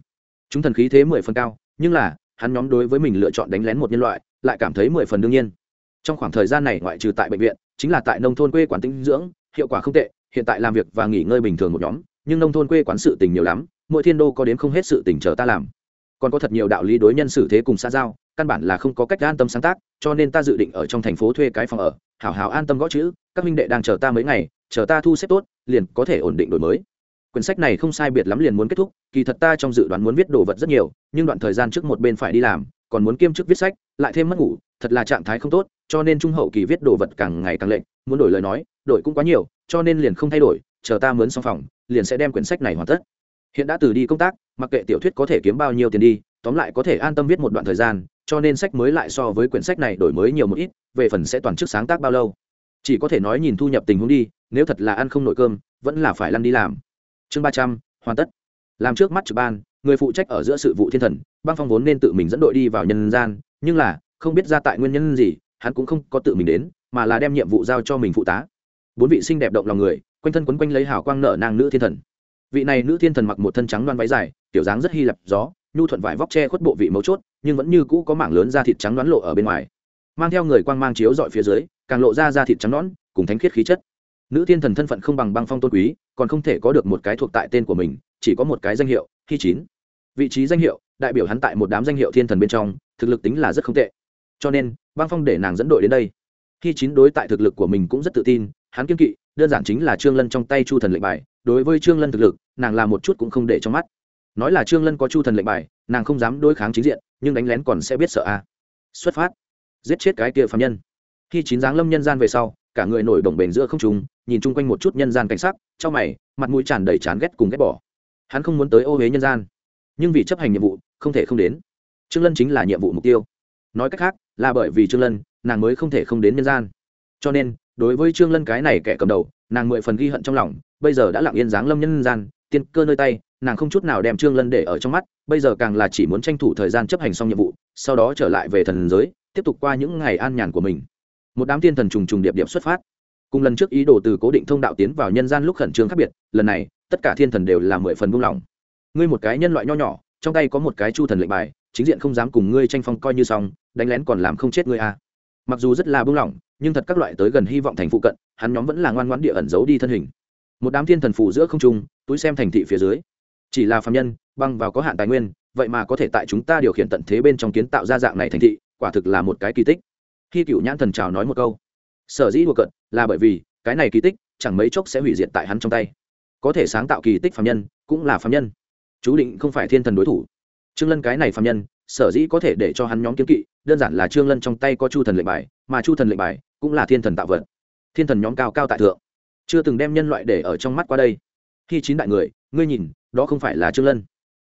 Chúng thần khí thế mười phần cao, nhưng là, hắn nhóm đối với mình lựa chọn đánh lén một nhân loại, lại cảm thấy mười phần đương nhiên. Trong khoảng thời gian này ngoại trừ tại bệnh viện, chính là tại nông thôn quê quán tinh dưỡng, hiệu quả không tệ hiện tại làm việc và nghỉ ngơi bình thường một nhóm, nhưng nông thôn quê quán sự tình nhiều lắm, mỗi thiên đô có đến không hết sự tình chờ ta làm. Còn có thật nhiều đạo lý đối nhân xử thế cùng xã giao, căn bản là không có cách an tâm sáng tác, cho nên ta dự định ở trong thành phố thuê cái phòng ở, hảo hảo an tâm gõ chữ, các minh đệ đang chờ ta mấy ngày, chờ ta thu xếp tốt, liền có thể ổn định đổi mới. Quyển sách này không sai biệt lắm liền muốn kết thúc, kỳ thật ta trong dự đoán muốn viết đồ vật rất nhiều, nhưng đoạn thời gian trước một bên phải đi làm, còn muốn kiêm chức viết sách, lại thêm mất ngủ, thật là trạng thái không tốt, cho nên trung hậu kỳ viết đồ vật càng ngày càng lệnh muốn đổi lời nói, đổi cũng quá nhiều cho nên liền không thay đổi, chờ ta mướn xong phòng, liền sẽ đem quyển sách này hoàn tất. Hiện đã từ đi công tác, mặc kệ tiểu thuyết có thể kiếm bao nhiêu tiền đi, tóm lại có thể an tâm viết một đoạn thời gian, cho nên sách mới lại so với quyển sách này đổi mới nhiều một ít, về phần sẽ toàn chức sáng tác bao lâu. Chỉ có thể nói nhìn thu nhập tình huống đi, nếu thật là ăn không nổi cơm, vẫn là phải lăn đi làm. Chương ba trăm, hoàn tất. Làm trước mắt trực ban, người phụ trách ở giữa sự vụ thiên thần, băng phong vốn nên tự mình dẫn đội đi vào nhân gian, nhưng là, không biết ra tại nguyên nhân gì, hắn cũng không có tự mình đến, mà là đem nhiệm vụ giao cho mình phụ tá bốn vị xinh đẹp động lòng người, quanh thân quấn quanh lấy hào quang nở nàng nữ thiên thần. Vị này nữ thiên thần mặc một thân trắng đoan váy dài, kiểu dáng rất hy lập gió, nhu thuận vải vóc che khuất bộ vị mấu chốt, nhưng vẫn như cũ có mảng lớn da thịt trắng đoán lộ ở bên ngoài. Mang theo người quang mang chiếu dọi phía dưới, càng lộ ra da thịt trắng nõn, cùng thánh khiết khí chất. Nữ thiên thần thân phận không bằng băng phong tôn quý, còn không thể có được một cái thuộc tại tên của mình, chỉ có một cái danh hiệu khi chín. Vị trí danh hiệu, đại biểu hắn tại một đám danh hiệu thiên thần bên trong, thực lực tính là rất không tệ. Cho nên, băng phong để nàng dẫn đội đến đây. Khi chín đối tại thực lực của mình cũng rất tự tin hắn kiên kỵ, đơn giản chính là trương lân trong tay chu thần lệnh bài, đối với trương lân thực lực, nàng làm một chút cũng không để trong mắt. Nói là trương lân có chu thần lệnh bài, nàng không dám đối kháng chính diện, nhưng đánh lén còn sẽ biết sợ a. À. xuất phát. Giết chết cái kia phạm nhân. Khi chín dáng lâm nhân gian về sau, cả người nổi đồng bền giữa không trùng nhìn chung quanh một chút nhân gian cảnh sắc, trong mày, mặt mũi tràn đầy chán ghét cùng ghét bỏ. Hắn không muốn tới ô huế nhân gian. Nhưng vì chấp hành nhiệm vụ, không thể không đến. Trương lân chính là nhiệm vụ mục tiêu. Nói cách khác, là bởi vì trương lân, nàng mới không thể không đến nhân gian. Cho nên đối với trương lân cái này kẻ cầm đầu, nàng mười phần ghi hận trong lòng, bây giờ đã lặng yên dáng lâm nhân gian, tiên cơ nơi tay, nàng không chút nào đem trương lân để ở trong mắt, bây giờ càng là chỉ muốn tranh thủ thời gian chấp hành xong nhiệm vụ, sau đó trở lại về thần giới, tiếp tục qua những ngày an nhàn của mình. Một đám tiên thần trùng trùng điệp điệp xuất phát. Cùng lần trước ý đồ từ cố định thông đạo tiến vào nhân gian lúc khẩn trương khác biệt, lần này, tất cả thiên thần đều là mười phần buông lỏng. Ngươi một cái nhân loại nho nhỏ, trong tay có một cái chu thần lệnh bài, chính diện không dám cùng ngươi tranh phong coi như xong, đánh lén còn làm không chết ngươi à. mặc dù rất là buông lỏng nhưng thật các loại tới gần hy vọng thành phụ cận, hắn nhóm vẫn là ngoan ngoãn địa ẩn giấu đi thân hình. Một đám thiên thần phù giữa không trung, túi xem thành thị phía dưới. Chỉ là phạm nhân, băng vào có hạn tài nguyên, vậy mà có thể tại chúng ta điều khiển tận thế bên trong kiến tạo ra dạng này thành thị, quả thực là một cái kỳ tích. Khi cựu nhãn thần trào nói một câu, sở dĩ đùa cận là bởi vì, cái này kỳ tích, chẳng mấy chốc sẽ hủy diệt tại hắn trong tay. Có thể sáng tạo kỳ tích phạm nhân, cũng là phạm nhân. Chú định không phải thiên thần đối thủ. Trương lân cái này phạm nhân, sở dĩ có thể để cho hắn nhóm kiếm kỵ, đơn giản là trương lân trong tay có chu thần lệnh bài, mà chu thần lệnh bài cũng là thiên thần tạo vật. Thiên thần nhóm cao cao tại thượng. Chưa từng đem nhân loại để ở trong mắt qua đây. Khi chín đại người, ngươi nhìn, đó không phải là trương lân.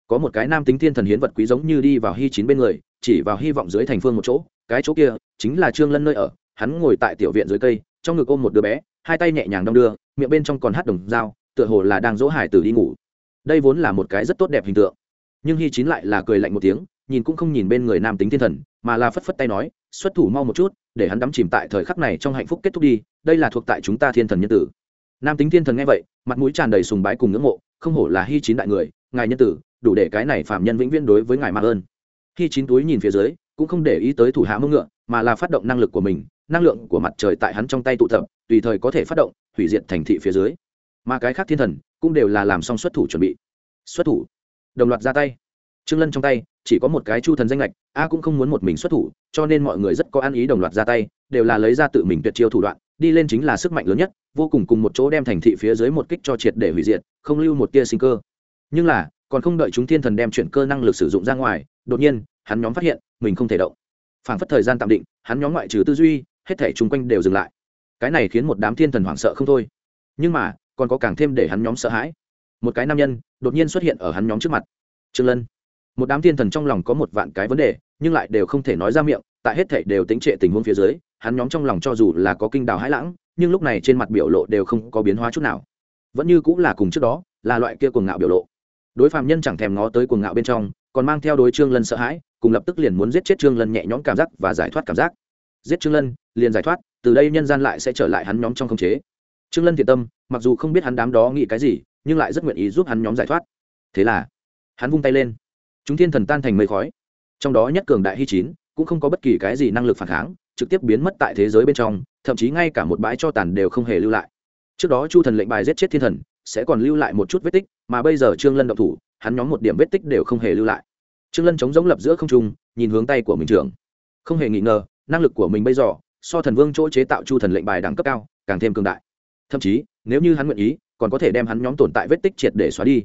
Có một cái nam tính thiên thần hiến vật quý giống như đi vào hy chín bên người, chỉ vào hy vọng dưới thành phương một chỗ, cái chỗ kia chính là trương lân nơi ở. Hắn ngồi tại tiểu viện dưới cây, trong ngực ôm một đứa bé, hai tay nhẹ nhàng đong đưa, miệng bên trong còn hát đồng dao, tựa hồ là đang dỗ hải tử đi ngủ. Đây vốn là một cái rất tốt đẹp hình tượng. Nhưng hy chín lại là cười lạnh một tiếng, nhìn cũng không nhìn bên người nam tính thiên thần, mà là phất phất tay nói, xuất thủ mau một chút để hắn đắm chìm tại thời khắc này trong hạnh phúc kết thúc đi, đây là thuộc tại chúng ta thiên thần nhân tử. Nam tính thiên thần nghe vậy, mặt mũi tràn đầy sùng bái cùng ngưỡng mộ, không hổ là hy chín đại người, ngài nhân tử, đủ để cái này phạm nhân vĩnh viễn đối với ngài mạng ơn. Hy chín túi nhìn phía dưới, cũng không để ý tới thủ hạ mông ngựa, mà là phát động năng lực của mình, năng lượng của mặt trời tại hắn trong tay tụ tập, tùy thời có thể phát động, hủy diệt thành thị phía dưới. Mà cái khác thiên thần, cũng đều là làm xong xuất thủ chuẩn bị. Xuất thủ. Đồng loạt ra tay. Trương lân trong tay chỉ có một cái chu thần danh lệch, a cũng không muốn một mình xuất thủ, cho nên mọi người rất có ăn ý đồng loạt ra tay, đều là lấy ra tự mình tuyệt chiêu thủ đoạn, đi lên chính là sức mạnh lớn nhất, vô cùng cùng một chỗ đem thành thị phía dưới một kích cho triệt để hủy diệt, không lưu một tia sinh cơ. Nhưng là, còn không đợi chúng thiên thần đem chuyển cơ năng lực sử dụng ra ngoài, đột nhiên, hắn nhóm phát hiện, mình không thể động. Phảng phất thời gian tạm định, hắn nhóm ngoại trừ tư duy, hết thể chung quanh đều dừng lại. Cái này khiến một đám thiên thần hoảng sợ không thôi. Nhưng mà, còn có càng thêm để hắn nhóm sợ hãi. Một cái nam nhân, đột nhiên xuất hiện ở hắn nhóm trước mặt. Trương lân một đám thiên thần trong lòng có một vạn cái vấn đề, nhưng lại đều không thể nói ra miệng, tại hết thể đều tính trệ tình huống phía dưới, hắn nhóm trong lòng cho dù là có kinh đào hãi lãng, nhưng lúc này trên mặt biểu lộ đều không có biến hóa chút nào. Vẫn như cũng là cùng trước đó, là loại kia cuồng ngạo biểu lộ. Đối phạm nhân chẳng thèm ngó tới cuồng ngạo bên trong, còn mang theo đối trương lân sợ hãi, cùng lập tức liền muốn giết chết trương lân nhẹ nhõm cảm giác và giải thoát cảm giác. Giết trương lân, liền giải thoát, từ đây nhân gian lại sẽ trở lại hắn nhóm trong khống chế. Trương lân thiện tâm, mặc dù không biết hắn đám đó nghĩ cái gì, nhưng lại rất nguyện ý giúp hắn nhóm giải thoát. Thế là, hắn vung tay lên chúng thiên thần tan thành mây khói. Trong đó nhất cường đại hy chín cũng không có bất kỳ cái gì năng lực phản kháng, trực tiếp biến mất tại thế giới bên trong, thậm chí ngay cả một bãi cho tàn đều không hề lưu lại. Trước đó chu thần lệnh bài giết chết thiên thần, sẽ còn lưu lại một chút vết tích, mà bây giờ trương lân động thủ, hắn nhóm một điểm vết tích đều không hề lưu lại. Trương lân chống giống lập giữa không trung, nhìn hướng tay của mình trưởng. Không hề nghi ngờ, năng lực của mình bây giờ, so thần vương chỗ chế tạo chu thần lệnh bài đẳng cấp cao, càng thêm cường đại. Thậm chí, nếu như hắn nguyện ý, còn có thể đem hắn nhóm tồn tại vết tích triệt để xóa đi.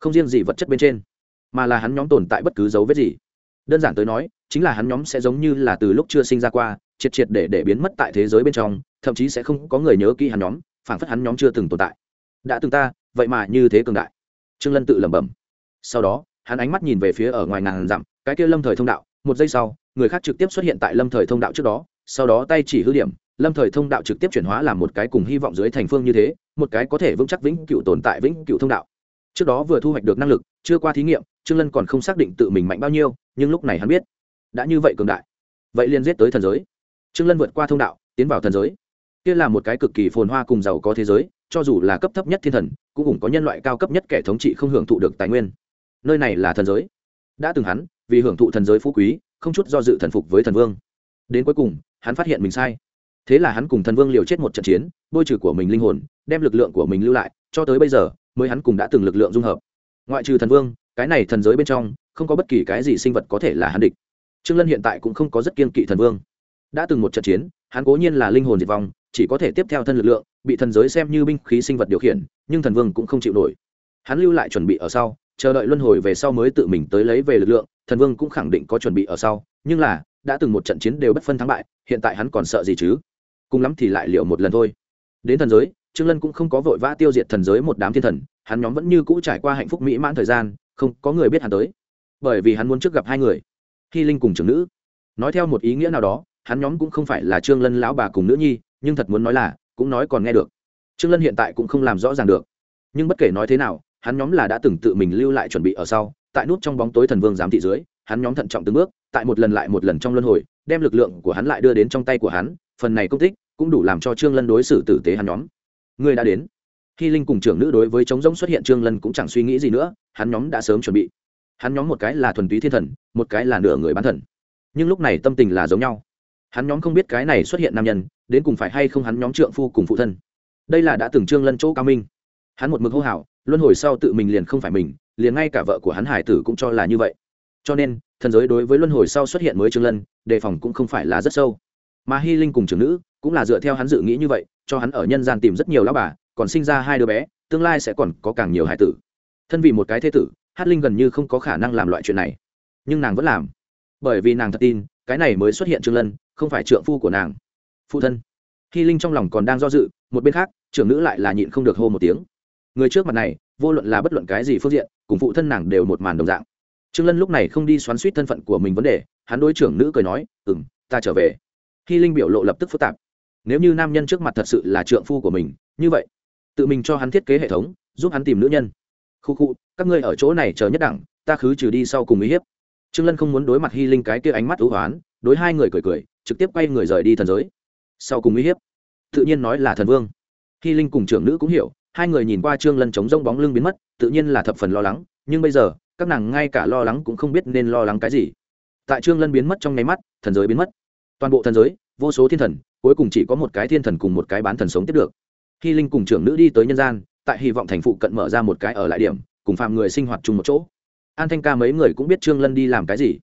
Không riêng gì vật chất bên trên mà là hắn nhóm tồn tại bất cứ dấu vết gì. Đơn giản tới nói, chính là hắn nhóm sẽ giống như là từ lúc chưa sinh ra qua, triệt triệt để để biến mất tại thế giới bên trong, thậm chí sẽ không có người nhớ kỹ hắn nhóm phản phất hắn nhóm chưa từng tồn tại. Đã từng ta, vậy mà như thế cường đại. Trương lân tự lẩm bẩm. Sau đó, hắn ánh mắt nhìn về phía ở ngoài ngàn dặm, cái kia lâm thời thông đạo, một giây sau, người khác trực tiếp xuất hiện tại lâm thời thông đạo trước đó, sau đó tay chỉ hư điểm, lâm thời thông đạo trực tiếp chuyển hóa làm một cái cùng hy vọng dưới thành phương như thế, một cái có thể vững chắc vĩnh cựu tồn tại vĩnh cựu thông đạo. Trước đó vừa thu hoạch được năng lực chưa qua thí nghiệm, trương lân còn không xác định tự mình mạnh bao nhiêu, nhưng lúc này hắn biết, đã như vậy cường đại. Vậy liền giết tới thần giới. Trương lân vượt qua thông đạo, tiến vào thần giới. Kia là một cái cực kỳ phồn hoa cùng giàu có thế giới, cho dù là cấp thấp nhất thiên thần, cũng cùng có nhân loại cao cấp nhất kẻ thống trị không hưởng thụ được tài nguyên. Nơi này là thần giới. Đã từng hắn, vì hưởng thụ thần giới phú quý, không chút do dự thần phục với thần vương. Đến cuối cùng, hắn phát hiện mình sai. Thế là hắn cùng thần vương liều chết một trận chiến, bôi trừ của mình linh hồn, đem lực lượng của mình lưu lại, cho tới bây giờ, mới hắn cùng đã từng lực lượng dung hợp ngoại trừ thần vương, cái này thần giới bên trong, không có bất kỳ cái gì sinh vật có thể là hắn địch. Trương lân hiện tại cũng không có rất kiên kỵ thần vương. Đã từng một trận chiến, hắn cố nhiên là linh hồn diệt vong, chỉ có thể tiếp theo thân lực lượng, bị thần giới xem như binh khí sinh vật điều khiển, nhưng thần vương cũng không chịu nổi. Hắn lưu lại chuẩn bị ở sau, chờ đợi luân hồi về sau mới tự mình tới lấy về lực lượng, thần vương cũng khẳng định có chuẩn bị ở sau, nhưng là, đã từng một trận chiến đều bất phân thắng bại, hiện tại hắn còn sợ gì chứ? Cùng lắm thì lại liệu một lần thôi. Đến thần giới, trương lân cũng không có vội vã tiêu diệt thần giới một đám thiên thần hắn nhóm vẫn như cũ trải qua hạnh phúc mỹ mãn thời gian, không có người biết hắn tới. Bởi vì hắn muốn trước gặp hai người hy linh cùng trưởng nữ. Nói theo một ý nghĩa nào đó, hắn nhóm cũng không phải là trương lân lão bà cùng nữ nhi, nhưng thật muốn nói là, cũng nói còn nghe được. Trương lân hiện tại cũng không làm rõ ràng được. Nhưng bất kể nói thế nào, hắn nhóm là đã từng tự mình lưu lại chuẩn bị ở sau, tại nút trong bóng tối thần vương giám thị dưới, hắn nhóm thận trọng từng bước, tại một lần lại một lần trong luân hồi, đem lực lượng của hắn lại đưa đến trong tay của hắn, phần này công tích cũng đủ làm cho trương lân đối xử tử tế hắn nhóm. Người đã đến hy linh cùng trưởng nữ đối với trống rỗng xuất hiện, trương lân cũng chẳng suy nghĩ gì nữa, hắn nhóm đã sớm chuẩn bị. Hắn nhóm một cái là thuần túy thiên thần, một cái là nửa người bán thần. Nhưng lúc này tâm tình là giống nhau. Hắn nhóm không biết cái này xuất hiện nam nhân, đến cùng phải hay không hắn nhóm trượng phu cùng phụ thân. Đây là đã từng trương lân chỗ cao minh. Hắn một mực hô hào, luân hồi sau tự mình liền không phải mình, liền ngay cả vợ của hắn hải tử cũng cho là như vậy. Cho nên, thần giới đối với luân hồi sau xuất hiện mới trương lân, đề phòng cũng không phải là rất sâu. Mà hy linh cùng trưởng nữ cũng là dựa theo hắn dự nghĩ như vậy, cho hắn ở nhân gian tìm rất nhiều lão bà còn sinh ra hai đứa bé, tương lai sẽ còn có càng nhiều hải tử. Thân vì một cái thế tử, hát linh gần như không có khả năng làm loại chuyện này. Nhưng nàng vẫn làm. Bởi vì nàng thật tin, cái này mới xuất hiện trương lân, không phải trượng phu của nàng. Phụ thân. Hy linh trong lòng còn đang do dự, một bên khác, trưởng nữ lại là nhịn không được hô một tiếng. Người trước mặt này, vô luận là bất luận cái gì phương diện, cùng phụ thân nàng đều một màn đồng dạng. Trương lân lúc này không đi xoắn suýt thân phận của mình vấn đề, hắn đối trưởng nữ cười nói ừ m ta trở về. Hy linh biểu lộ lập tức phức tạp. Nếu như nam nhân trước mặt thật sự là trượng phu của mình, như vậy tự mình cho hắn thiết kế hệ thống, giúp hắn tìm nữ nhân. Khu khu, các ngươi ở chỗ này chờ nhất đẳng, ta khứ trừ đi sau cùng uy hiếp. Trương lân không muốn đối mặt hy linh cái kia ánh mắt ưu hoán, đối hai người cười cười, trực tiếp quay người rời đi thần giới. Sau cùng uy hiếp, tự nhiên nói là thần vương. Hy linh cùng trưởng nữ cũng hiểu, hai người nhìn qua trương lân chống rông bóng lưng biến mất, tự nhiên là thập phần lo lắng, nhưng bây giờ, các nàng ngay cả lo lắng cũng không biết nên lo lắng cái gì. Tại trương lân biến mất trong nháy mắt, thần giới biến mất. Toàn bộ thần giới, vô số thiên thần, cuối cùng chỉ có một cái thiên thần cùng một cái bán thần sống tiếp được hy linh cùng trưởng nữ đi tới nhân gian, tại hy vọng thành phụ cận mở ra một cái ở lại điểm, cùng phàm người sinh hoạt chung một chỗ. An thanh ca mấy người cũng biết trương lân đi làm cái gì.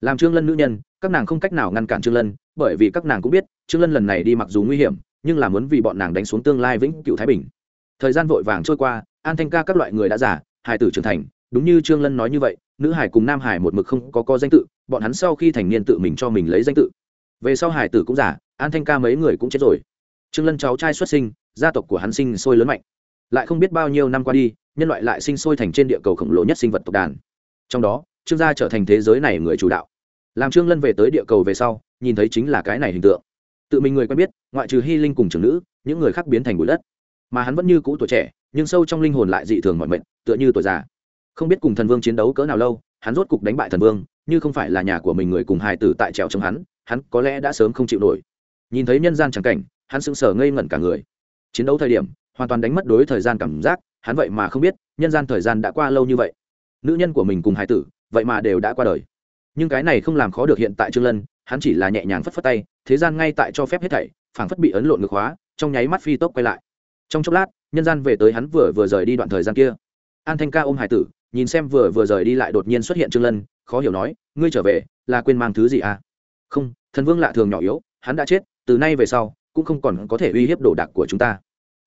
Làm trương lân nữ nhân, các nàng không cách nào ngăn cản trương lân, bởi vì các nàng cũng biết, trương lân lần này đi mặc dù nguy hiểm, nhưng là muốn vì bọn nàng đánh xuống tương lai vĩnh cựu thái bình. Thời gian vội vàng trôi qua, an thanh ca các loại người đã giả hài tử trưởng thành, đúng như trương lân nói như vậy, nữ hải cùng nam hải một mực không có có danh tự, bọn hắn sau khi thành niên tự mình cho mình lấy danh tự. Về sau hải tử cũng giả an thanh ca mấy người cũng chết rồi trương lân cháu trai xuất sinh, gia tộc của hắn sinh sôi lớn mạnh. Lại không biết bao nhiêu năm qua đi, nhân loại lại sinh sôi thành trên địa cầu khổng lồ nhất sinh vật tộc đàn. Trong đó, trương gia trở thành thế giới này người chủ đạo. Làm trương lân về tới địa cầu về sau, nhìn thấy chính là cái này hình tượng. Tự mình người quen biết, ngoại trừ hy linh cùng trưởng nữ, những người khác biến thành bụi đất. Mà hắn vẫn như cũ tuổi trẻ, nhưng sâu trong linh hồn lại dị thường mọi mệnh tựa như tuổi già. Không biết cùng thần vương chiến đấu cỡ nào lâu, hắn rốt cục đánh bại thần vương, như không phải là nhà của mình người cùng hài tử tại trèo chống hắn hắn có lẽ đã sớm không chịu nổi. Nhìn thấy nhân gian trắng cảnh hắn sững sờ ngây ngẩn cả người. Chiến đấu thời điểm, hoàn toàn đánh mất đối thời gian cảm giác, hắn vậy mà không biết, nhân gian thời gian đã qua lâu như vậy. Nữ nhân của mình cùng hài tử, vậy mà đều đã qua đời. Nhưng cái này không làm khó được hiện tại trương lân, hắn chỉ là nhẹ nhàng phất phất tay, thế gian ngay tại cho phép hết thảy, phảng phất bị ấn lộn ngược hóa, trong nháy mắt phi tốc quay lại. Trong chốc lát, nhân gian về tới hắn vừa vừa rời đi đoạn thời gian kia. An thanh ca ôm hải tử, nhìn xem vừa vừa rời đi lại đột nhiên xuất hiện trương lân, khó hiểu nói, ngươi trở về, là quên mang thứ gì à? Không, thần vương lạ thường nhỏ yếu, hắn đã chết, từ nay về sau cũng không còn có thể uy hiếp đồ đạc của chúng ta.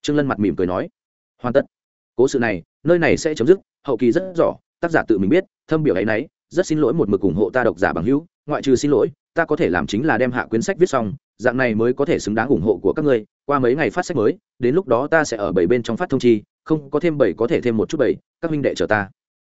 Trương lân mặt mỉm cười nói, hoàn tất. Cố sự này, nơi này sẽ chấm dứt, hậu kỳ rất rõ, tác giả tự mình biết, thâm biểu ấy nấy, rất xin lỗi một mực ủng hộ ta độc giả bằng hữu, ngoại trừ xin lỗi, ta có thể làm chính là đem hạ quyển sách viết xong, dạng này mới có thể xứng đáng ủng hộ của các ngươi, qua mấy ngày phát sách mới, đến lúc đó ta sẽ ở bảy bên trong phát thông chi, không có thêm bảy có thể thêm một chút bảy, các minh đệ chờ ta.